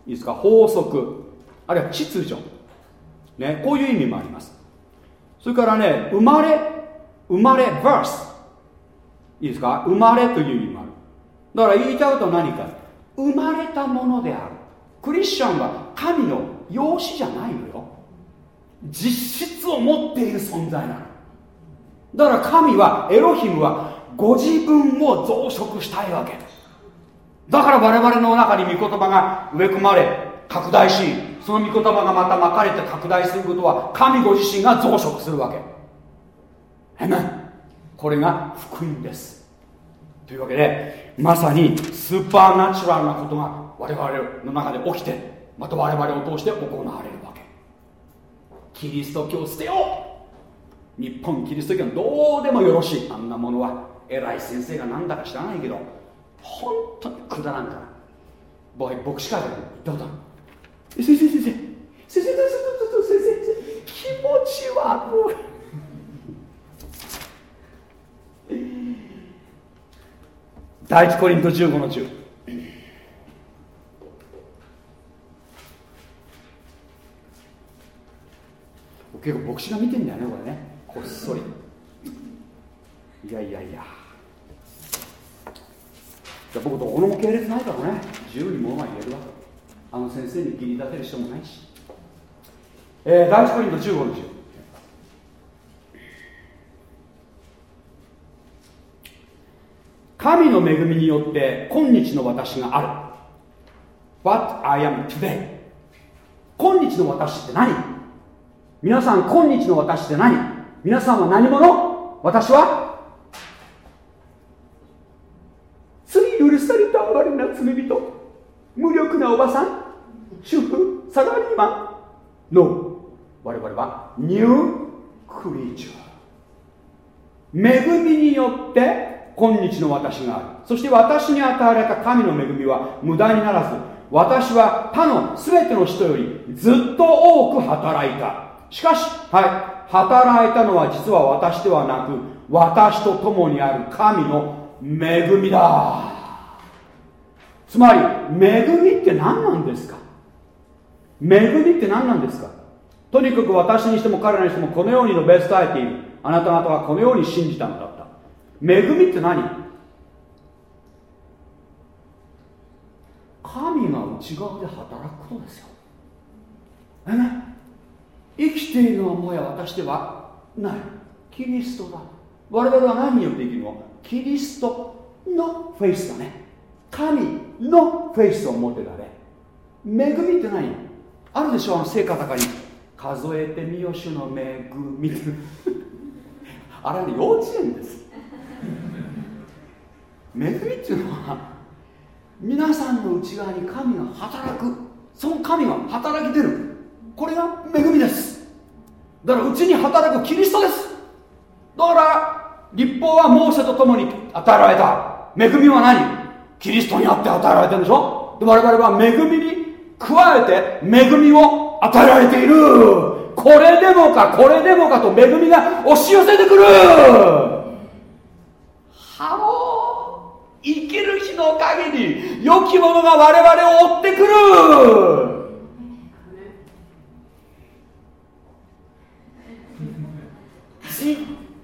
いいですか？法則。あるいは秩序。ねこういう意味もあります。それからね生まれ生まれ verse いいですか？生まれという意味もある。だから言いたいことは何か。生まれたものである。クリスチャンは神の養子じゃないのよ。実質を持っている存在なの。だから神はエロヒムはご自分を増殖したいわけ。だから我々の中に御言葉が植え込まれ拡大しその御言葉がまた巻かれて拡大することは神ご自身が増殖するわけ。えめこれが福音です。というわけでまさにスーパーナチュラルなことが我々の中で起きてまた我々を通して行われる。キリスト教を捨てよう。日本キリスト教どうでもよろしい。あんなものは偉い先生が何だか知らないけど本当にくだらんから。牧師会で行ったことある。先生先生先生先生先生先生気持ち悪い第一コリント15の10結構牧師が見てんだよねこれね。こっそり。いやいやいや。じゃ僕どこのも系列ないからね。自由に物が言えるわ。あの先生に切り立てる人もないし、えー、第一コリント15の10神の恵みによって今日の私がある。What I am today 今日の私って何？皆さん今日の私って何？皆さんは何者？私は？罪許された哀れな罪人。無力なおばさん。主婦。サラリーマン。の我々はニュークリーチャー。恵みによって今日の私がある。そして私に与えられた神の恵みは無駄にならず。私は他の全ての人よりずっと多く働いた。しかし、はい、働いたのは実は私ではなく、私と共にある神の恵みだ。つまり、恵みって何なんですか？恵みって何なんですか？とにかく私にしても彼らにしてもこのように述べ伝えている。あなた方はこのように信じたのだった。恵みって何？神が内側で働くことですよ。え？ねているのはもや私ではない。キリストだ。我々は何によって生きるの？キリストのフェイスだね。神のフェイスを持ってだね。恵みって何？あるでしょあの聖歌高に。数えてみよ主の恵み <laughs> あれは、ね、幼稚園です。恵みっていうのは皆さんの内側に神が働く。その神が働き出る。これが恵みです。だからうちに働くキリストです。だから律法はモーセと共に与えられた。恵みは何？キリストにあって与えられてるんでしょ？で我々は恵みに加えて恵みを与えられている。これでもかこれでもかと恵みが押し寄せてくる。ハロー。生きる日の限り良きものが我々を追ってくる。実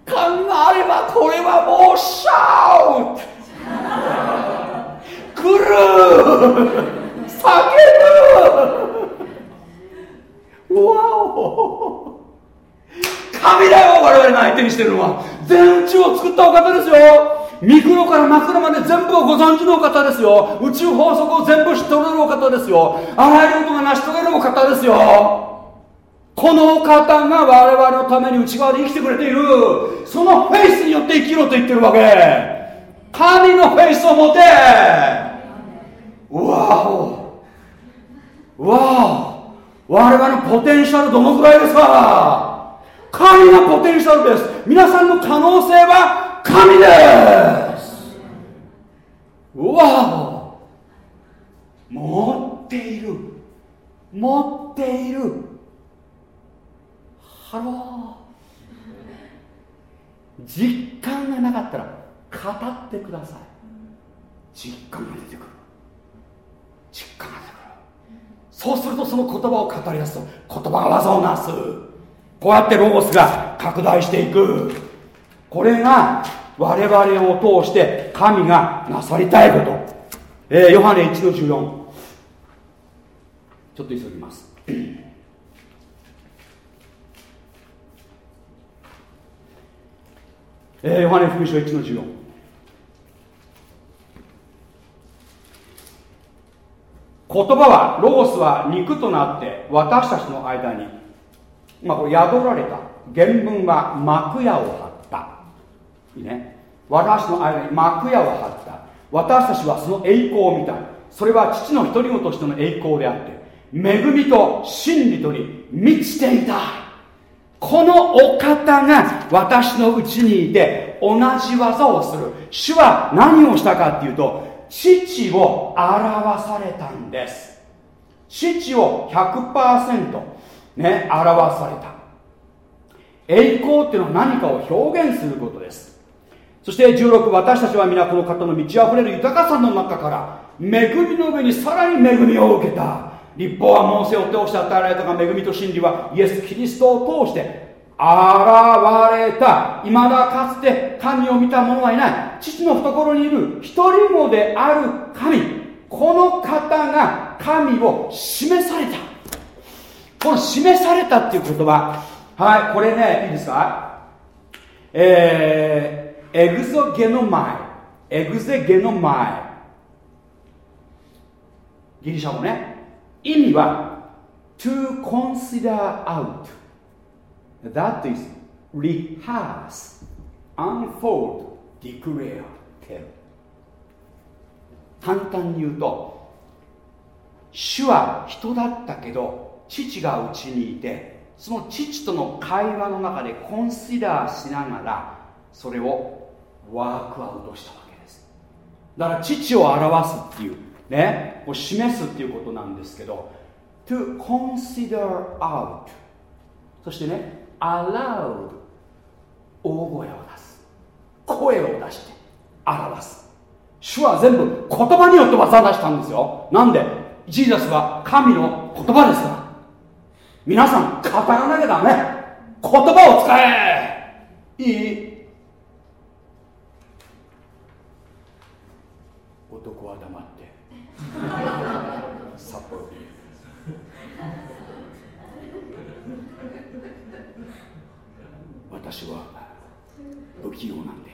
感があればこれはもうシャウト。来る叫ぶわお。神だよ我々が相手にしてるのは。全宇宙を作ったお方ですよ。ミクロからマクロまで全部をご存知のお方ですよ。宇宙法則を全部知っておられるお方ですよ。あらゆることが成し遂げるお方ですよ。この方が我々のために内側で生きてくれている。そのフェイスによって生きろと言ってるわけ。神のフェイスを持て。わお。わお。我々のポテンシャルどのくらいですか？神がポテンシャルです。皆さんの可能性は神です。わお。持っている。持っている。ハロー実感がなかったら語ってください。実感が出てくる。実感が出てくる。そうするとその言葉を語り出すと言葉が業をなす。こうやってロゴスが拡大していく。これが我々を通して神がなさりたいこと、えー、ヨハネ1の14ちょっと急ぎます。えー、ヨハネ福音書1の14言葉はロゴスは肉となって私たちの間に、まあ、これ宿られた。原文は幕屋を張った。いいね。私の間に幕屋を張った。私たちはその栄光を見た。それは父の独り子としての栄光であって恵みと真理とに満ちていたこのお方が私のうちにいて同じ技をする。主は何をしたかっていうと父を表されたんです。父を100%ね表された。栄光っていうのは何かを表現することです。そして16私たちは皆この方の満ち溢れる豊かさの中から恵みの上にさらに恵みを受けた。立法はモーセを通して与えられたが恵みと真理はイエス・キリストを通して現れた。未だかつて神を見た者はいない。父の懐にいる一人子である神。この方が神を示された。この示されたっていう言葉。はいこれねいいですか？えー、エグゾゲノマイ。エグゼゲノマイ。ギリシャ語ね。意味は to consider out. That is rehearse, unfold, declare, tell. 簡単に言うと主は人だったけど父がうちにいてその父との会話の中でコンシダーしながらそれをワークアウトしたわけです。だから父を表すっていう。ねを示すっていうことなんですけど to consider out そしてね aloud 大声を出す。声を出して表す。主は全部言葉によって技を出したんですよ。なんで？ジーザスは神の言葉ですから。皆さん語らなきゃダメ。言葉を使え。いい？男は黙って札幌ビー。ル私は不器用なんで。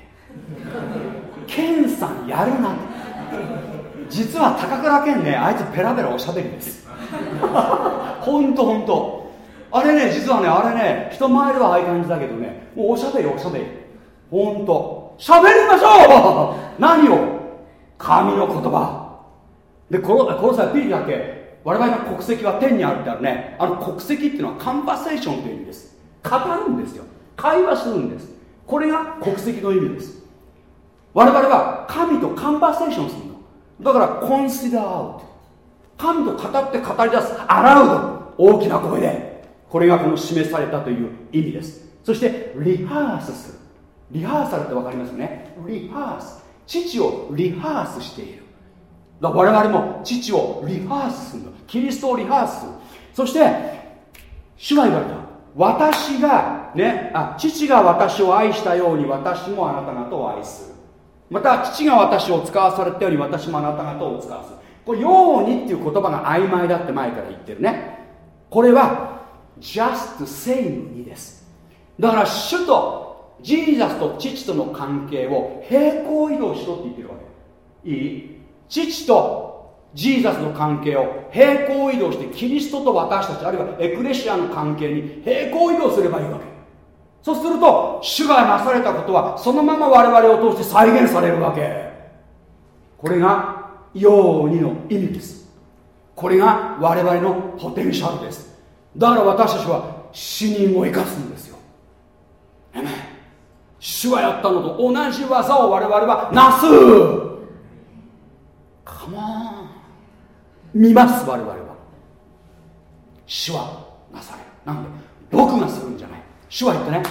ケンさんやるな実は高倉健ねあいつペラペラおしゃべりです。ほんとほんとあれね実はねあれね人前ではああいう感じだけどねもうおしゃべりおしゃべり。ほんとしゃべりましょう。何を？神の言葉。でこのこの際ピリだけ我々の国籍は天にあるってあるね。あの国籍っていうのはカンバセーションという意味です。語るんですよ。会話するんです。これが国籍の意味です。我々は神とカンバセーションするの。だからコンシダーアウト神と語って語り出すアラウド。大きな声で。これがこの示されたという意味です。そしてリハース。するリハーサルって分かりますよね。リハース。父をリハースしている。だ我々も父をリハースするのキリストをリハースする。そして主は言われた。私がねあ父が私を愛したように私もあなた方を愛する。また父が私を使わされたように私もあなた方を使わす。るこれ「ように」っていう言葉が曖昧だって前から言ってるね。これは just same にです。だから主とジーザスと父との関係を平行移動しろって言ってるわけ。いい？父とジーザスの関係を平行移動してキリストと私たちあるいはエクレシアの関係に平行移動すればいいわけ。そうすると主がなされたことはそのまま我々を通して再現されるわけ。これが「ように」の意味です。これが我々のポテンシャルです。だから私たちは死人を生かすんですよ。主がやったのと同じ技を我々はなすカモン見ます我々は。主はなされる。なんで僕がするんじゃない。主は言ってね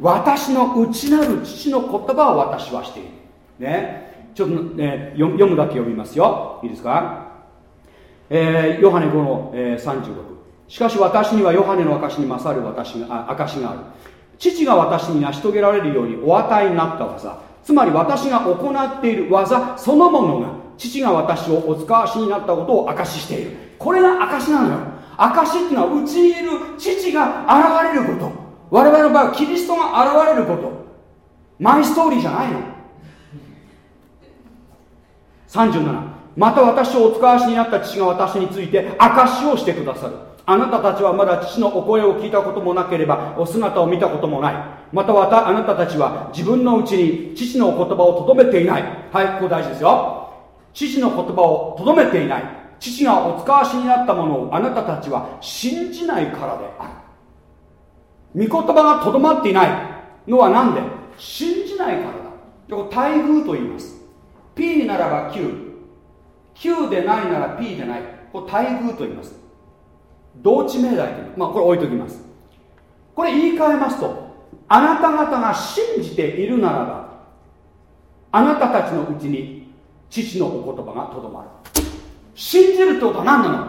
私の内なる父の言葉を私はしている。ね。ちょっと、ね、読むだけ読みますよ。いいですか？えー、ヨハネ5の、えー、36しかし私にはヨハネの証に勝る私が証がある。父が私に成し遂げられるようにお与えになった技。つまり私が行っている技そのものが父が私をお使わしになったことを証ししている。これが証なのよ。証っていうのはうちにいる父が現れること。我々の場合はキリストが現れること。マイストーリーじゃないの。37また私をお使わしになった父が私について証しをしてくださる。あなたたちはまだ父のお声を聞いたこともなければお姿を見たこともない。またまたあなたたちは自分のうちに父のお言葉をとどめていない。はいここ大事ですよ。父の言葉をとどめていない。父がお使わしになったものをあなたたちは信じないからである。御言葉がとどまっていないのは何で？信じないからだ。これ待遇と言います。P ならば Q Q でないなら P でない。これ待遇と言います。同地命題というまあこれ置いときます。これ言い換えますとあなた方が信じているならばあなたたちのうちに父のお言葉がとどまる。信じるってことは何なの？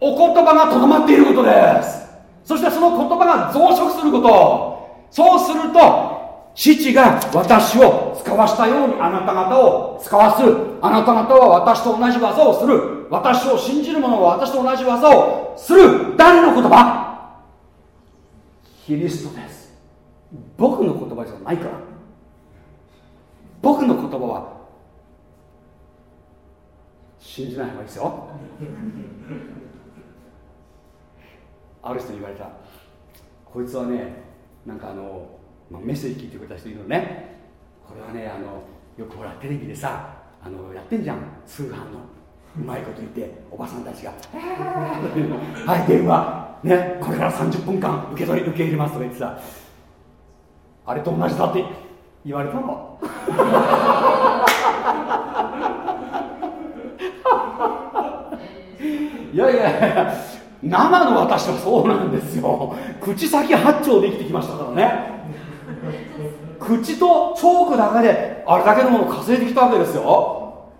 お言葉がとどまっていることです。そしてその言葉が増殖すること。そうすると父が私を使わしたようにあなた方を使わす。あなた方は私と同じ技をする。私を信じる者は私と同じ技をする。誰の言葉？キリストです。僕の言葉じゃないから。僕の言葉は信じない方がいいですよ。ある人に言われた。こいつはねなんかあのまあ、メッセージ聞いてくれた人いるのね。これはねあのよくほらテレビでさあのやってんじゃん。通販の。うまいこと言っておばさんたちが「はい電話。ねこれから30分間受け取り受け入れます」とか言ってさ。あれと同じだって言われたの。いやいや生の私はそうなんですよ。口先八丁で生きてきましたからね。口とチョークだけであれだけのものを稼いできたわけですよ。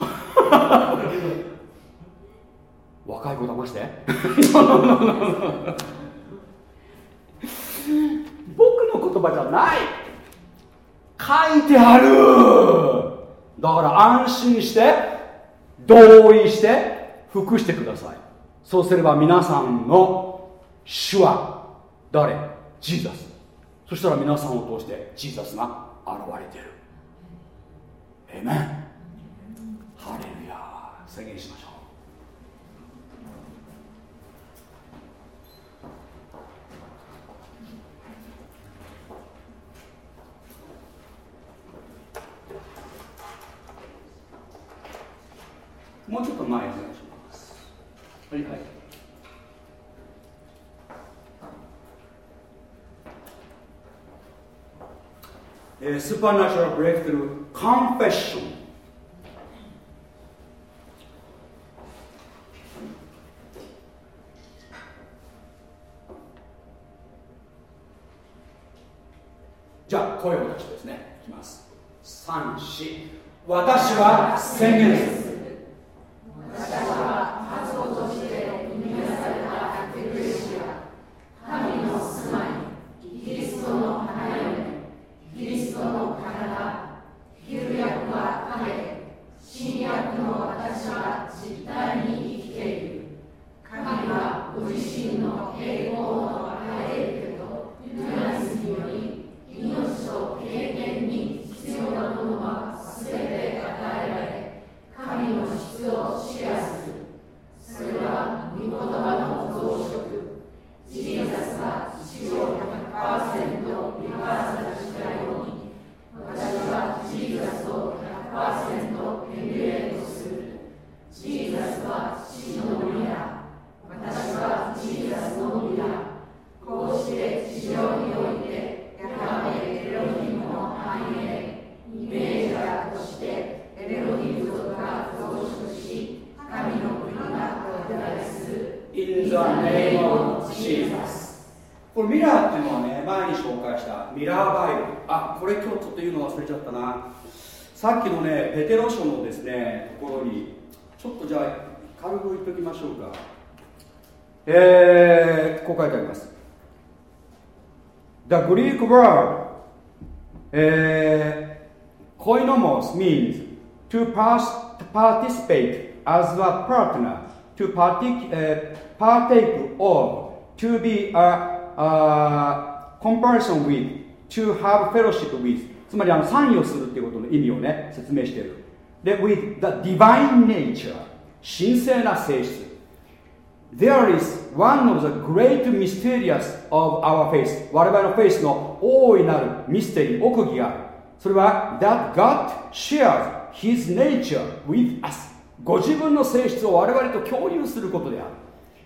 <laughs> 若い子騙して。<laughs> 僕の言葉じゃない。書いてある。だから安心して同意して服してください。そうすれば皆さんの主は誰？ジーザス。そしたら皆さんを通してジーザスが現れてる。えめハレルヤ宣言しましょう。もうちょっと前お願いしますはい、はい。え、 supernatural breakthrough confession じゃあ声を出してですねいきます3 4私は宣言ですの栄光の与えるけどユナスにより命と経シェアするそれは御言葉の増殖ジーザスが死を100%リバーサルしたよ。うに私はジーザスを100%エミュレートするジーザスは死の皆私はジーザスの皆こうして地上においてヤハベエロヒムの繁栄イメージャーとしてエレロヒム族が増殖し神の国が拡大す。る In the name of Jesus これミラーっていうのはね前に紹介したミラーバイブ。あこれ今日ちょっと言うの忘れちゃったな。さっきのねペテロ書のですねところにちょっとじゃあ軽く言っておきましょうか。えー、こう書いてあります。The Greek word、えー、koinomos means to participate as a partner to partake,、uh, partake of to be a, a comparison with to have fellowship with つまりあの参与するっていうことの意味をね説明しているで with the divine nature 神聖な性質 There is one of the great mysterious of our faith 我々のフェイスの大いなるミステリー奥義があるそれは that God shares his nature with us ご自分の性質を我々と共有することである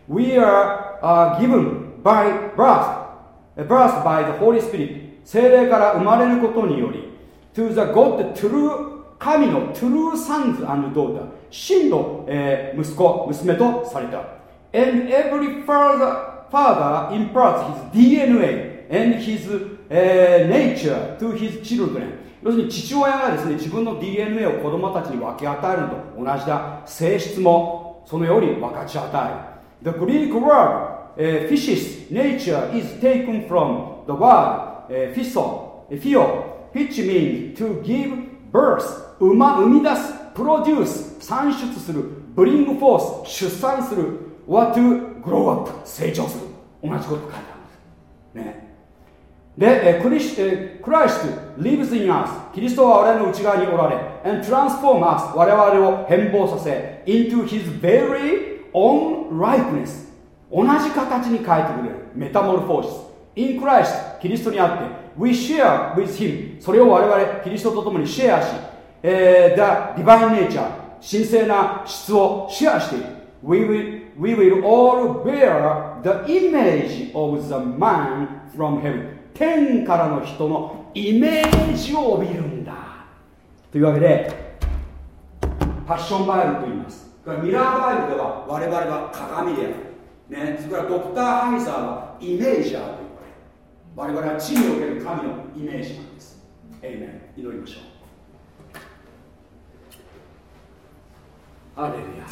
We are、uh, given by birth birth by the Holy Spirit 精霊から生まれることにより to the God the true 神の true sons and daughter 真の、えー、息子娘とされた and every father father imparts his DNA and his、uh, nature to his children 要するに父親がですね自分の DNA を子供たちに分け与えるのと同じだ性質もそのように分かち与える The Greek word、uh, fishes nature is taken from the word えー、フィソ、フィオ、which means to give birth、生,、ま、生み出す、プロデュース、産出する、ブリングフォース、出産する、what to grow up、成長する。同じこと書いてあるんです。ね。で、クリスクライスト lives in us キリストは我々の内側におられ and transform us 我々を変貌させ into his very own likeness 同じ形に変えてくれるメタモルフォーシス in Christ キリストにあって we share with him それを我々キリストと共にシェアし、えー、the divine nature 神聖な質をシェアしている we will, we will all bear the image of the man from heaven 天からの人のイメージを帯びるんだ。というわけでパッションバイブと言います。ミラーバイブでは我々は鏡である、ね、それからドクター・ハイザーはイメージャーと我々は地における神のイメージなんです。エイメン祈りましょう。アレルヤ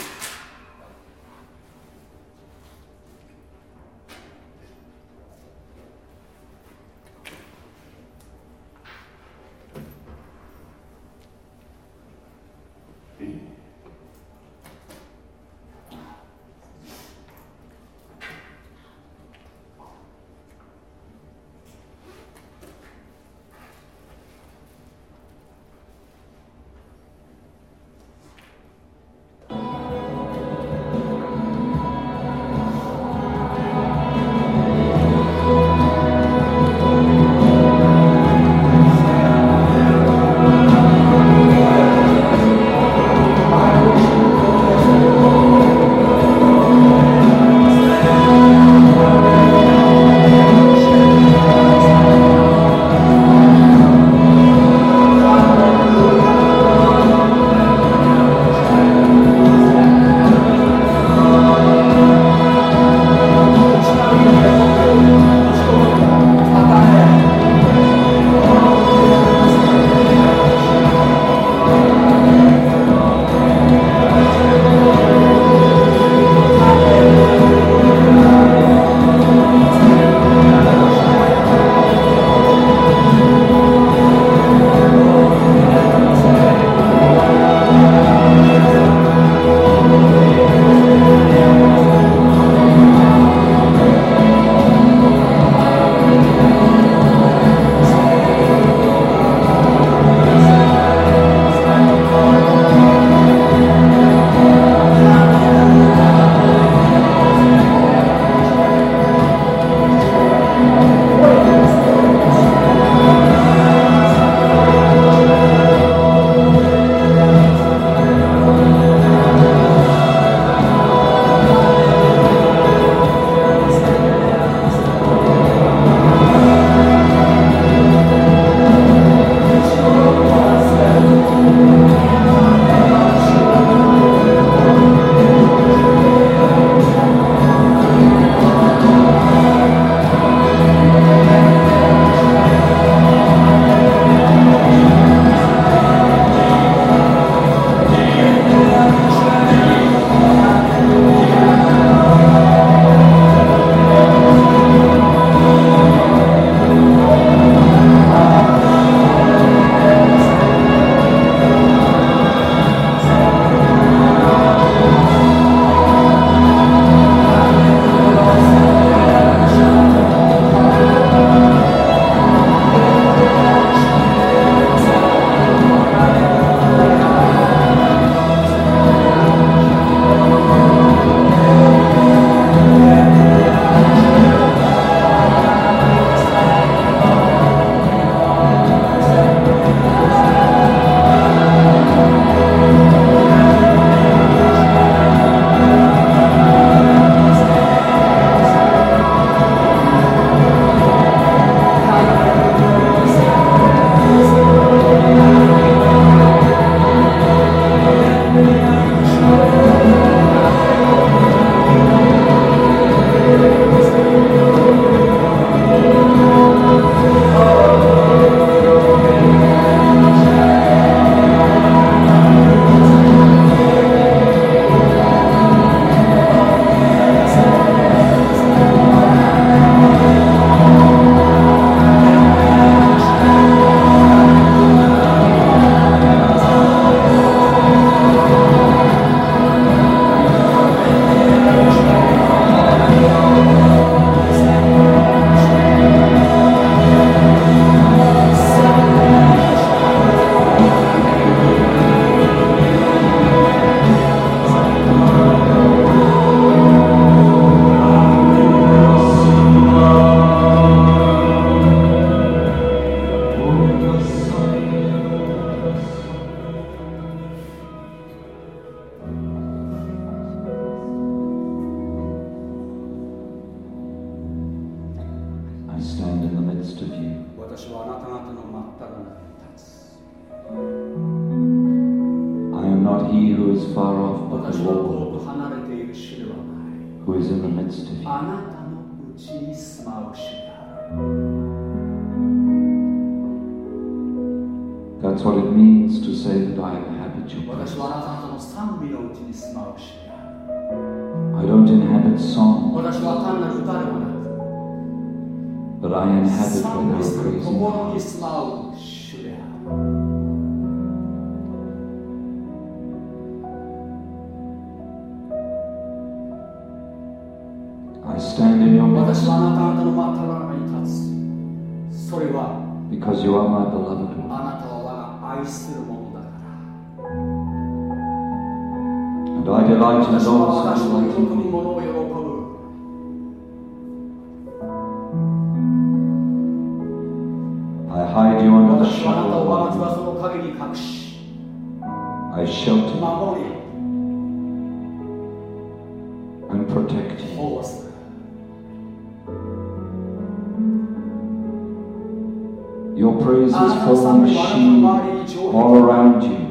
of sheep all around you.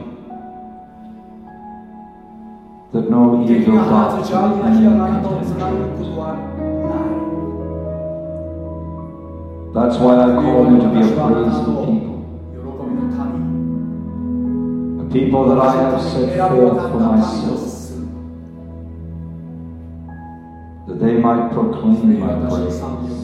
That no evil thoughts can enter That's why I call you to be a praiseful people. A people that I have set forth for myself. That they might proclaim my praise.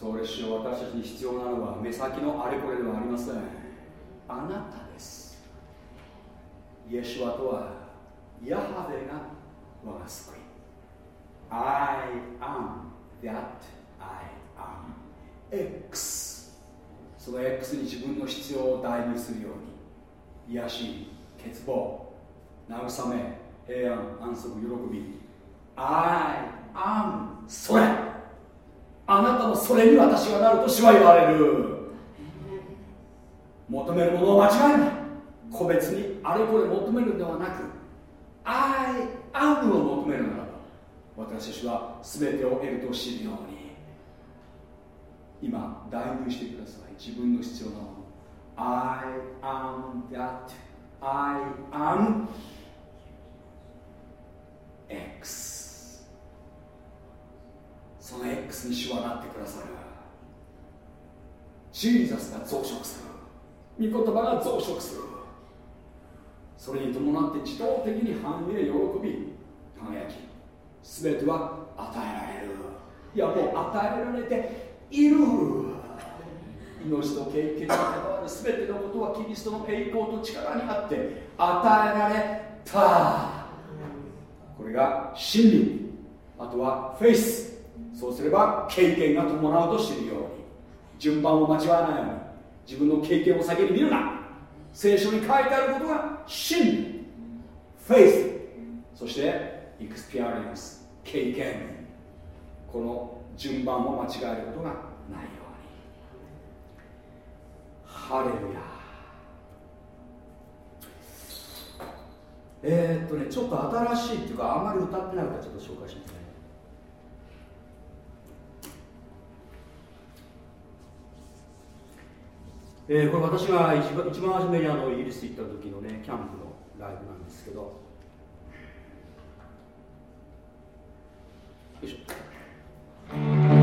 それしよ私たちに必要なのは目先のあれこれではありません。あなたです。イエシュアとはヤハベが我が救い。I am that I am. X. その X に自分の必要を代入するように。癒し欠乏慰め平安安息喜び。I am それ。あなたのそれに私がなると主は言われる。求めるものを間違えない。個別にあれこれ求めるんではなく I am を求めるならば私たちは全てを得ると知るように今代入してください。自分の必要なもの。I am that I am X その X に主はなってくださる。ジーザスが増殖する。御言葉が増殖する。それに伴って自動的に繁栄喜び輝き全ては与えられる。いやもう与えられている。命と経験に関わる全てのことはキリストの栄光と力にあって与えられた。これが真理。あとはフェイス。そうすれば経験が伴うと知るように順番を間違わないように自分の経験を先に見るな。聖書に書いてあることが真理。フェイスそしてエクスピアレエンス。経験。この順番を間違えることがないように。ハレルヤ。えー、っとねちょっと新しいっていうかあんまり歌ってないからちょっと紹介しますね。えーこれ私が一番一番初めにあのイギリス行った時のねキャンプのライブなんですけど。よいしょ。